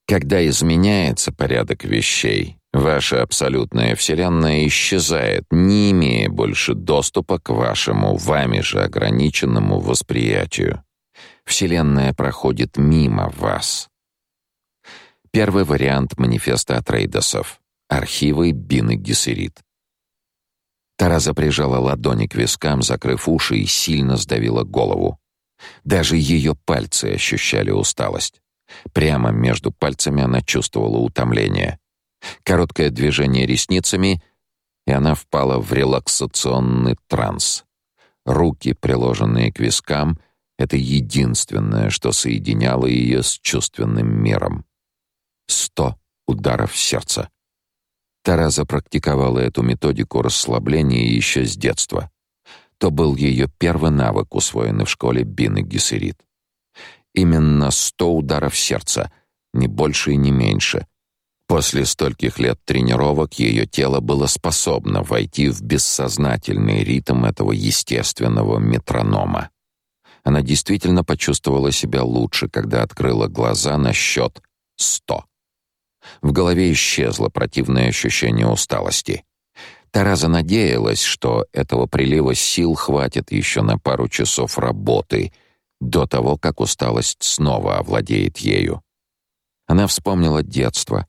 Speaker 1: Когда изменяется порядок вещей, Ваша абсолютная Вселенная исчезает, не имея больше доступа к вашему, вами же ограниченному восприятию. Вселенная проходит мимо вас. Первый вариант манифеста Атрейдосов. Архивы Бины Гессерит. Тараза прижала ладони к вискам, закрыв уши и сильно сдавила голову. Даже ее пальцы ощущали усталость. Прямо между пальцами она чувствовала утомление. Короткое движение ресницами, и она впала в релаксационный транс. Руки, приложенные к вискам, это единственное, что соединяло ее с чувственным миром. Сто ударов сердца. Тараза практиковала эту методику расслабления еще с детства. То был ее первый навык, усвоенный в школе Бины Гессерит. Именно сто ударов сердца, ни больше и не меньше. После стольких лет тренировок ее тело было способно войти в бессознательный ритм этого естественного метронома. Она действительно почувствовала себя лучше, когда открыла глаза на счет сто. В голове исчезло противное ощущение усталости. Тараза надеялась, что этого прилива сил хватит еще на пару часов работы до того, как усталость снова овладеет ею. Она вспомнила детство,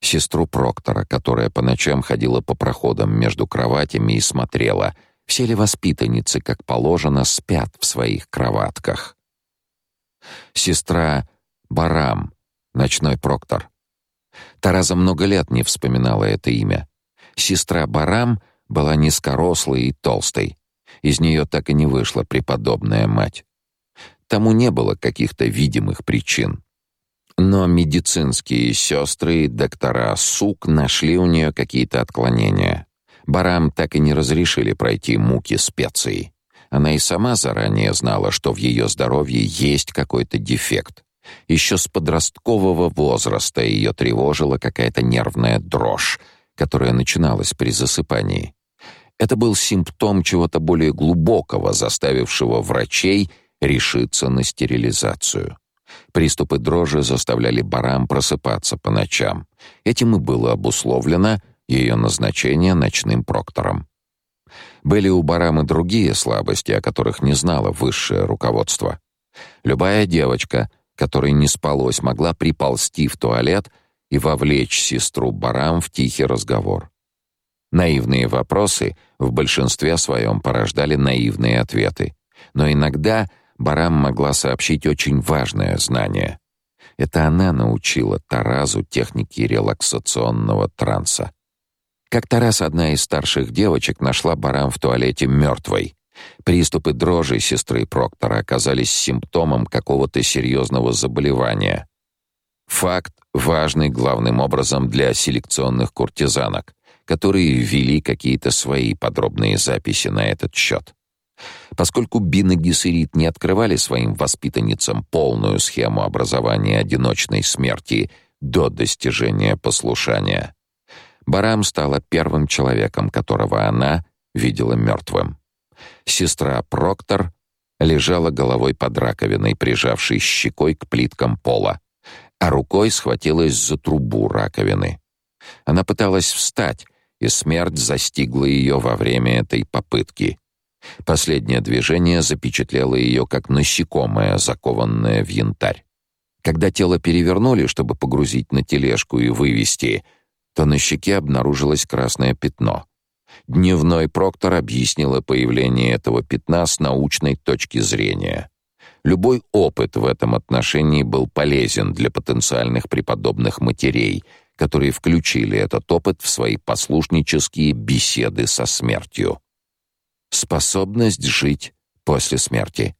Speaker 1: сестру Проктора, которая по ночам ходила по проходам между кроватями и смотрела, все ли воспитанницы, как положено, спят в своих кроватках. Сестра Барам, ночной Проктор — Тараза много лет не вспоминала это имя. Сестра Барам была низкорослой и толстой. Из нее так и не вышла преподобная мать. Тому не было каких-то видимых причин. Но медицинские сестры и доктора Сук нашли у нее какие-то отклонения. Барам так и не разрешили пройти муки специй. Она и сама заранее знала, что в ее здоровье есть какой-то дефект. Еще с подросткового возраста ее тревожила какая-то нервная дрожь, которая начиналась при засыпании. Это был симптом чего-то более глубокого, заставившего врачей решиться на стерилизацию. Приступы дрожи заставляли Барам просыпаться по ночам. Этим и было обусловлено ее назначение ночным проктором. Были у Барам и другие слабости, о которых не знало высшее руководство. Любая девочка, которой не спалось, могла приползти в туалет и вовлечь сестру Барам в тихий разговор. Наивные вопросы в большинстве своем порождали наивные ответы, но иногда Барам могла сообщить очень важное знание. Это она научила Таразу технике релаксационного транса. Как-то раз одна из старших девочек нашла Барам в туалете мертвой, Приступы дрожи сестры Проктора оказались симптомом какого-то серьезного заболевания. Факт важный главным образом для селекционных куртизанок, которые ввели какие-то свои подробные записи на этот счет. Поскольку Бин и Гессерит не открывали своим воспитанницам полную схему образования одиночной смерти до достижения послушания, Барам стала первым человеком, которого она видела мертвым. Сестра Проктор лежала головой под раковиной, прижавшись щекой к плиткам пола, а рукой схватилась за трубу раковины. Она пыталась встать, и смерть застигла ее во время этой попытки. Последнее движение запечатлело ее как насекомое, закованное в янтарь. Когда тело перевернули, чтобы погрузить на тележку и вывести, то на щеке обнаружилось красное пятно. Дневной проктор объяснила появление этого пятна с научной точки зрения. Любой опыт в этом отношении был полезен для потенциальных преподобных матерей, которые включили этот опыт в свои послушнические беседы со смертью. Способность жить после смерти.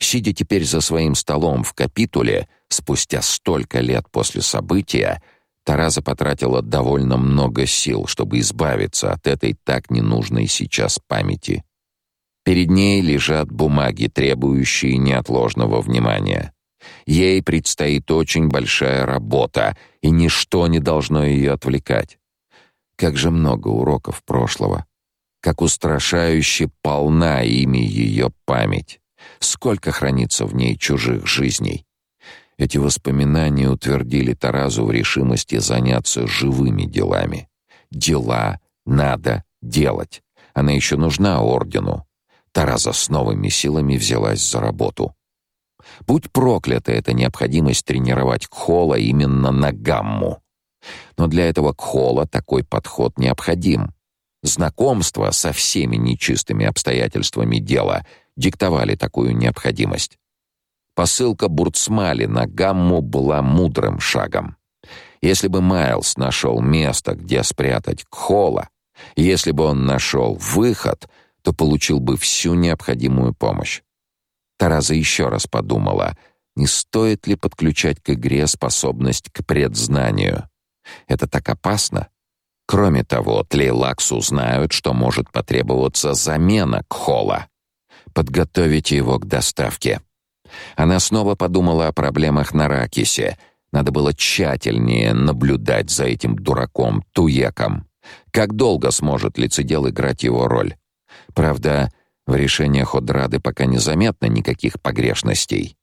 Speaker 1: Сидя теперь за своим столом в капитуле, спустя столько лет после события, Тараза потратила довольно много сил, чтобы избавиться от этой так ненужной сейчас памяти. Перед ней лежат бумаги, требующие неотложного внимания. Ей предстоит очень большая работа, и ничто не должно ее отвлекать. Как же много уроков прошлого. Как устрашающе полна ими ее память. Сколько хранится в ней чужих жизней. Эти воспоминания утвердили Таразу в решимости заняться живыми делами. Дела надо делать. Она еще нужна ордену. Тараза с новыми силами взялась за работу. Будь проклята эта необходимость тренировать Кхола именно на гамму. Но для этого Кхола такой подход необходим. Знакомство со всеми нечистыми обстоятельствами дела диктовали такую необходимость. Посылка Бурцмали на гамму была мудрым шагом. Если бы Майлз нашел место, где спрятать Кхола, если бы он нашел выход, то получил бы всю необходимую помощь. Тараза еще раз подумала, не стоит ли подключать к игре способность к предзнанию. Это так опасно. Кроме того, Тлейлаксу знают, что может потребоваться замена Кхола. Подготовить его к доставке. Она снова подумала о проблемах на Ракисе. Надо было тщательнее наблюдать за этим дураком Туеком. Как долго сможет лицедел играть его роль? Правда, в решениях Одрады пока незаметно никаких погрешностей.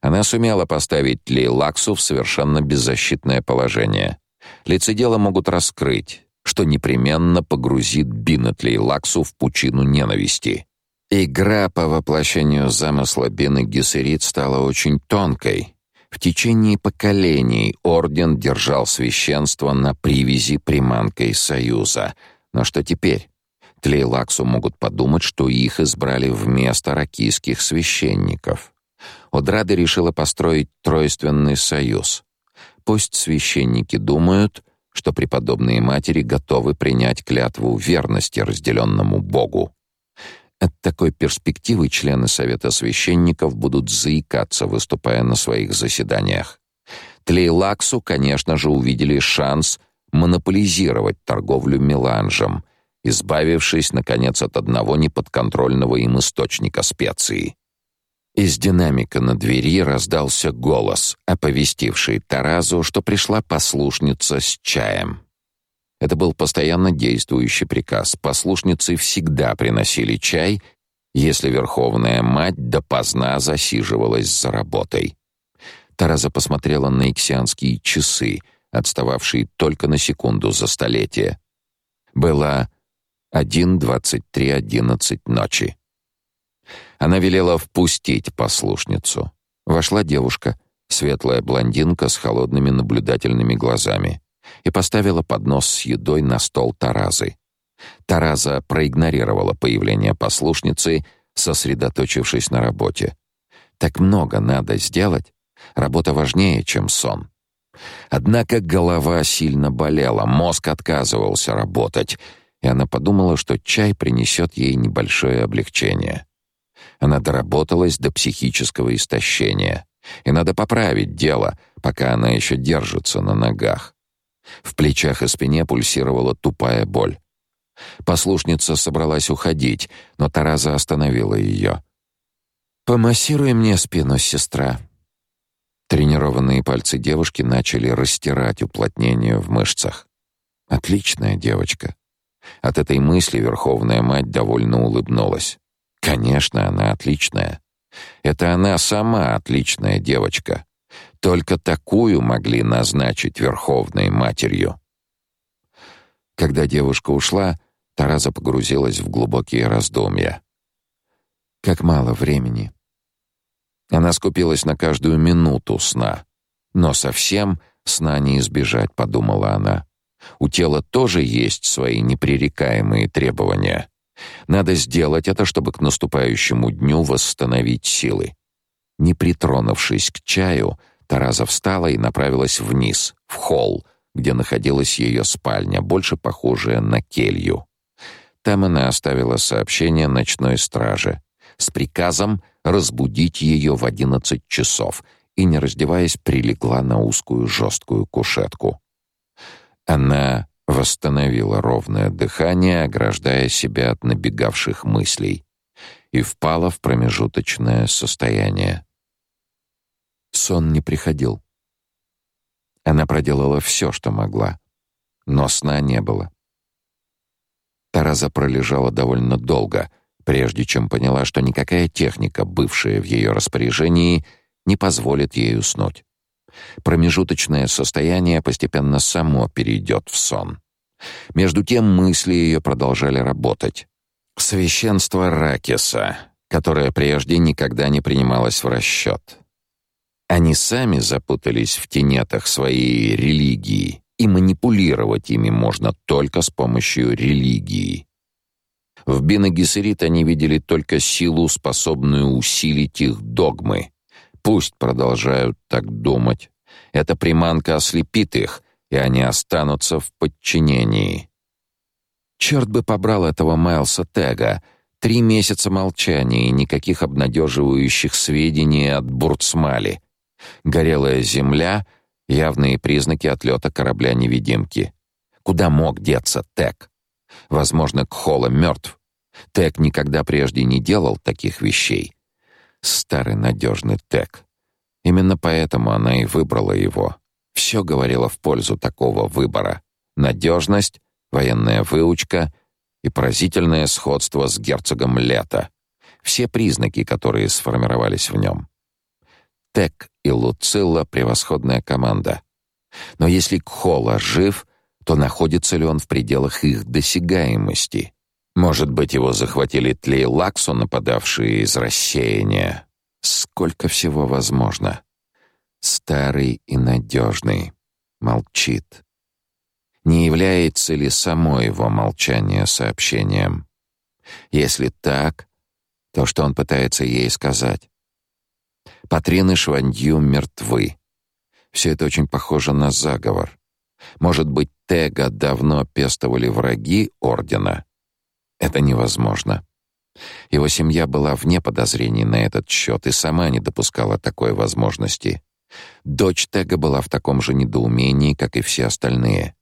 Speaker 1: Она сумела поставить Лейлаксу в совершенно беззащитное положение. Лицедела могут раскрыть, что непременно погрузит Бинетли Лаксу в пучину ненависти. Игра по воплощению замысла Бины Гессерит стала очень тонкой. В течение поколений орден держал священство на привязи приманкой союза. Но что теперь? Тлейлаксу могут подумать, что их избрали вместо ракийских священников. Одрада решила построить тройственный союз. Пусть священники думают, что преподобные матери готовы принять клятву верности разделенному Богу. От такой перспективы члены совета священников будут заикаться, выступая на своих заседаниях. Тлейлаксу, конечно же, увидели шанс монополизировать торговлю меланжем, избавившись наконец от одного неподконтрольного им источника специй. Из динамика на двери раздался голос, оповестивший Таразу, что пришла послушница с чаем. Это был постоянно действующий приказ. Послушницы всегда приносили чай, если верховная мать допоздна засиживалась за работой. Тараза посмотрела на иксианские часы, отстававшие только на секунду за столетие. Было 1:23:11 ночи. Она велела впустить послушницу. Вошла девушка, светлая блондинка с холодными наблюдательными глазами, и поставила поднос с едой на стол Таразы. Тараза проигнорировала появление послушницы, сосредоточившись на работе. Так много надо сделать. Работа важнее, чем сон. Однако голова сильно болела, мозг отказывался работать, и она подумала, что чай принесет ей небольшое облегчение. Она доработалась до психического истощения. И надо поправить дело, пока она еще держится на ногах. В плечах и спине пульсировала тупая боль. Послушница собралась уходить, но Тараза остановила ее. «Помассируй мне спину, сестра». Тренированные пальцы девушки начали растирать уплотнение в мышцах. «Отличная девочка». От этой мысли Верховная Мать довольно улыбнулась. Конечно, она отличная. Это она сама отличная девочка. Только такую могли назначить верховной матерью. Когда девушка ушла, Тараза погрузилась в глубокие раздумья. Как мало времени. Она скупилась на каждую минуту сна. Но совсем сна не избежать, подумала она. У тела тоже есть свои непререкаемые требования. Надо сделать это, чтобы к наступающему дню восстановить силы. Не притронувшись к чаю, Тараза встала и направилась вниз, в холл, где находилась ее спальня, больше похожая на келью. Там она оставила сообщение ночной страже с приказом разбудить ее в одиннадцать часов и, не раздеваясь, прилегла на узкую жесткую кушетку. Она восстановила ровное дыхание, ограждая себя от набегавших мыслей, и впала в промежуточное состояние. Сон не приходил. Она проделала все, что могла, но сна не было. Тараза пролежала довольно долго, прежде чем поняла, что никакая техника, бывшая в ее распоряжении, не позволит ей уснуть. Промежуточное состояние постепенно само перейдет в сон. Между тем мысли ее продолжали работать. Священство Ракиса, которое прежде никогда не принималось в расчет. Они сами запутались в тенетах своей религии, и манипулировать ими можно только с помощью религии. В Бенегисерит они видели только силу, способную усилить их догмы. Пусть продолжают так думать. Эта приманка ослепит их, и они останутся в подчинении. Черт бы побрал этого Майлса Тега. Три месяца молчания и никаких обнадеживающих сведений от Бурцмали. Горелая земля — явные признаки отлета корабля-невидимки. Куда мог деться Тег? Возможно, Кхола мертв. Тег никогда прежде не делал таких вещей. Старый надежный Тег. Именно поэтому она и выбрала его. Все говорило в пользу такого выбора. Надежность, военная выучка и поразительное сходство с герцогом Лето. Все признаки, которые сформировались в нем. Тек и Луцилла — превосходная команда. Но если Кхола жив, то находится ли он в пределах их досягаемости? Может быть, его захватили Тлей Лаксу, нападавшие из рассеяния? Сколько всего возможно. Старый и надежный. Молчит. Не является ли само его молчание сообщением? Если так, то что он пытается ей сказать? Патрин и мертвы. Все это очень похоже на заговор. Может быть, Тега давно пестовали враги Ордена? Это невозможно. Его семья была вне подозрений на этот счет и сама не допускала такой возможности. Дочь Тега была в таком же недоумении, как и все остальные.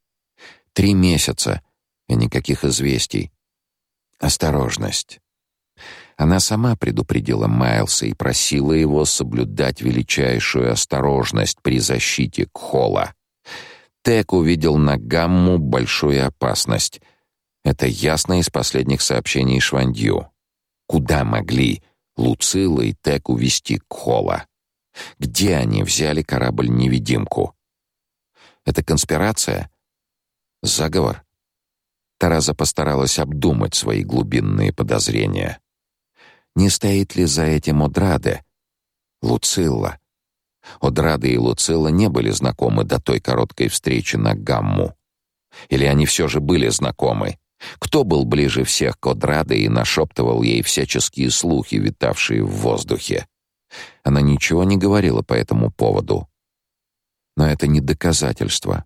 Speaker 1: Три месяца и никаких известий. Осторожность. Она сама предупредила Майлса и просила его соблюдать величайшую осторожность при защите Кхола. Тек увидел на Гамму большую опасность. Это ясно из последних сообщений Швандью. Куда могли Луцила и Тек увести Кхола? Где они взяли корабль-невидимку? Это конспирация? Заговор? Тараза постаралась обдумать свои глубинные подозрения. Не стоит ли за этим Одраде? Луцилла. Одраде и Луцилла не были знакомы до той короткой встречи на Гамму. Или они все же были знакомы? Кто был ближе всех к Одраде и нашептывал ей всяческие слухи, витавшие в воздухе? Она ничего не говорила по этому поводу. Но это не доказательство.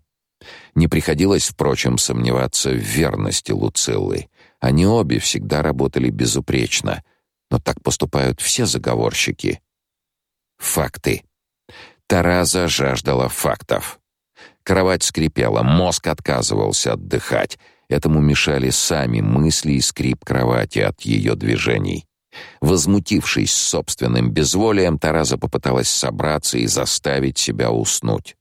Speaker 1: Не приходилось, впрочем, сомневаться в верности Луциллы. Они обе всегда работали безупречно, но так поступают все заговорщики. Факты. Тараза жаждала фактов. Кровать скрипела, мозг отказывался отдыхать. Этому мешали сами мысли и скрип кровати от ее движений. Возмутившись собственным безволием, Тараза попыталась собраться и заставить себя уснуть.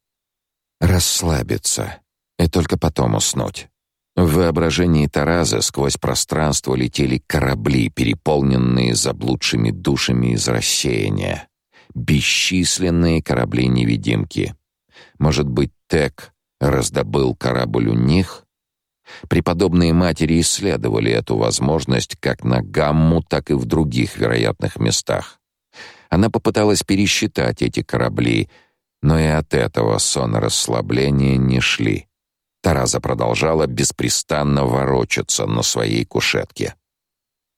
Speaker 1: Расслабиться и только потом уснуть. В воображении Таразы сквозь пространство летели корабли, переполненные заблудшими душами из рассеяния. Бесчисленные корабли-невидимки. Может быть, Тек раздобыл корабль у них? Преподобные матери исследовали эту возможность как на Гамму, так и в других вероятных местах. Она попыталась пересчитать эти корабли, но и от этого сон расслабления не шли. Тараза продолжала беспрестанно ворочаться на своей кушетке.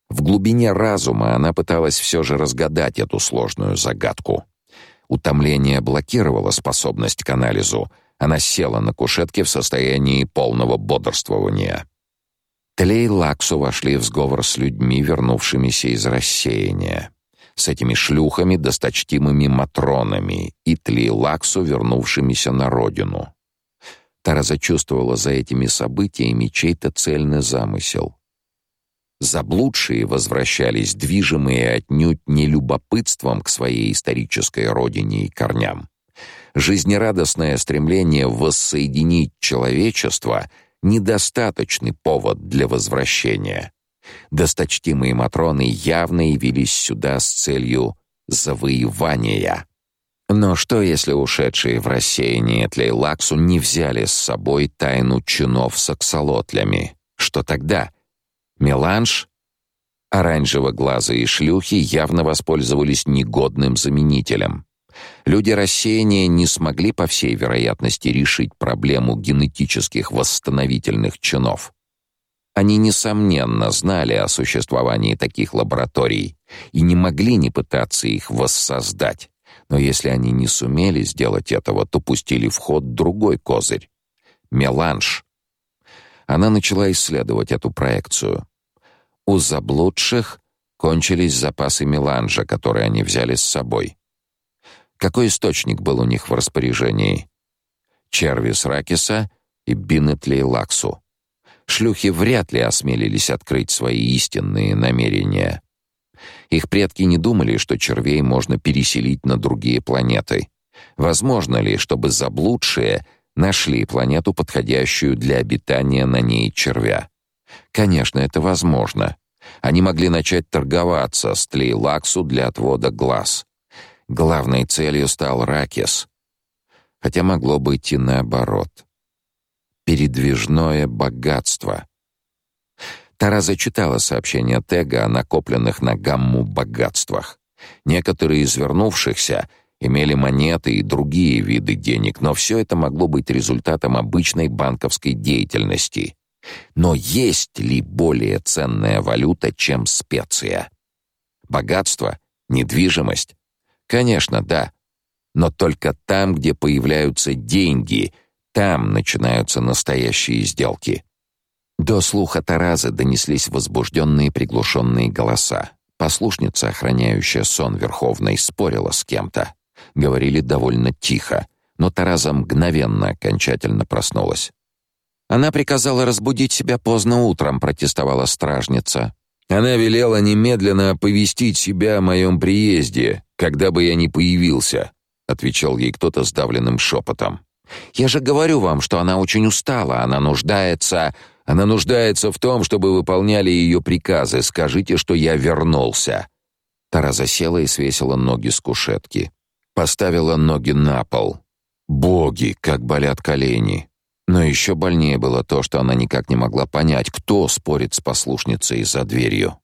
Speaker 1: В глубине разума она пыталась все же разгадать эту сложную загадку. Утомление блокировало способность к анализу. Она села на кушетке в состоянии полного бодрствования. Тлей Лаксу вошли в сговор с людьми, вернувшимися из рассеяния. С этими шлюхами, досточтимыми матронами, и Тлей Лаксу, вернувшимися на родину. Тараза чувствовала за этими событиями чей-то цельный замысел. Заблудшие возвращались, движимые отнюдь не любопытством к своей исторической родине и корням. Жизнерадостное стремление воссоединить человечество — недостаточный повод для возвращения. Досточтимые Матроны явно явились сюда с целью завоевания. Но что, если ушедшие в рассеяние Тлейлаксу не взяли с собой тайну чинов с аксолотлями? Что тогда? Меланж? Оранжево-глазые шлюхи явно воспользовались негодным заменителем. Люди рассеяния не смогли, по всей вероятности, решить проблему генетических восстановительных чинов. Они, несомненно, знали о существовании таких лабораторий и не могли не пытаться их воссоздать. Но если они не сумели сделать этого, то пустили в ход другой козырь — меланж. Она начала исследовать эту проекцию. У заблудших кончились запасы меланжа, которые они взяли с собой. Какой источник был у них в распоряжении? Червис Ракиса и Бинетли Лаксу. Шлюхи вряд ли осмелились открыть свои истинные намерения. Их предки не думали, что червей можно переселить на другие планеты. Возможно ли, чтобы заблудшие нашли планету, подходящую для обитания на ней червя? Конечно, это возможно. Они могли начать торговаться с Тлейлаксу для отвода глаз. Главной целью стал Ракес. Хотя могло быть и наоборот. Передвижное богатство. Тараза читала сообщения Тега о накопленных на гамму богатствах. Некоторые из вернувшихся имели монеты и другие виды денег, но все это могло быть результатом обычной банковской деятельности. Но есть ли более ценная валюта, чем специя? Богатство, недвижимость? Конечно, да. Но только там, где появляются деньги, там начинаются настоящие сделки. До слуха Таразы донеслись возбужденные приглушенные голоса. Послушница, охраняющая сон Верховной, спорила с кем-то. Говорили довольно тихо, но Тараза мгновенно окончательно проснулась. Она приказала разбудить себя поздно утром, протестовала стражница.
Speaker 2: Она велела немедленно оповестить себя о моем приезде, когда бы я ни появился, отвечал ей кто-то сдавленным шепотом.
Speaker 1: Я же говорю вам, что она очень устала, она нуждается
Speaker 2: она нуждается в том, чтобы выполняли ее приказы. Скажите, что я вернулся.
Speaker 1: Тараза села и свесила ноги с кушетки.
Speaker 2: Поставила ноги на пол. Боги, как болят колени. Но еще больнее было то, что она никак не могла понять, кто спорит с послушницей за дверью.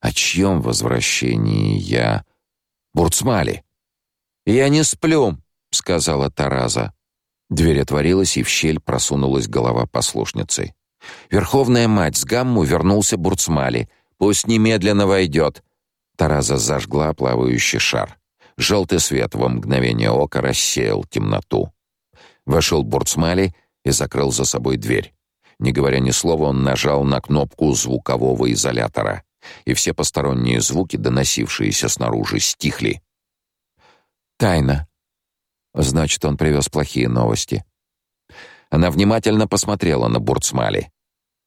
Speaker 2: О чьем возвращении я... Бурцмали.
Speaker 1: «Я не сплю», — сказала
Speaker 2: Тараза. Дверь отворилась, и в щель просунулась голова послушницы.
Speaker 1: Верховная мать с Гамму вернулся Бурцмали. Пусть немедленно войдет.
Speaker 2: Тараза зажгла плавающий шар. Желтый свет во мгновение ока рассеял темноту. Вошел Бурцмали и закрыл за собой дверь. Не говоря ни слова, он нажал на кнопку звукового изолятора, и все посторонние звуки, доносившиеся снаружи, стихли.
Speaker 1: Тайна.
Speaker 2: Значит, он привез плохие новости. Она внимательно посмотрела на Бурцмали.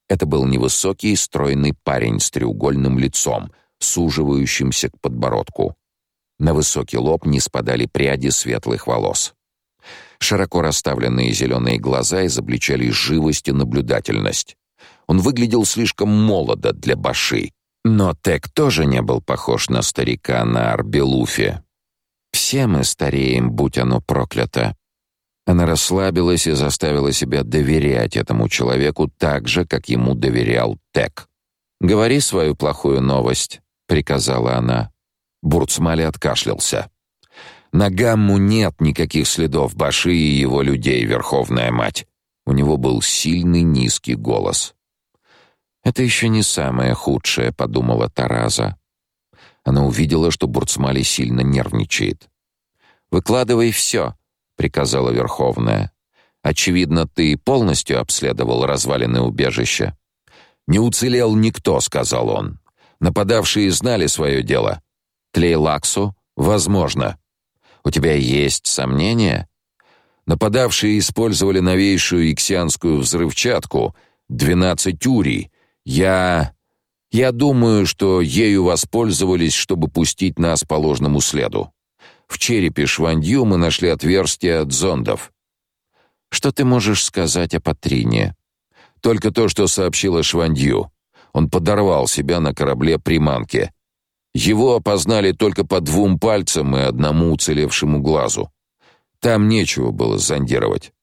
Speaker 2: Это был невысокий, стройный парень с треугольным лицом, суживающимся к подбородку. На высокий лоб не спадали пряди светлых волос. Широко расставленные зеленые глаза изобличали живость и наблюдательность. Он выглядел слишком молодо для баши, но Тек тоже не был похож на старика на Арбелуфе. Все мы стареем, будь оно проклято. Она расслабилась и заставила себя доверять этому человеку так же, как ему доверял Тек. «Говори свою плохую новость», — приказала она. Бурцмали откашлялся. «На Гамму нет никаких следов Баши и его людей, Верховная Мать». У него был сильный низкий голос. «Это еще не самое худшее», — подумала Тараза. Она увидела, что Бурцмали сильно нервничает. «Выкладывай все», приказала Верховная. Очевидно, ты полностью обследовал развалины убежища. Не уцелел никто, сказал он. Нападавшие знали свое дело. Тлейлаксу, возможно. У тебя есть сомнения? Нападавшие использовали новейшую иксианскую взрывчатку, 12 урий. Я я думаю, что ею воспользовались, чтобы пустить нас по ложному следу. В черепе Швандью мы нашли отверстия от зондов. Что ты можешь сказать о Патрине? Только то, что сообщила Швандью. Он подорвал себя на корабле приманки.
Speaker 1: Его опознали только по двум пальцам и одному уцелевшему глазу. Там нечего было зондировать.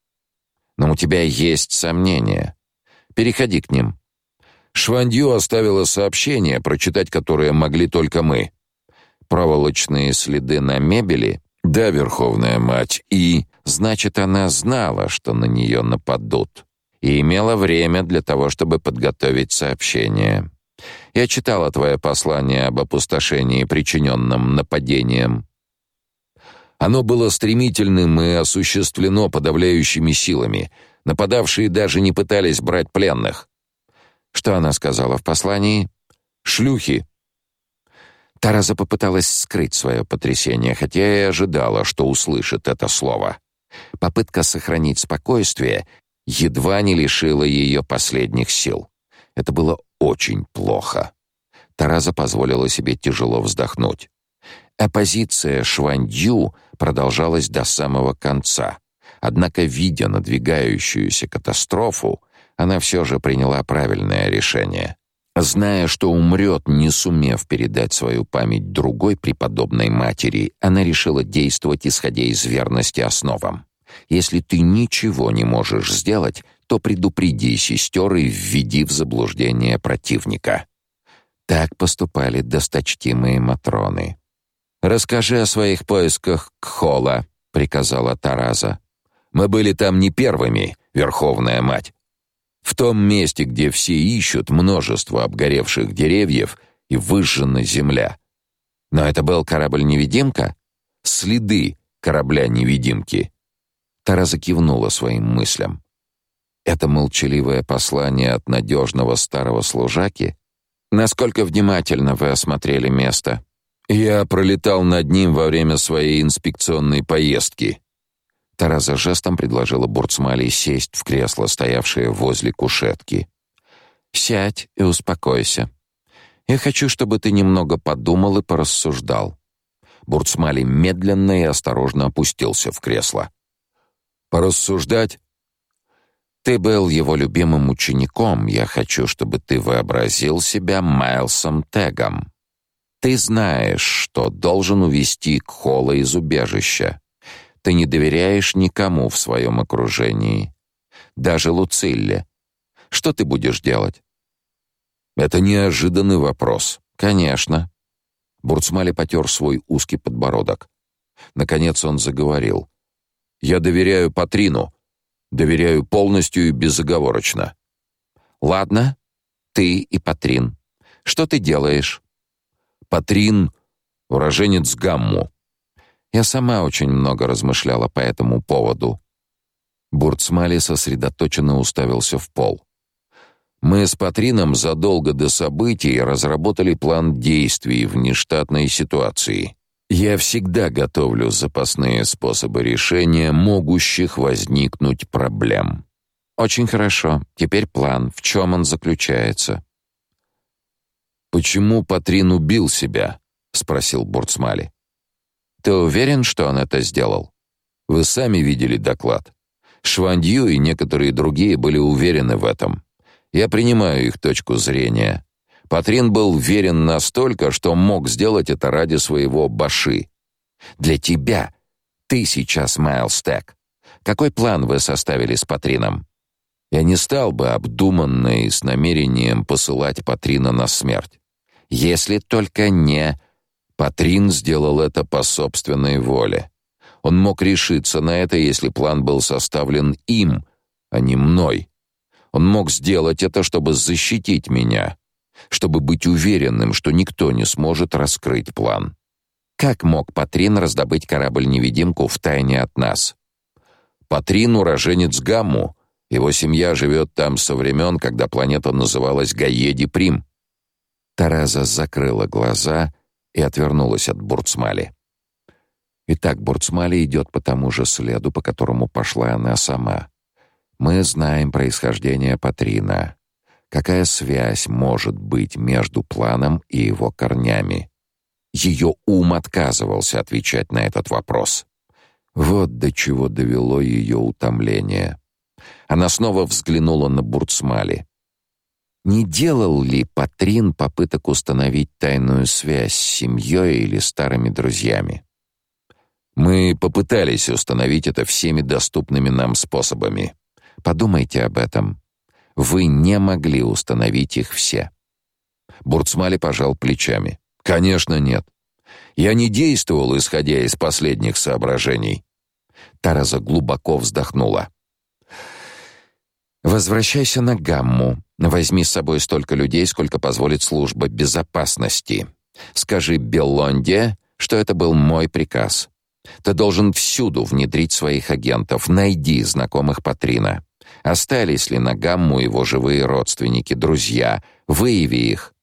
Speaker 1: Но у тебя есть сомнения. Переходи к ним. Швандью оставила сообщение, прочитать которое могли только мы. Проволочные следы на мебели? Да, Верховная Мать, и... Значит, она знала, что на нее нападут, и имела время для того, чтобы подготовить сообщение. Я читала твое послание об опустошении, причиненном нападением. Оно было стремительным и осуществлено подавляющими силами. Нападавшие даже не пытались брать пленных. Что она сказала в послании? Шлюхи. Тараза попыталась скрыть свое потрясение, хотя и ожидала, что услышит это слово. Попытка сохранить спокойствие едва не лишила ее последних сил. Это было очень плохо. Тараза позволила себе тяжело вздохнуть. Оппозиция Швандю продолжалась до самого конца. Однако, видя надвигающуюся катастрофу, она все же приняла правильное решение. Зная, что умрет, не сумев передать свою память другой преподобной матери, она решила действовать исходя из верности основам. Если ты ничего не можешь сделать, то предупреди сестер и введи в заблуждение противника. Так поступали досточтимые матроны. Расскажи о своих поисках Кхола, приказала Тараза. Мы были там не первыми, Верховная мать. В том месте, где все ищут множество обгоревших деревьев и выжжена земля. Но это был корабль-невидимка? Следы корабля-невидимки. Тараза кивнула своим мыслям. Это молчаливое послание от надежного старого служаки? Насколько внимательно вы осмотрели место? Я пролетал над ним во время своей инспекционной поездки. Тараза жестом предложила Бурцмали сесть в кресло, стоявшее возле кушетки. Сядь и успокойся. Я хочу, чтобы ты немного подумал и порассуждал. Бурцмали медленно и осторожно опустился в кресло. Порассуждать? Ты был его любимым учеником. Я хочу, чтобы ты вообразил себя Майлсом Тегом. Ты знаешь, что должен увести Кхола из убежища. Ты не доверяешь никому в своем окружении, даже Луцилле. Что ты будешь делать? Это неожиданный вопрос. Конечно. Бурцмали потер свой узкий подбородок. Наконец он заговорил. Я доверяю Патрину. Доверяю полностью и безоговорочно. Ладно, ты и Патрин. Что ты делаешь? Патрин уроженец Гамму. Я сама очень много размышляла по этому поводу. Бурцмали сосредоточенно уставился в пол. Мы с Патрином задолго до событий разработали план действий в нештатной ситуации. Я всегда готовлю запасные способы решения могущих возникнуть проблем. Очень хорошо. Теперь план. В чем он заключается? Почему Патрин убил себя? спросил Бурцмали. Ты уверен, что он это сделал? Вы сами видели доклад. Швандью и некоторые другие были уверены в этом. Я принимаю их точку зрения. Патрин был верен настолько, что мог сделать это ради своего баши. Для тебя ты сейчас Майлстек. Какой план вы составили с Патрином? Я не стал бы обдуманно и с намерением посылать Патрина на смерть. Если только не Патрин сделал это по собственной воле. Он мог решиться на это, если план был составлен им, а не мной. Он мог сделать это, чтобы защитить меня чтобы быть уверенным, что никто не сможет раскрыть план. Как мог Патрин раздобыть корабль-невидимку в тайне от нас? Патрин уроженец Гамму. Его семья живет там со времен, когда планета называлась Гаеди Прим. Тараза закрыла глаза и отвернулась от Бурцмали. Итак, Бурцмали идет по тому же следу, по которому пошла она сама. Мы знаем происхождение Патрина. Какая связь может быть между планом и его корнями? Ее ум отказывался отвечать на этот вопрос. Вот до чего довело ее утомление. Она снова взглянула на Бурцмали. Не делал ли Патрин попыток установить тайную связь с семьей или старыми друзьями? Мы попытались установить это всеми доступными нам способами. Подумайте об этом. Вы не могли установить их все. Бурцмали пожал плечами. Конечно, нет. Я не действовал, исходя из последних соображений. Тараза глубоко вздохнула. Возвращайся на Гамму. Возьми с собой столько людей, сколько позволит служба безопасности. Скажи Беллонде, что это был мой приказ. Ты должен всюду внедрить своих агентов. Найди знакомых Патрина. Остались ли на Гамму его живые родственники, друзья? Выяви их.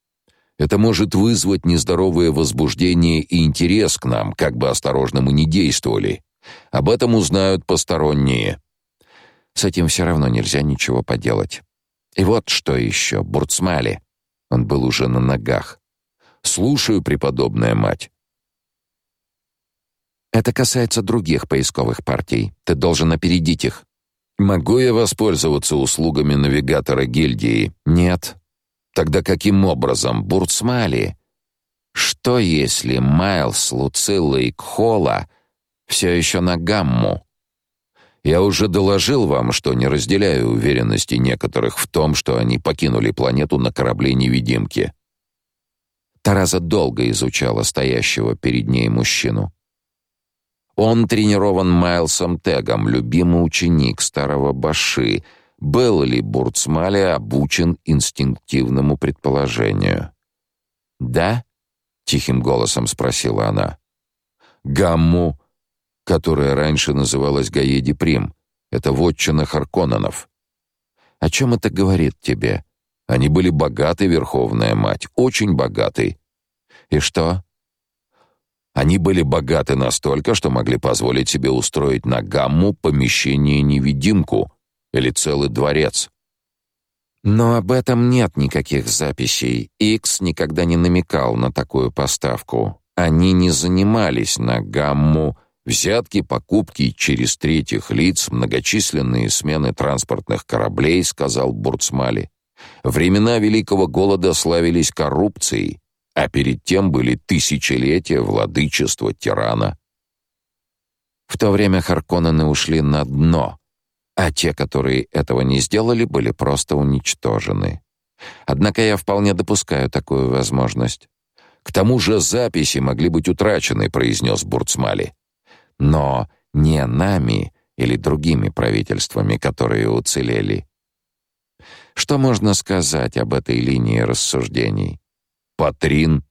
Speaker 1: Это может вызвать нездоровое возбуждение и интерес к нам, как бы осторожно мы ни действовали. Об этом узнают посторонние. С этим все равно нельзя ничего поделать. И вот что еще, Бурцмали. Он был уже на ногах. Слушаю, преподобная мать. Это касается других поисковых партий. Ты должен опередить их. Могу я воспользоваться услугами навигатора гильдии? Нет. Тогда каким образом, Бурцмали? Что если Майлс, Луцилла и Кхола все еще на гамму? Я уже доложил вам, что не разделяю уверенности некоторых в том, что они покинули планету на корабле-невидимке. Тараза долго изучала стоящего перед ней мужчину. Он тренирован Майлсом Тегом, любимый ученик старого Баши. Был ли Бурцмали обучен инстинктивному предположению? «Да?» — тихим голосом спросила она. «Гамму которая раньше называлась Гаеди Прим. Это вотчина Харконненов. О чем это говорит тебе? Они были богаты, Верховная Мать, очень богаты. И что? Они были богаты настолько, что могли позволить себе устроить на Гамму помещение-невидимку или целый дворец. Но об этом нет никаких записей. Икс никогда не намекал на такую поставку. Они не занимались на Гамму Взятки, покупки через третьих лиц, многочисленные смены транспортных кораблей, сказал Бурцмали. Времена Великого Голода славились коррупцией, а перед тем были тысячелетия владычества тирана. В то время Харконнены ушли на дно, а те, которые этого не сделали, были просто уничтожены. Однако я вполне допускаю такую возможность. К тому же записи могли быть утрачены, произнес Бурцмали но не нами или другими правительствами, которые уцелели. Что можно сказать об этой линии рассуждений? Патрин.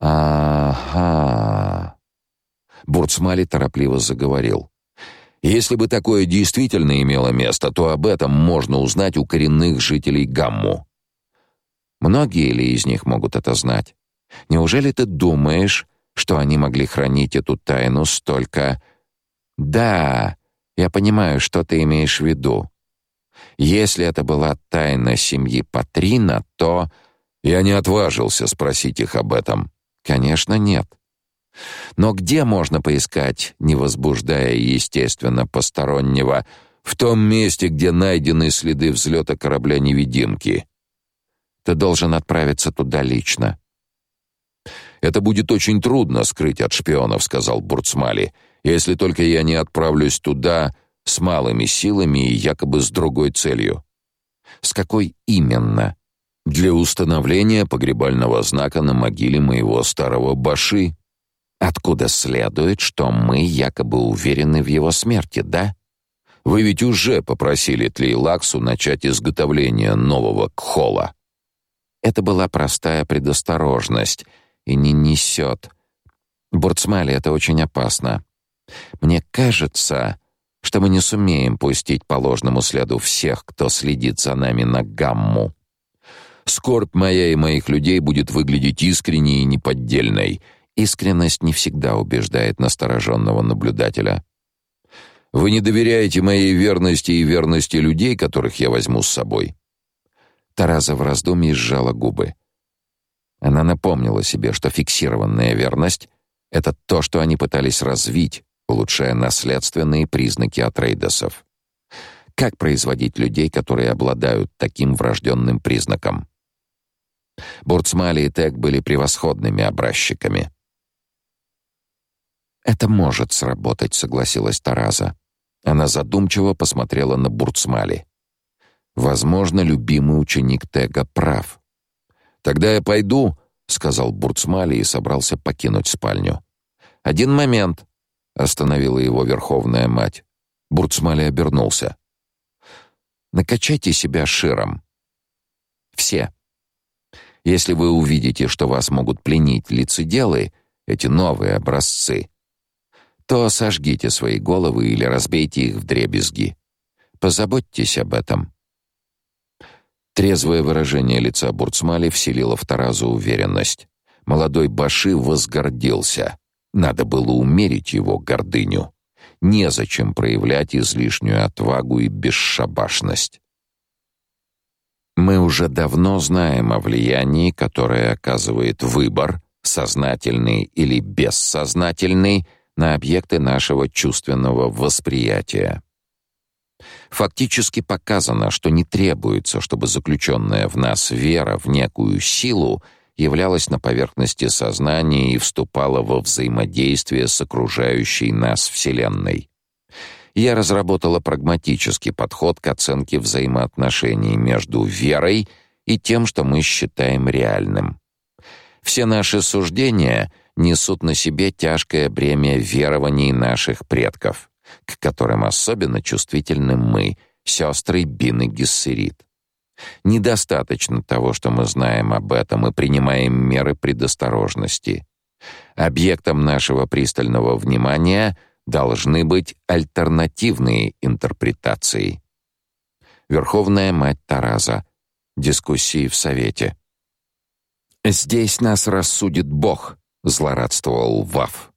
Speaker 1: Ага. Бурцмали торопливо заговорил. Если бы такое действительно имело место, то об этом можно узнать у коренных жителей Гамму. Многие ли из них могут это знать? Неужели ты думаешь, что они могли хранить эту тайну столько... Да, я понимаю, что ты имеешь в виду. Если это была тайна семьи Патрина, то... Я не отважился спросить их об этом. Конечно, нет. Но где можно поискать, не возбуждая, естественно, постороннего, в том месте, где найдены следы взлета корабля-невидимки? Ты должен отправиться туда лично. Это будет очень трудно скрыть от шпионов, сказал Бурцмали. Если только я не отправлюсь туда с малыми силами и якобы с другой целью. С какой именно? Для установления погребального знака на могиле моего старого баши. Откуда следует, что мы якобы уверены в его смерти, да? Вы ведь уже попросили Тлейлаксу начать изготовление нового кхола. Это была простая предосторожность — и не несет. Бурцмали это очень опасно. Мне кажется, что мы не сумеем пустить по ложному следу всех, кто следит за нами на гамму. Скорбь моя и моих людей будет выглядеть искренней и неподдельной. Искренность не всегда убеждает настороженного наблюдателя. Вы не доверяете моей верности и верности людей, которых я возьму с собой. Тараза в раздумье сжала губы. Она напомнила себе, что фиксированная верность — это то, что они пытались развить, улучшая наследственные признаки атрейдосов. Как производить людей, которые обладают таким врожденным признаком? Бурцмали и Тек были превосходными образчиками. «Это может сработать», — согласилась Тараза. Она задумчиво посмотрела на Бурцмали. Возможно, любимый ученик Тега прав. «Тогда я пойду», — сказал Бурцмали и собрался покинуть спальню. «Один момент», — остановила его Верховная Мать. Бурцмали обернулся. «Накачайте себя широм. Все. Если вы увидите, что вас могут пленить лицеделы, эти новые образцы, то сожгите свои головы или разбейте их вдребезги. Позаботьтесь об этом». Трезвое выражение лица Бурцмали вселило в Таразу уверенность. Молодой Баши возгордился. Надо было умерить его гордыню. Незачем проявлять излишнюю отвагу и бесшабашность. Мы уже давно знаем о влиянии, которое оказывает выбор, сознательный или бессознательный, на объекты нашего чувственного восприятия. Фактически показано, что не требуется, чтобы заключенная в нас вера в некую силу являлась на поверхности сознания и вступала во взаимодействие с окружающей нас Вселенной. Я разработала прагматический подход к оценке взаимоотношений между верой и тем, что мы считаем реальным. Все наши суждения несут на себе тяжкое бремя верований наших предков к которым особенно чувствительны мы, сестры Бин и Гессерит. Недостаточно того, что мы знаем об этом и принимаем меры предосторожности. Объектом нашего пристального внимания должны быть альтернативные интерпретации. Верховная мать Тараза. Дискуссии в совете. Здесь нас рассудит Бог, злорадствовал Ваф.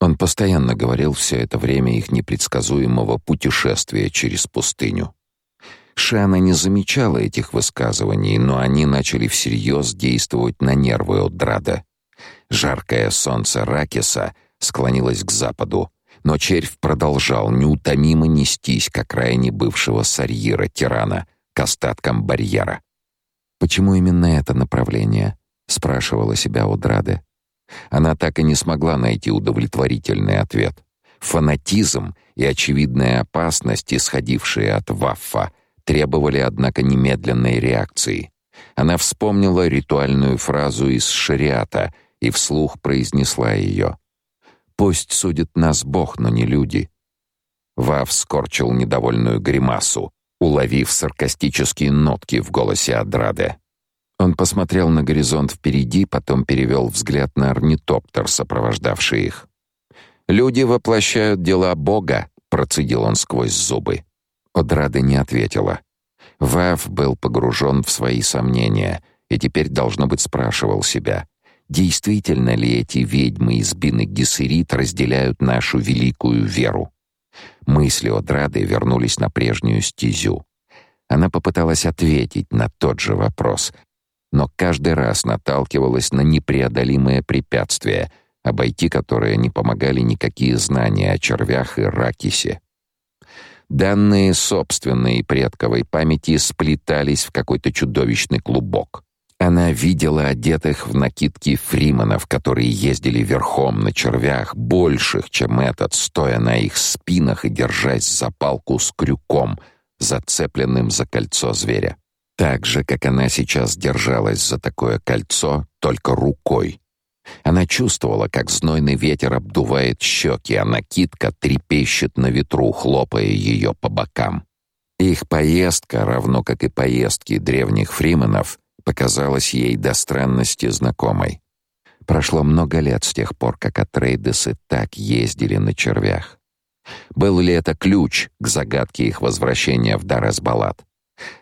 Speaker 1: Он постоянно говорил все это время их непредсказуемого путешествия через пустыню. Шана не замечала этих высказываний, но они начали всерьез действовать на нервы Одрада. Жаркое солнце Ракиса склонилось к западу, но червь продолжал неутомимо нестись к окраине бывшего Сарьира, тирана, к остаткам барьера. «Почему именно это направление?» — спрашивала себя Одраде. Она так и не смогла найти удовлетворительный ответ. Фанатизм и очевидная опасность, исходившие от Ваффа, требовали, однако, немедленной реакции. Она вспомнила ритуальную фразу из шариата и вслух произнесла ее. «Пусть судит нас Бог, но не люди». Ваф скорчил недовольную гримасу, уловив саркастические нотки в голосе Адраде. Он посмотрел на горизонт впереди, потом перевел взгляд на орнитоптер, сопровождавший их. «Люди воплощают дела Бога», — процедил он сквозь зубы. Одрада не ответила. Вав был погружен в свои сомнения и теперь, должно быть, спрашивал себя, действительно ли эти ведьмы из Бины Гессерит разделяют нашу великую веру. Мысли Одрады вернулись на прежнюю стезю. Она попыталась ответить на тот же вопрос, но каждый раз наталкивалась на непреодолимое препятствие, обойти которое не помогали никакие знания о червях и ракисе. Данные собственной предковой памяти сплетались в какой-то чудовищный клубок. Она видела одетых в накидки фриманов, которые ездили верхом на червях, больших, чем этот, стоя на их спинах и держась за палку с крюком, зацепленным за кольцо зверя. Так же, как она сейчас держалась за такое кольцо, только рукой. Она чувствовала, как знойный ветер обдувает щеки, а накидка трепещет на ветру, хлопая ее по бокам. Их поездка, равно как и поездки древних фрименов, показалась ей до странности знакомой. Прошло много лет с тех пор, как Атрейдесы так ездили на червях. Был ли это ключ к загадке их возвращения в Дарасбалат?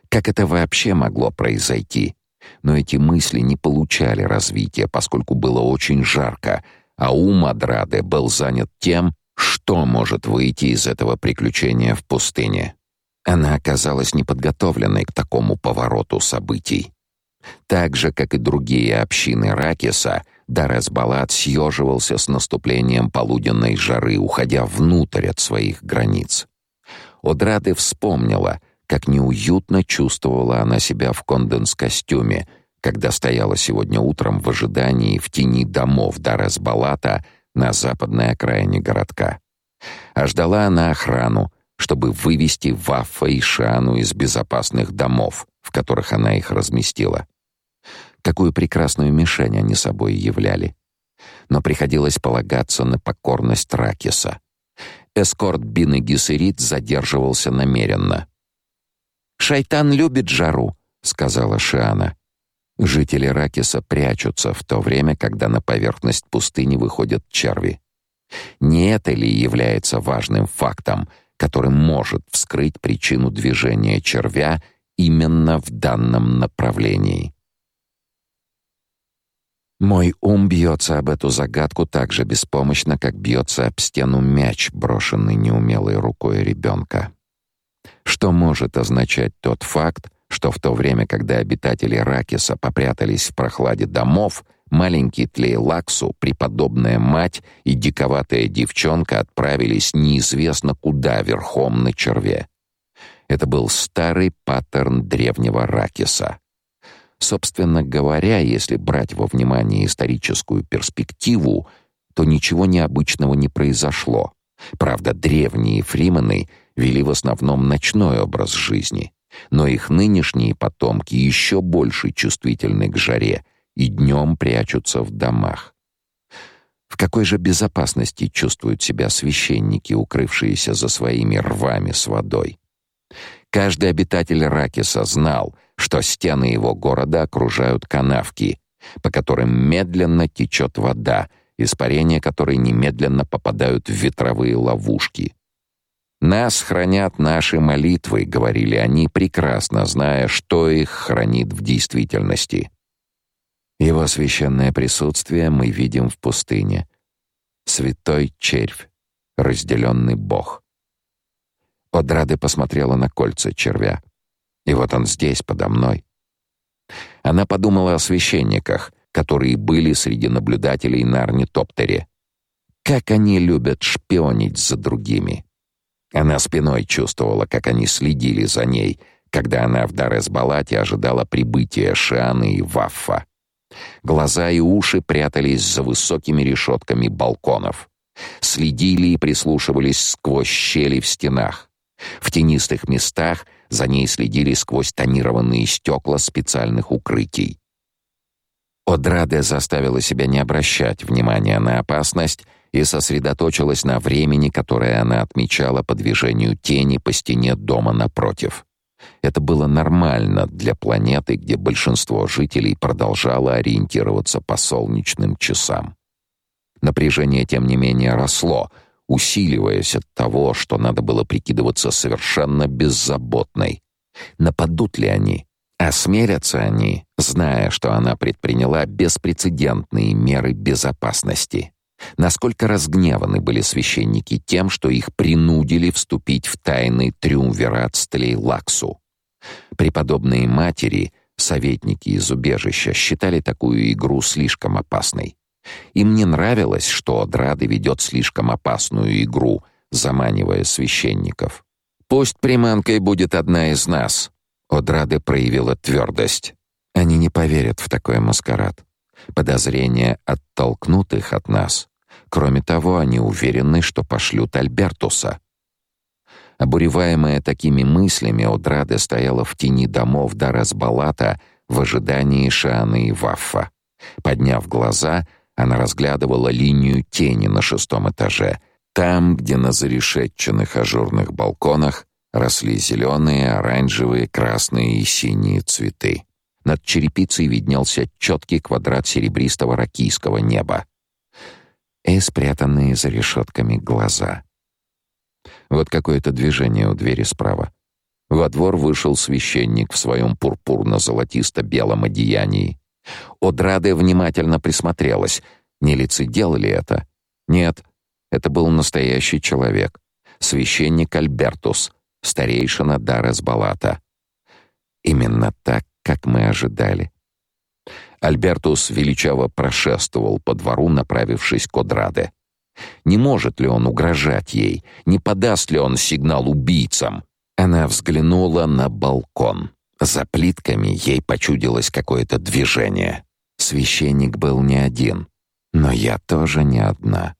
Speaker 1: Как это вообще могло произойти? Но эти мысли не получали развития, поскольку было очень жарко, а ум Адрады был занят тем, что может выйти из этого приключения в пустыне. Она оказалась неподготовленной к такому повороту событий. Так же, как и другие общины Ракиса, Дарес-Балат съеживался с наступлением полуденной жары, уходя внутрь от своих границ. Одраде вспомнила, как неуютно чувствовала она себя в конденс-костюме, когда стояла сегодня утром в ожидании в тени домов Дарас-Балата на западной окраине городка. А ждала она охрану, чтобы вывести Ваффа и Шану из безопасных домов, в которых она их разместила. Какую прекрасную мишень они собой являли. Но приходилось полагаться на покорность Ракиса. Эскорт Бины Гессерит задерживался намеренно. «Шайтан любит жару», — сказала Шиана. Жители Ракиса прячутся в то время, когда на поверхность пустыни выходят черви. Не это ли является важным фактом, который может вскрыть причину движения червя именно в данном направлении? Мой ум бьется об эту загадку так же беспомощно, как бьется об стену мяч, брошенный неумелой рукой ребенка. Что может означать тот факт, что в то время, когда обитатели Ракиса попрятались в прохладе домов, маленький Тлейлаксу, преподобная мать и диковатая девчонка отправились неизвестно куда верхом на черве. Это был старый паттерн древнего Ракиса. Собственно говоря, если брать во внимание историческую перспективу, то ничего необычного не произошло. Правда, древние фримены вели в основном ночной образ жизни, но их нынешние потомки еще больше чувствительны к жаре и днем прячутся в домах. В какой же безопасности чувствуют себя священники, укрывшиеся за своими рвами с водой? Каждый обитатель Ракиса знал, что стены его города окружают канавки, по которым медленно течет вода, испарения которой немедленно попадают в ветровые ловушки. Нас хранят наши молитвы, говорили они, прекрасно зная, что их хранит в действительности. Его священное присутствие мы видим в пустыне. Святой червь, разделенный Бог. Одрады посмотрела на кольца червя. И вот он здесь, подо мной. Она подумала о священниках, которые были среди наблюдателей на орнитоптере. Как они любят шпионить за другими. Она спиной чувствовала, как они следили за ней, когда она в Дарес-Балате ожидала прибытия Шианы и Ваффа. Глаза и уши прятались за высокими решетками балконов. Следили и прислушивались сквозь щели в стенах. В тенистых местах за ней следили сквозь тонированные стекла специальных укрытий. Одраде заставила себя не обращать внимания на опасность и сосредоточилась на времени, которое она отмечала по движению тени по стене дома напротив. Это было нормально для планеты, где большинство жителей продолжало ориентироваться по солнечным часам. Напряжение тем не менее росло, усиливаясь от того, что надо было прикидываться совершенно беззаботной. Нападут ли они? Осмелятся они, зная, что она предприняла беспрецедентные меры безопасности. Насколько разгневаны были священники тем, что их принудили вступить в тайный триумвират Стлей-Лаксу. Преподобные матери, советники из убежища, считали такую игру слишком опасной. Им не нравилось, что Одрады ведет слишком опасную игру, заманивая священников. «Пусть приманкой будет одна из нас», — Одрады проявила твердость. Они не поверят в такой маскарад. Подозрения оттолкнут их от нас. Кроме того, они уверены, что пошлют Альбертуса. Обуреваемая такими мыслями, Одраде стояла в тени домов Дарасбалата в ожидании Шаны и Ваффа. Подняв глаза, она разглядывала линию тени на шестом этаже, там, где на зарешетченных ажурных балконах росли зеленые, оранжевые, красные и синие цветы. Над черепицей виднелся четкий квадрат серебристого ракийского неба и спрятанные за решетками глаза. Вот какое-то движение у двери справа. Во двор вышел священник в своем пурпурно-золотисто-белом одеянии. Одраде внимательно присмотрелась. Не лицедел ли это? Нет, это был настоящий человек. Священник Альбертус, старейшина Дарес Балата. Именно так, как мы ожидали. Альбертус величаво прошествовал по двору, направившись к Одраде. Не может ли он угрожать ей? Не подаст ли он сигнал убийцам? Она взглянула на балкон. За плитками ей почудилось какое-то движение. Священник был не один, но я тоже не одна.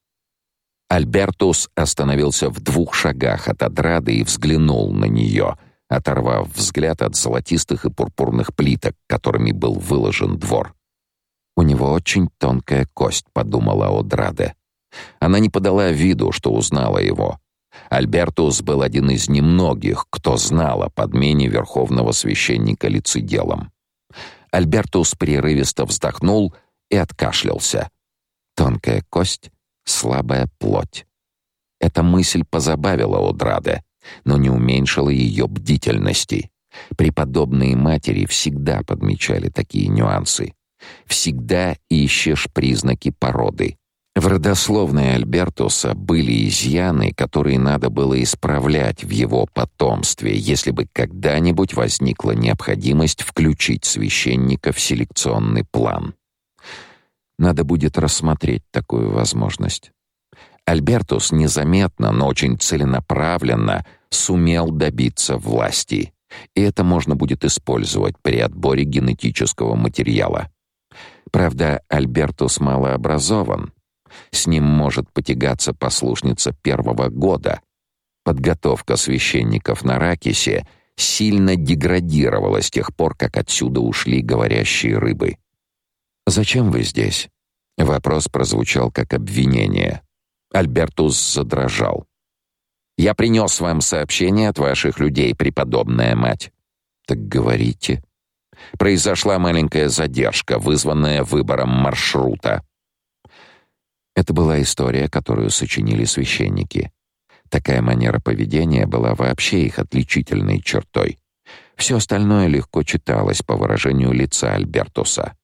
Speaker 1: Альбертус остановился в двух шагах от Адрады и взглянул на нее, оторвав взгляд от золотистых и пурпурных плиток, которыми был выложен двор. У него очень тонкая кость, подумала Одраде. Она не подала виду, что узнала его. Альбертус был один из немногих, кто знал о подмене верховного священника лицеделом. Альбертус прерывисто вздохнул и откашлялся. Тонкая кость, слабая плоть. Эта мысль позабавила Одраде, но не уменьшила ее бдительности. Преподобные матери всегда подмечали такие нюансы. Всегда ищешь признаки породы. В родословной Альбертуса были изъяны, которые надо было исправлять в его потомстве, если бы когда-нибудь возникла необходимость включить священника в селекционный план. Надо будет рассмотреть такую возможность. Альбертус незаметно, но очень целенаправленно сумел добиться власти, и это можно будет использовать при отборе генетического материала. Правда, Альбертус малообразован, с ним может потягаться послушница первого года. Подготовка священников на Ракисе сильно деградировала с тех пор, как отсюда ушли говорящие рыбы. «Зачем вы здесь?» Вопрос прозвучал как обвинение. Альбертус задрожал. «Я принес вам сообщение от ваших людей, преподобная мать». «Так говорите». Произошла маленькая задержка, вызванная выбором маршрута. Это была история, которую сочинили священники. Такая манера поведения была вообще их отличительной чертой. Все остальное легко читалось по выражению лица Альбертуса.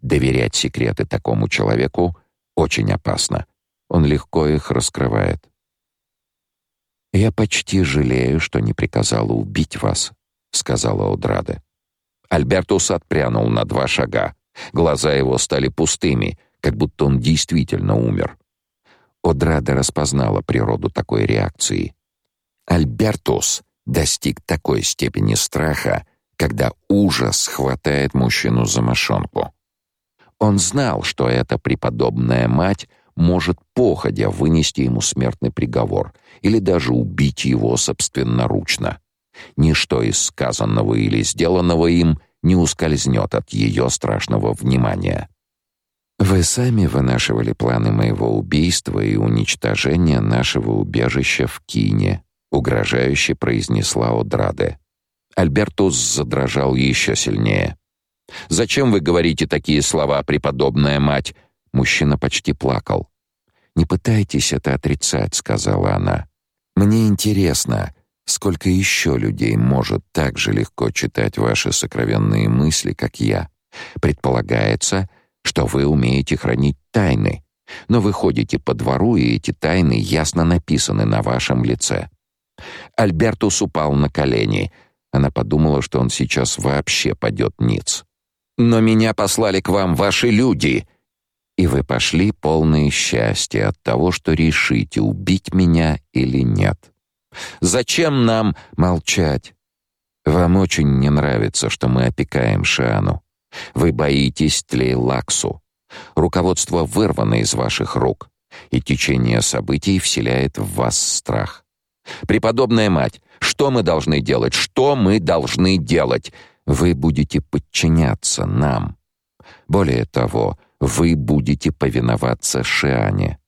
Speaker 1: Доверять секреты такому человеку очень опасно. Он легко их раскрывает. Я почти жалею, что не приказала убить вас, сказала Одраде. Альбертус отпрянул на два шага. Глаза его стали пустыми, как будто он действительно умер. Одрада распознала природу такой реакции. Альбертус достиг такой степени страха, когда ужас хватает мужчину за мошонку. Он знал, что эта преподобная мать может походя вынести ему смертный приговор или даже убить его собственноручно. Ничто из сказанного или сделанного им не ускользнет от ее страшного внимания. Вы сами вынашивали планы моего убийства и уничтожения нашего убежища в Кине, угрожающе произнесла Одраде. Альбертус задрожал еще сильнее. Зачем вы говорите такие слова, преподобная мать? Мужчина почти плакал. Не пытайтесь это отрицать, сказала она. Мне интересно, сколько еще людей может так же легко читать ваши сокровенные мысли, как я. Предполагается, что вы умеете хранить тайны, но вы ходите по двору, и эти тайны ясно написаны на вашем лице. Альбертус упал на колени. Она подумала, что он сейчас вообще падет ниц. Но меня послали к вам ваши люди, и вы пошли полные счастья от того, что решите убить меня или нет. Зачем нам молчать? Вам очень не нравится, что мы опекаем Шану. Вы боитесь Тлейлаксу. Руководство вырвано из ваших рук, и течение событий вселяет в вас страх. Преподобная мать, что мы должны делать? Что мы должны делать? Вы будете подчиняться нам. Более того, вы будете повиноваться Шиане.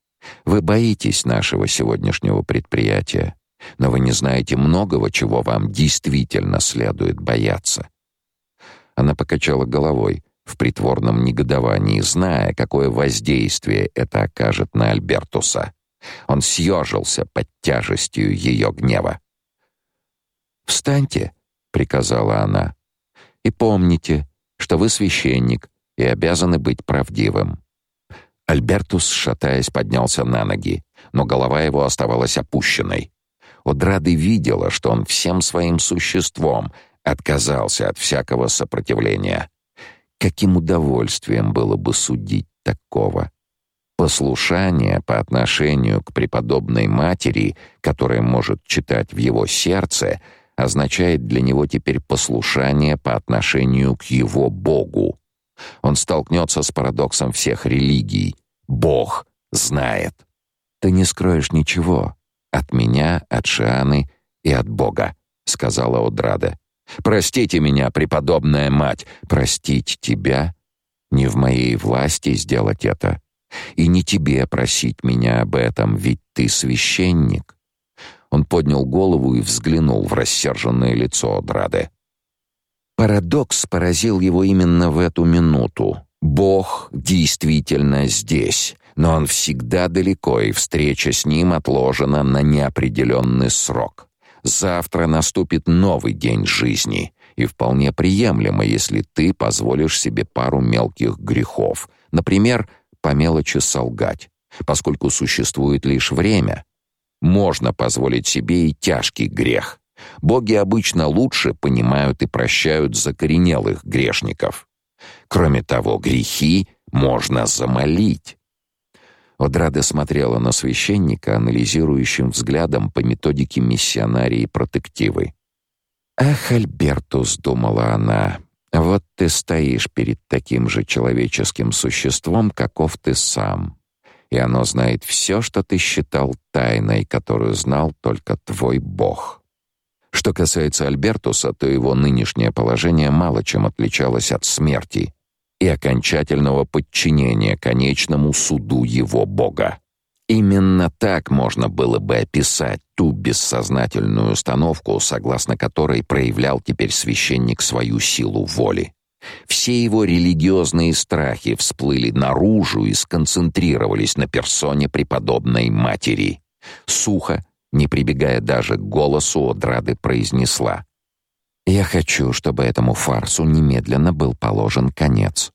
Speaker 1: Вы боитесь нашего сегодняшнего предприятия, но вы не знаете многого, чего вам действительно следует бояться. Она покачала головой в притворном негодовании, зная, какое воздействие это окажет на Альбертуса. Он съежился под тяжестью ее гнева. «Встаньте», — приказала она, — «и помните, что вы священник и обязаны быть правдивым». Альбертус, шатаясь, поднялся на ноги, но голова его оставалась опущенной. Одрады видела, что он всем своим существом отказался от всякого сопротивления. Каким удовольствием было бы судить такого? Послушание по отношению к преподобной матери, которая может читать в его сердце, означает для него теперь послушание по отношению к его Богу. Он столкнется с парадоксом всех религий. Бог знает. Ты не скроешь ничего от меня, от Шианы и от Бога, сказала Одрада. Простите меня, преподобная мать, простить тебя не в моей власти сделать это. И не тебе просить меня об этом, ведь ты священник. Он поднял голову и взглянул в рассерженное лицо Одрады. Парадокс поразил его именно в эту минуту. Бог действительно здесь, но он всегда далеко, и встреча с ним отложена на неопределенный срок. Завтра наступит новый день жизни, и вполне приемлемо, если ты позволишь себе пару мелких грехов, например, по мелочи солгать, поскольку существует лишь время. Можно позволить себе и тяжкий грех. Боги обычно лучше понимают и прощают закоренелых грешников. Кроме того, грехи можно замолить. Одрада смотрела на священника анализирующим взглядом по методике миссионарии протективы. «Ах, Альбертус», — думала она, — «вот ты стоишь перед таким же человеческим существом, каков ты сам, и оно знает все, что ты считал тайной, которую знал только твой Бог». Что касается Альбертуса, то его нынешнее положение мало чем отличалось от смерти и окончательного подчинения конечному суду его Бога. Именно так можно было бы описать ту бессознательную установку, согласно которой проявлял теперь священник свою силу воли. Все его религиозные страхи всплыли наружу и сконцентрировались на персоне преподобной матери. Сухо, не прибегая даже к голосу, Одрады произнесла: "Я хочу, чтобы этому фарсу немедленно был положен конец".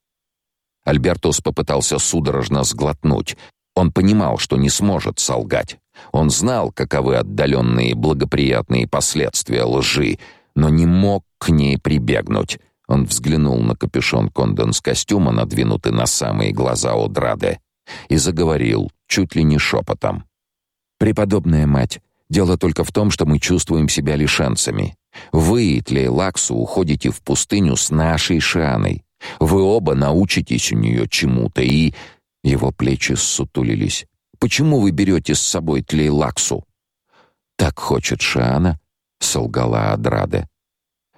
Speaker 1: Альбертус попытался судорожно сглотнуть, он понимал, что не сможет солгать. Он знал, каковы отдаленные благоприятные последствия лжи, но не мог к ней прибегнуть. Он взглянул на капюшон конденс-костюма, надвинутый на самые глаза Одраде, и заговорил, чуть ли не шепотом. «Преподобная мать, дело только в том, что мы чувствуем себя лишенцами. Вы, Тлейлаксу, уходите в пустыню с нашей Шианой. Вы оба научитесь у нее чему-то и его плечи ссутулились. Почему вы берете с собой Тлейлаксу? Так хочет Шана, солгала Адраде.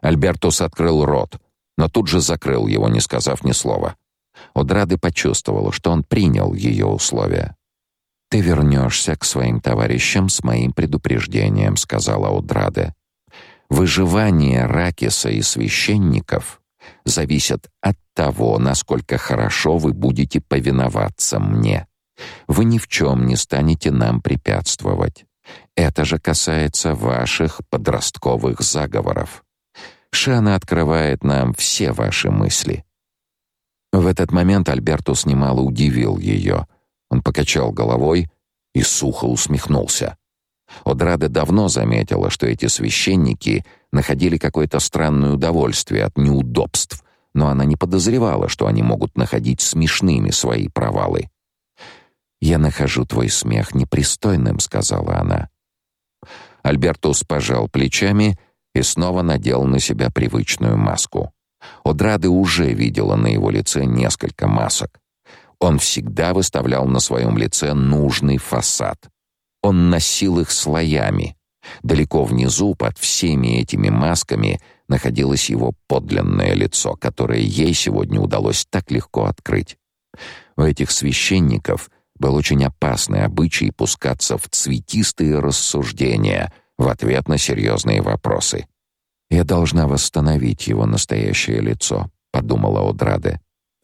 Speaker 1: Альбертус открыл рот, но тут же закрыл его, не сказав ни слова. Одраде почувствовала, что он принял ее условия. Ты вернешься к своим товарищам с моим предупреждением, сказала Одраде. Выживание Ракиса и священников зависит от того, насколько хорошо вы будете повиноваться мне. Вы ни в чем не станете нам препятствовать. Это же касается ваших подростковых заговоров. Шана открывает нам все ваши мысли. В этот момент Альбертус немало удивил ее. Он покачал головой и сухо усмехнулся. Одрада давно заметила, что эти священники находили какое-то странное удовольствие от неудобств, но она не подозревала, что они могут находить смешными свои провалы. «Я нахожу твой смех непристойным», — сказала она. Альбертус пожал плечами и снова надел на себя привычную маску. Одрады уже видела на его лице несколько масок. Он всегда выставлял на своем лице нужный фасад. Он носил их слоями. Далеко внизу, под всеми этими масками, находилось его подлинное лицо, которое ей сегодня удалось так легко открыть. У этих священников был очень опасный обычай пускаться в цветистые рассуждения в ответ на серьезные вопросы. «Я должна восстановить его настоящее лицо», — подумала Одраде.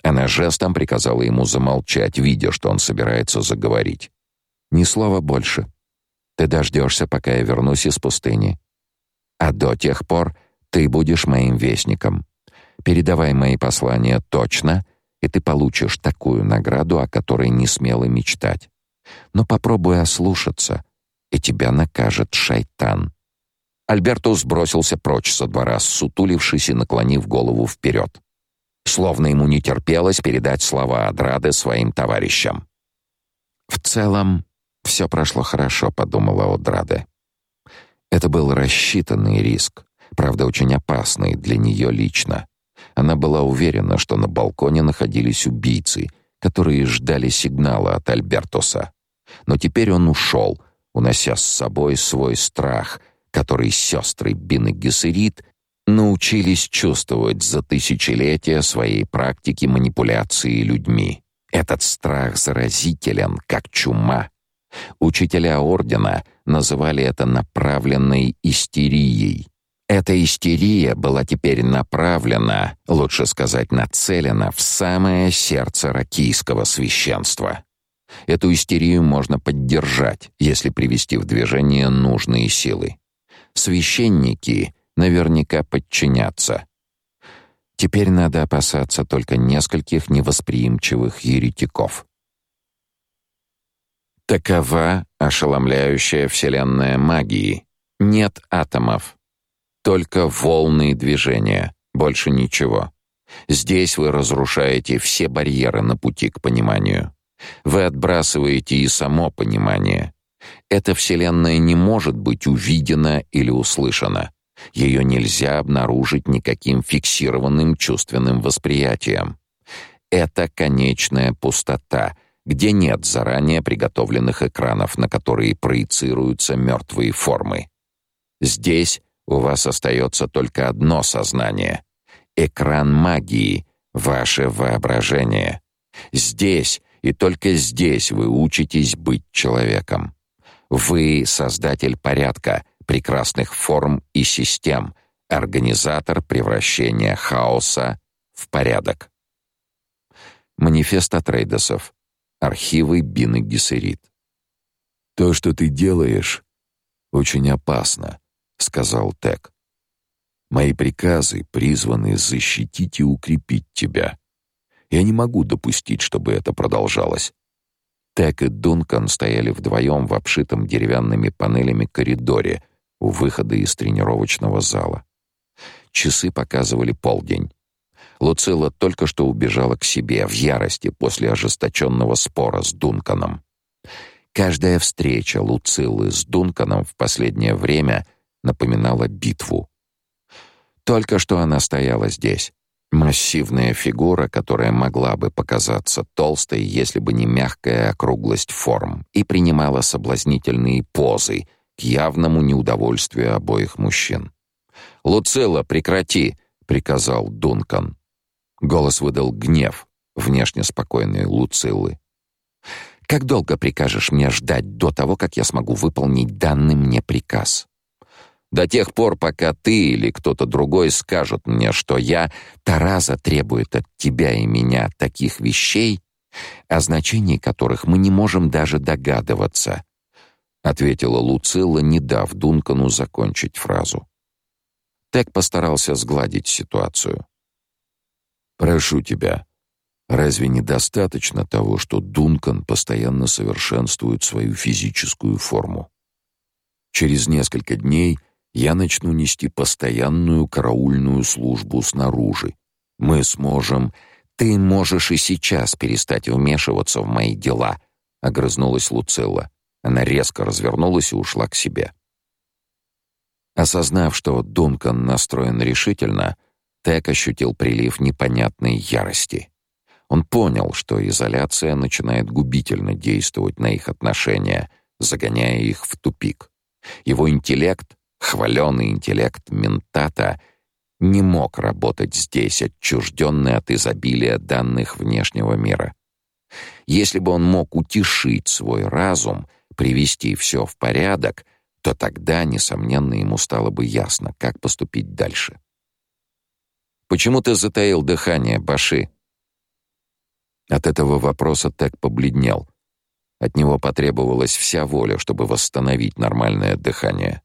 Speaker 1: Она жестом приказала ему замолчать, видя, что он собирается заговорить. «Ни слова больше. Ты дождешься, пока я вернусь из пустыни. А до тех пор ты будешь моим вестником. Передавай мои послания точно, и ты получишь такую награду, о которой не смела мечтать. Но попробуй ослушаться, и тебя накажет шайтан. Альбертус бросился прочь со двора, сутулившись и наклонив голову вперед. Словно ему не терпелось передать слова Адрады своим товарищам. В целом, все прошло хорошо, подумала Одраде. Это был рассчитанный риск, правда, очень опасный для нее лично. Она была уверена, что на балконе находились убийцы, которые ждали сигнала от Альбертоса. Но теперь он ушел, унося с собой свой страх, который сестры Бин и Гессерит научились чувствовать за тысячелетия своей практики манипуляции людьми. Этот страх заразителен, как чума. Учителя ордена называли это направленной истерией. Эта истерия была теперь направлена, лучше сказать, нацелена в самое сердце ракийского священства. Эту истерию можно поддержать, если привести в движение нужные силы. Священники наверняка подчинятся. Теперь надо опасаться только нескольких невосприимчивых еретиков. Такова ошеломляющая вселенная магии. Нет атомов, только волны и движения, больше ничего. Здесь вы разрушаете все барьеры на пути к пониманию. Вы отбрасываете и само понимание. Эта вселенная не может быть увидена или услышана. Ее нельзя обнаружить никаким фиксированным чувственным восприятием. Это конечная пустота, где нет заранее приготовленных экранов, на которые проецируются мертвые формы. Здесь у вас остается только одно сознание — экран магии, ваше воображение. Здесь и только здесь вы учитесь быть человеком. Вы — создатель порядка, прекрасных форм и систем, организатор превращения хаоса в порядок. Манифест Атрейдесов. Архивы Бины Гессерит.
Speaker 2: То, что ты делаешь, очень опасно сказал Тек. Мои приказы призваны защитить и укрепить тебя. Я не могу допустить, чтобы это продолжалось.
Speaker 1: Тек и Дункан стояли вдвоем в обшитом деревянными панелями коридоре у выхода из тренировочного зала. Часы показывали полдень. Луцилла только что убежала к себе в ярости после ожесточенного спора с Дунканом. Каждая встреча Луциллы с Дунканом в последнее время напоминала битву. Только что она стояла здесь. Массивная фигура, которая могла бы показаться толстой, если бы не мягкая округлость форм, и принимала соблазнительные позы к явному неудовольствию обоих мужчин. «Луцилла, прекрати!» — приказал Дункан. Голос выдал гнев, внешне спокойной Луциллы. «Как долго прикажешь мне ждать до того, как я смогу выполнить данный мне приказ?» До тех пор, пока ты или кто-то другой скажут мне, что я, Тараза требует от тебя и меня таких вещей, о значении которых мы не можем даже догадываться, ответила Луцилла, не дав Дункану закончить фразу. Тек постарался сгладить ситуацию.
Speaker 2: Прошу тебя, разве недостаточно того, что Дункан постоянно совершенствует свою физическую форму? Через несколько дней я начну нести постоянную караульную службу снаружи. Мы сможем...
Speaker 1: Ты можешь и сейчас перестать вмешиваться в мои дела, огрызнулась Луцилла. Она резко развернулась и ушла к себе. Осознав, что Дункан настроен решительно, Тек ощутил прилив непонятной ярости. Он понял, что изоляция начинает губительно действовать на их отношения, загоняя их в тупик. Его интеллект Хваленый интеллект ментата не мог работать здесь, отчужденный от изобилия данных внешнего мира. Если бы он мог утешить свой разум, привести все в порядок, то тогда, несомненно, ему стало бы ясно, как поступить дальше. «Почему ты затаил дыхание, Баши?» От этого вопроса Тек побледнел. От него потребовалась вся воля, чтобы восстановить нормальное дыхание.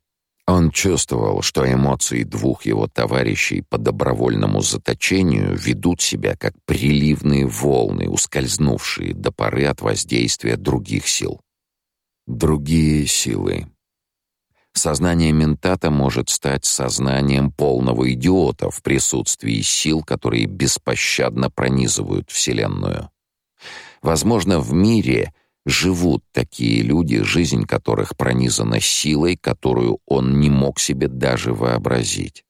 Speaker 1: Он чувствовал, что эмоции двух его товарищей по добровольному заточению ведут себя как приливные волны, ускользнувшие до поры от воздействия других сил. Другие силы. Сознание ментата может стать сознанием полного идиота в присутствии сил, которые беспощадно пронизывают Вселенную. Возможно, в мире живут такие люди, жизнь которых пронизана силой, которую он не мог себе даже вообразить.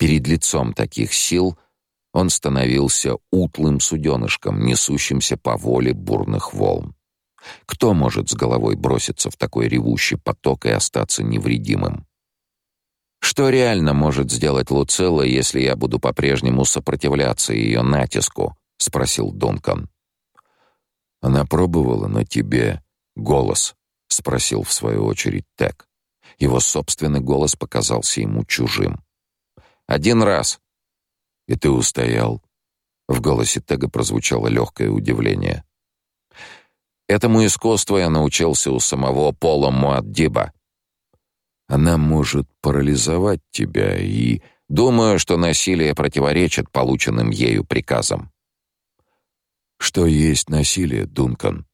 Speaker 1: Перед лицом таких сил он становился утлым суденышком, несущимся по воле бурных волн. Кто может с головой броситься в такой ревущий поток и остаться невредимым? Что реально может сделать Луцелла, если я буду по-прежнему сопротивляться ее натиску? спросил Дункан.
Speaker 2: Она пробовала на тебе голос, спросил в свою очередь Тек. Его собственный голос показался ему чужим.
Speaker 1: Один раз.
Speaker 2: И ты устоял. В голосе Тега прозвучало легкое удивление.
Speaker 1: Этому искусству я научился у самого Пола Муаддиба.
Speaker 2: Она может парализовать тебя и...
Speaker 1: Думаю, что насилие противоречит полученным ею приказам.
Speaker 2: Что есть насилие, Дункан?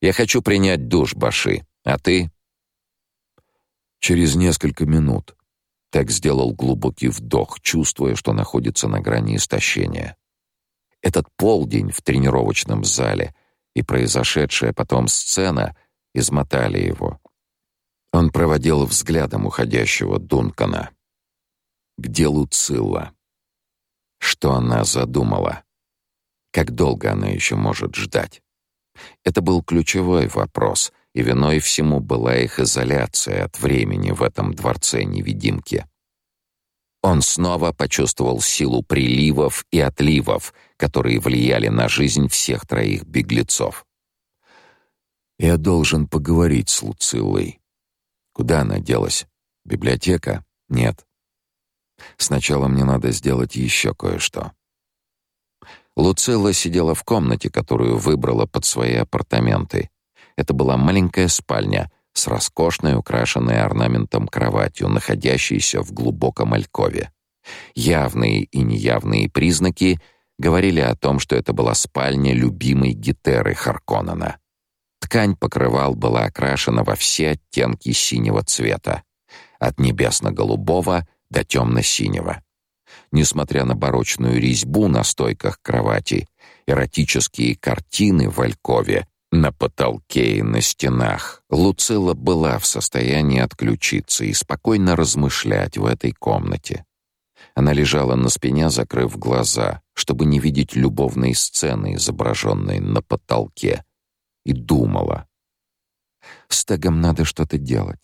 Speaker 1: Я хочу принять душ, Баши. А ты?
Speaker 2: Через несколько минут. Так сделал глубокий вдох, чувствуя, что находится на грани истощения. Этот полдень в тренировочном зале и произошедшая потом сцена измотали его. Он проводил взглядом уходящего Дункана. Где Луцилла? Что она задумала? Как долго она еще может ждать? Это был ключевой вопрос, и виной всему была их изоляция от времени в этом дворце-невидимки. Он снова почувствовал силу приливов и отливов, которые влияли на жизнь всех троих беглецов. «Я должен поговорить с Луциллой», Куда она делась? Библиотека? Нет. Сначала мне надо сделать еще кое-что.
Speaker 1: Луцилла сидела в комнате, которую выбрала под свои апартаменты. Это была маленькая спальня с роскошной, украшенной орнаментом кроватью, находящейся в глубоком алькове. Явные и неявные признаки говорили о том, что это была спальня любимой Гетеры Харконнена. Ткань покрывал была окрашена во все оттенки синего цвета, от небесно-голубого до темно-синего. Несмотря на барочную резьбу на стойках кровати, эротические картины в алькове на потолке и на стенах, Луцилла была в состоянии отключиться и спокойно размышлять в этой комнате. Она лежала на спине, закрыв глаза, чтобы не видеть любовной сцены, изображенной на потолке, и думала. С Тегом надо что-то делать.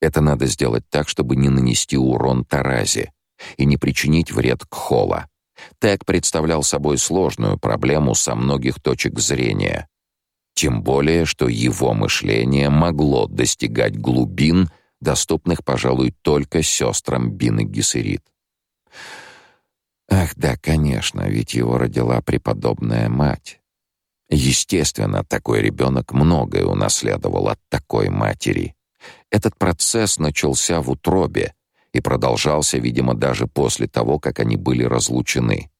Speaker 1: Это надо сделать так, чтобы не нанести урон Таразе и не причинить вред Кхола. Тег представлял собой сложную проблему со многих точек зрения. Тем более, что его мышление могло достигать глубин, доступных, пожалуй, только сестрам Бин и Гессерит. Ах, да, конечно, ведь его родила преподобная мать. Естественно, такой ребенок многое унаследовал от такой матери. Этот процесс начался в утробе и продолжался, видимо, даже после того, как они были разлучены.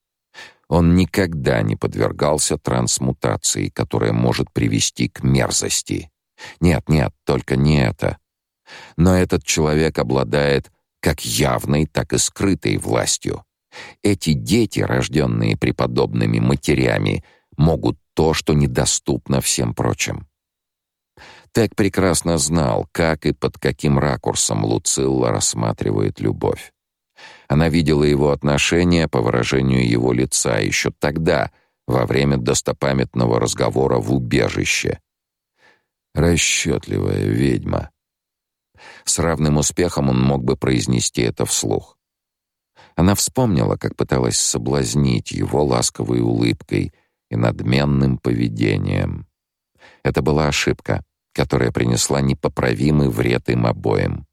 Speaker 1: Он никогда не подвергался трансмутации, которая может привести к мерзости. Нет, нет, только не это. Но этот человек обладает как явной, так и скрытой властью. Эти дети, рожденные преподобными матерями, могут то, что недоступно всем прочим. Тек прекрасно знал, как и под каким ракурсом Луцилла рассматривает любовь. Она видела его отношение по выражению его лица еще тогда, во время достопамятного разговора в убежище. Расчетливая ведьма. С равным успехом он мог бы произнести это вслух. Она вспомнила, как пыталась соблазнить его ласковой улыбкой — и надменным поведением. Это была ошибка, которая принесла непоправимый вред им обоим.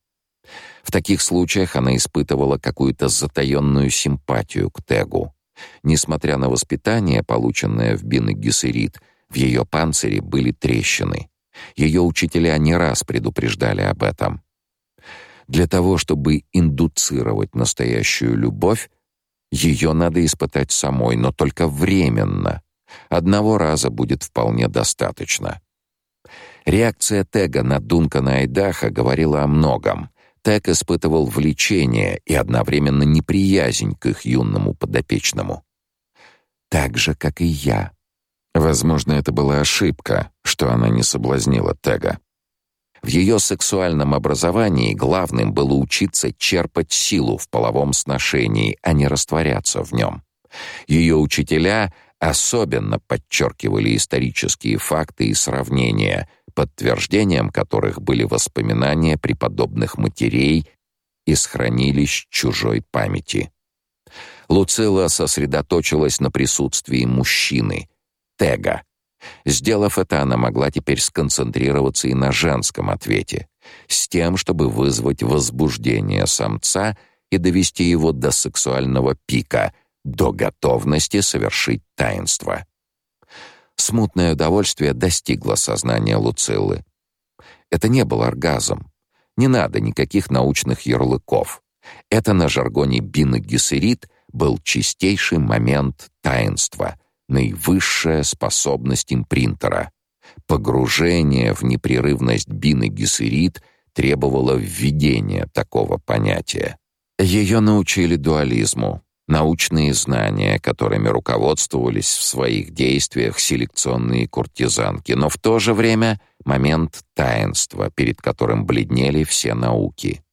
Speaker 1: В таких случаях она испытывала какую-то затаённую симпатию к Тегу. Несмотря на воспитание, полученное в Бин Гессерит, в ее панцире были трещины. Ее учителя не раз предупреждали об этом. Для того, чтобы индуцировать настоящую любовь, ее надо испытать самой, но только временно, Одного раза будет вполне достаточно. Реакция Тега на Дункана Айдаха говорила о многом. Тег испытывал влечение и одновременно неприязнь к их юному подопечному. Так же, как и я. Возможно, это была ошибка, что она не соблазнила Тега. В ее сексуальном образовании главным было учиться черпать силу в половом сношении, а не растворяться в нем. Ее учителя особенно подчеркивали исторические факты и сравнения, подтверждением которых были воспоминания преподобных матерей из хранилищ чужой памяти. Луцила сосредоточилась на присутствии мужчины, Тега. Сделав это, она могла теперь сконцентрироваться и на женском ответе, с тем, чтобы вызвать возбуждение самца и довести его до сексуального пика, до готовности совершить таинство. Смутное удовольствие достигло сознания Луциллы. Это не был оргазм. Не надо никаких научных ярлыков. Это на жаргоне Бина Гессерит был чистейший момент таинства, наивысшая способность импринтера. Погружение в непрерывность Бины Гессерит требовало введения такого понятия. Ее научили дуализму, научные знания, которыми руководствовались в своих действиях селекционные куртизанки, но в то же время момент таинства, перед которым бледнели все науки.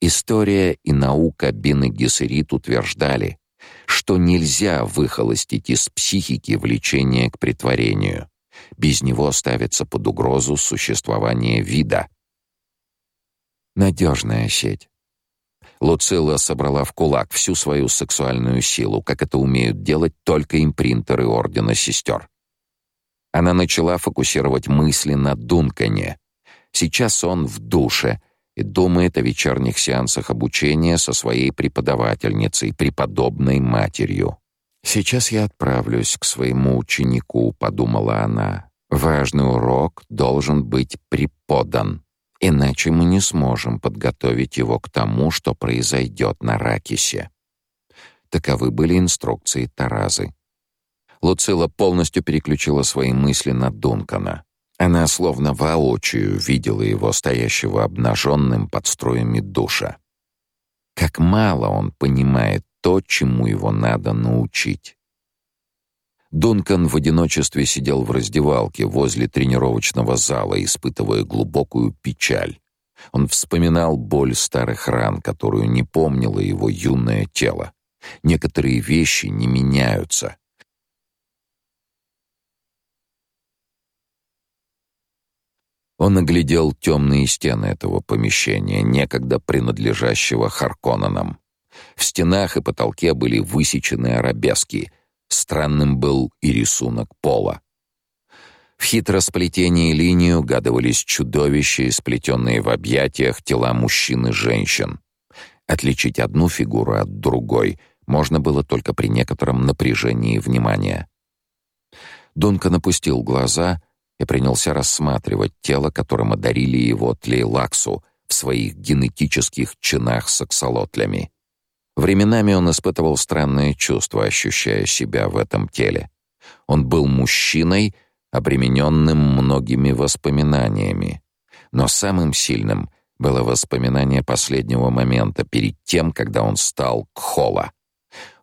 Speaker 1: История и наука Бины Гессерит утверждали, что нельзя выхолостить из психики влечение к притворению. Без него ставится под угрозу существование вида. Надежная сеть. Луцилла собрала в кулак всю свою сексуальную силу, как это умеют делать только импринтеры Ордена Сестер. Она начала фокусировать мысли на Дункане. Сейчас он в душе — и думает о вечерних сеансах обучения со своей преподавательницей, преподобной матерью. Сейчас я отправлюсь к своему ученику, подумала она. Важный урок должен быть преподан, иначе мы не сможем подготовить его к тому, что произойдет на Ракисе. Таковы были инструкции Таразы. Луцила полностью переключила свои мысли на Дункана. Она словно воочию видела его стоящего обнаженным под струями душа. Как мало он понимает то, чему его надо научить. Дункан в одиночестве сидел в раздевалке возле тренировочного зала, испытывая глубокую печаль. Он вспоминал боль старых ран, которую не помнило его юное тело. Некоторые вещи не меняются, Он оглядел темные стены этого помещения, некогда принадлежащего Харконненам. В стенах и потолке были высечены арабески. Странным был и рисунок пола. В хитросплетении линий угадывались чудовища, сплетенные в объятиях тела мужчин и женщин. Отличить одну фигуру от другой можно было только при некотором напряжении внимания. Дункан опустил глаза — и принялся рассматривать тело, которым одарили его Тлейлаксу в своих генетических чинах с аксолотлями. Временами он испытывал странное чувство, ощущая себя в этом теле. Он был мужчиной, обремененным многими воспоминаниями. Но самым сильным было воспоминание последнего момента перед тем, когда он стал Кхола.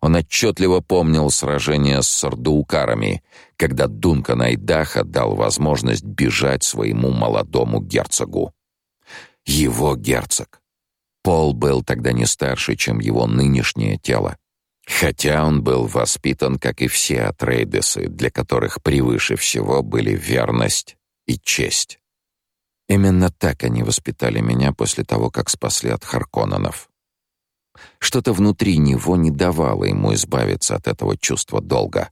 Speaker 1: Он отчетливо помнил сражение с сардуукарами, когда Дункан Айдаха дал возможность бежать своему молодому герцогу. Его герцог. Пол был тогда не старше, чем его нынешнее тело. Хотя он был воспитан, как и все Атрейдесы, для которых превыше всего были верность и честь. Именно так они воспитали меня после того, как спасли от Харконненов. Что-то внутри него не давало ему избавиться от этого чувства долга.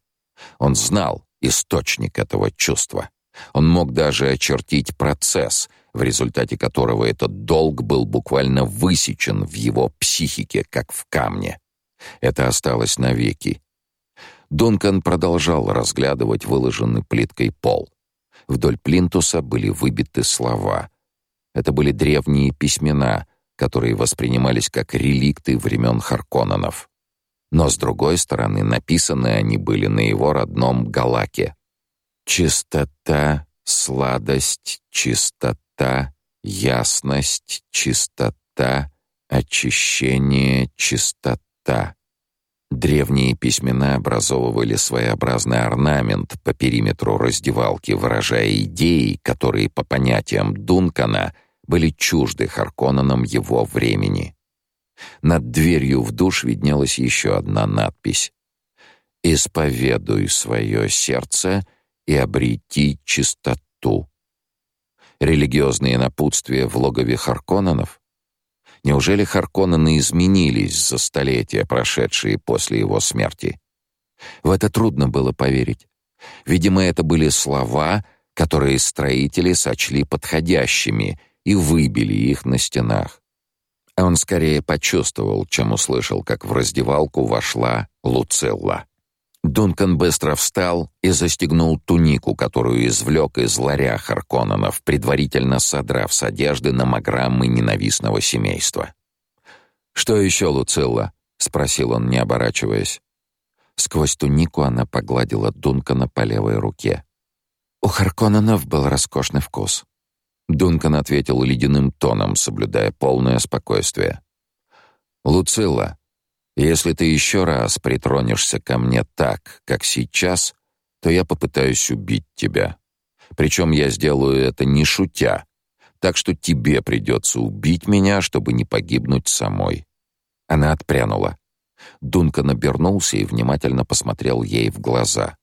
Speaker 1: Он знал источник этого чувства. Он мог даже очертить процесс, в результате которого этот долг был буквально высечен в его психике, как в камне. Это осталось навеки. Дункан продолжал разглядывать выложенный плиткой пол. Вдоль плинтуса были выбиты слова. Это были древние письмена, которые воспринимались как реликты времен Харконненов. Но с другой стороны, написаны они были на его родном Галаке. Чистота, сладость, чистота, ясность, чистота, очищение, чистота. Древние письмена образовывали своеобразный орнамент по периметру раздевалки, выражая идеи, которые по понятиям Дункана были чужды Харконненам его времени. Над дверью в душ виднелась еще одна надпись: «Исповедуй свое сердце и обрети чистоту». Религиозные напутствия в логове Харконненов? Неужели Харконнены изменились за столетия, прошедшие после его смерти? В это трудно было поверить. Видимо, это были слова, которые строители сочли подходящими и выбили их на стенах. Он скорее почувствовал, чем услышал, как в раздевалку вошла Луцелла. Дункан быстро встал и застегнул тунику, которую извлек из ларя Харконненов, предварительно содрав с одежды номограммы ненавистного семейства. «Что еще, Луцилла?» — спросил он, не оборачиваясь. Сквозь тунику она погладила Дункана по левой руке. У Харконненов был роскошный вкус. Дункан ответил ледяным тоном, соблюдая полное спокойствие. «Луцилла, если ты еще раз притронешься ко мне так, как сейчас, то я попытаюсь убить тебя. Причем я сделаю это не шутя, так что тебе придется убить меня, чтобы не погибнуть самой». Она отпрянула. Дункан обернулся и внимательно посмотрел ей в глаза.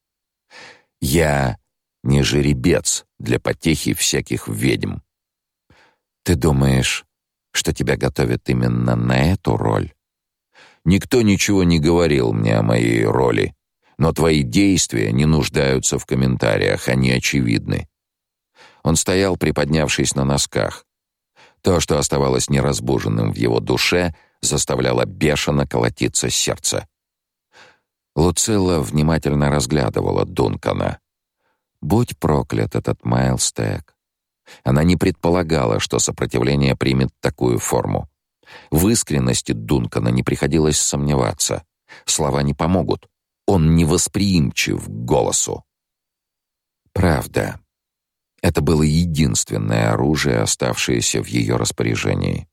Speaker 1: «Я не жеребец для потехи всяких ведьм. Ты думаешь, что тебя готовят именно на эту роль?» Никто ничего не говорил мне о моей роли, но твои действия не нуждаются в комментариях, они очевидны. Он стоял, приподнявшись на носках. То, что оставалось неразбуженным в его душе, заставляло бешено колотиться сердце. Луцилла внимательно разглядывала Дункана. Будь проклят этот Майлстек. Она не предполагала, что сопротивление примет такую форму. В искренности Дункана не приходилось сомневаться. Слова не помогут. Он невосприимчив к голосу. Правда. Это было единственное оружие, оставшееся в ее распоряжении.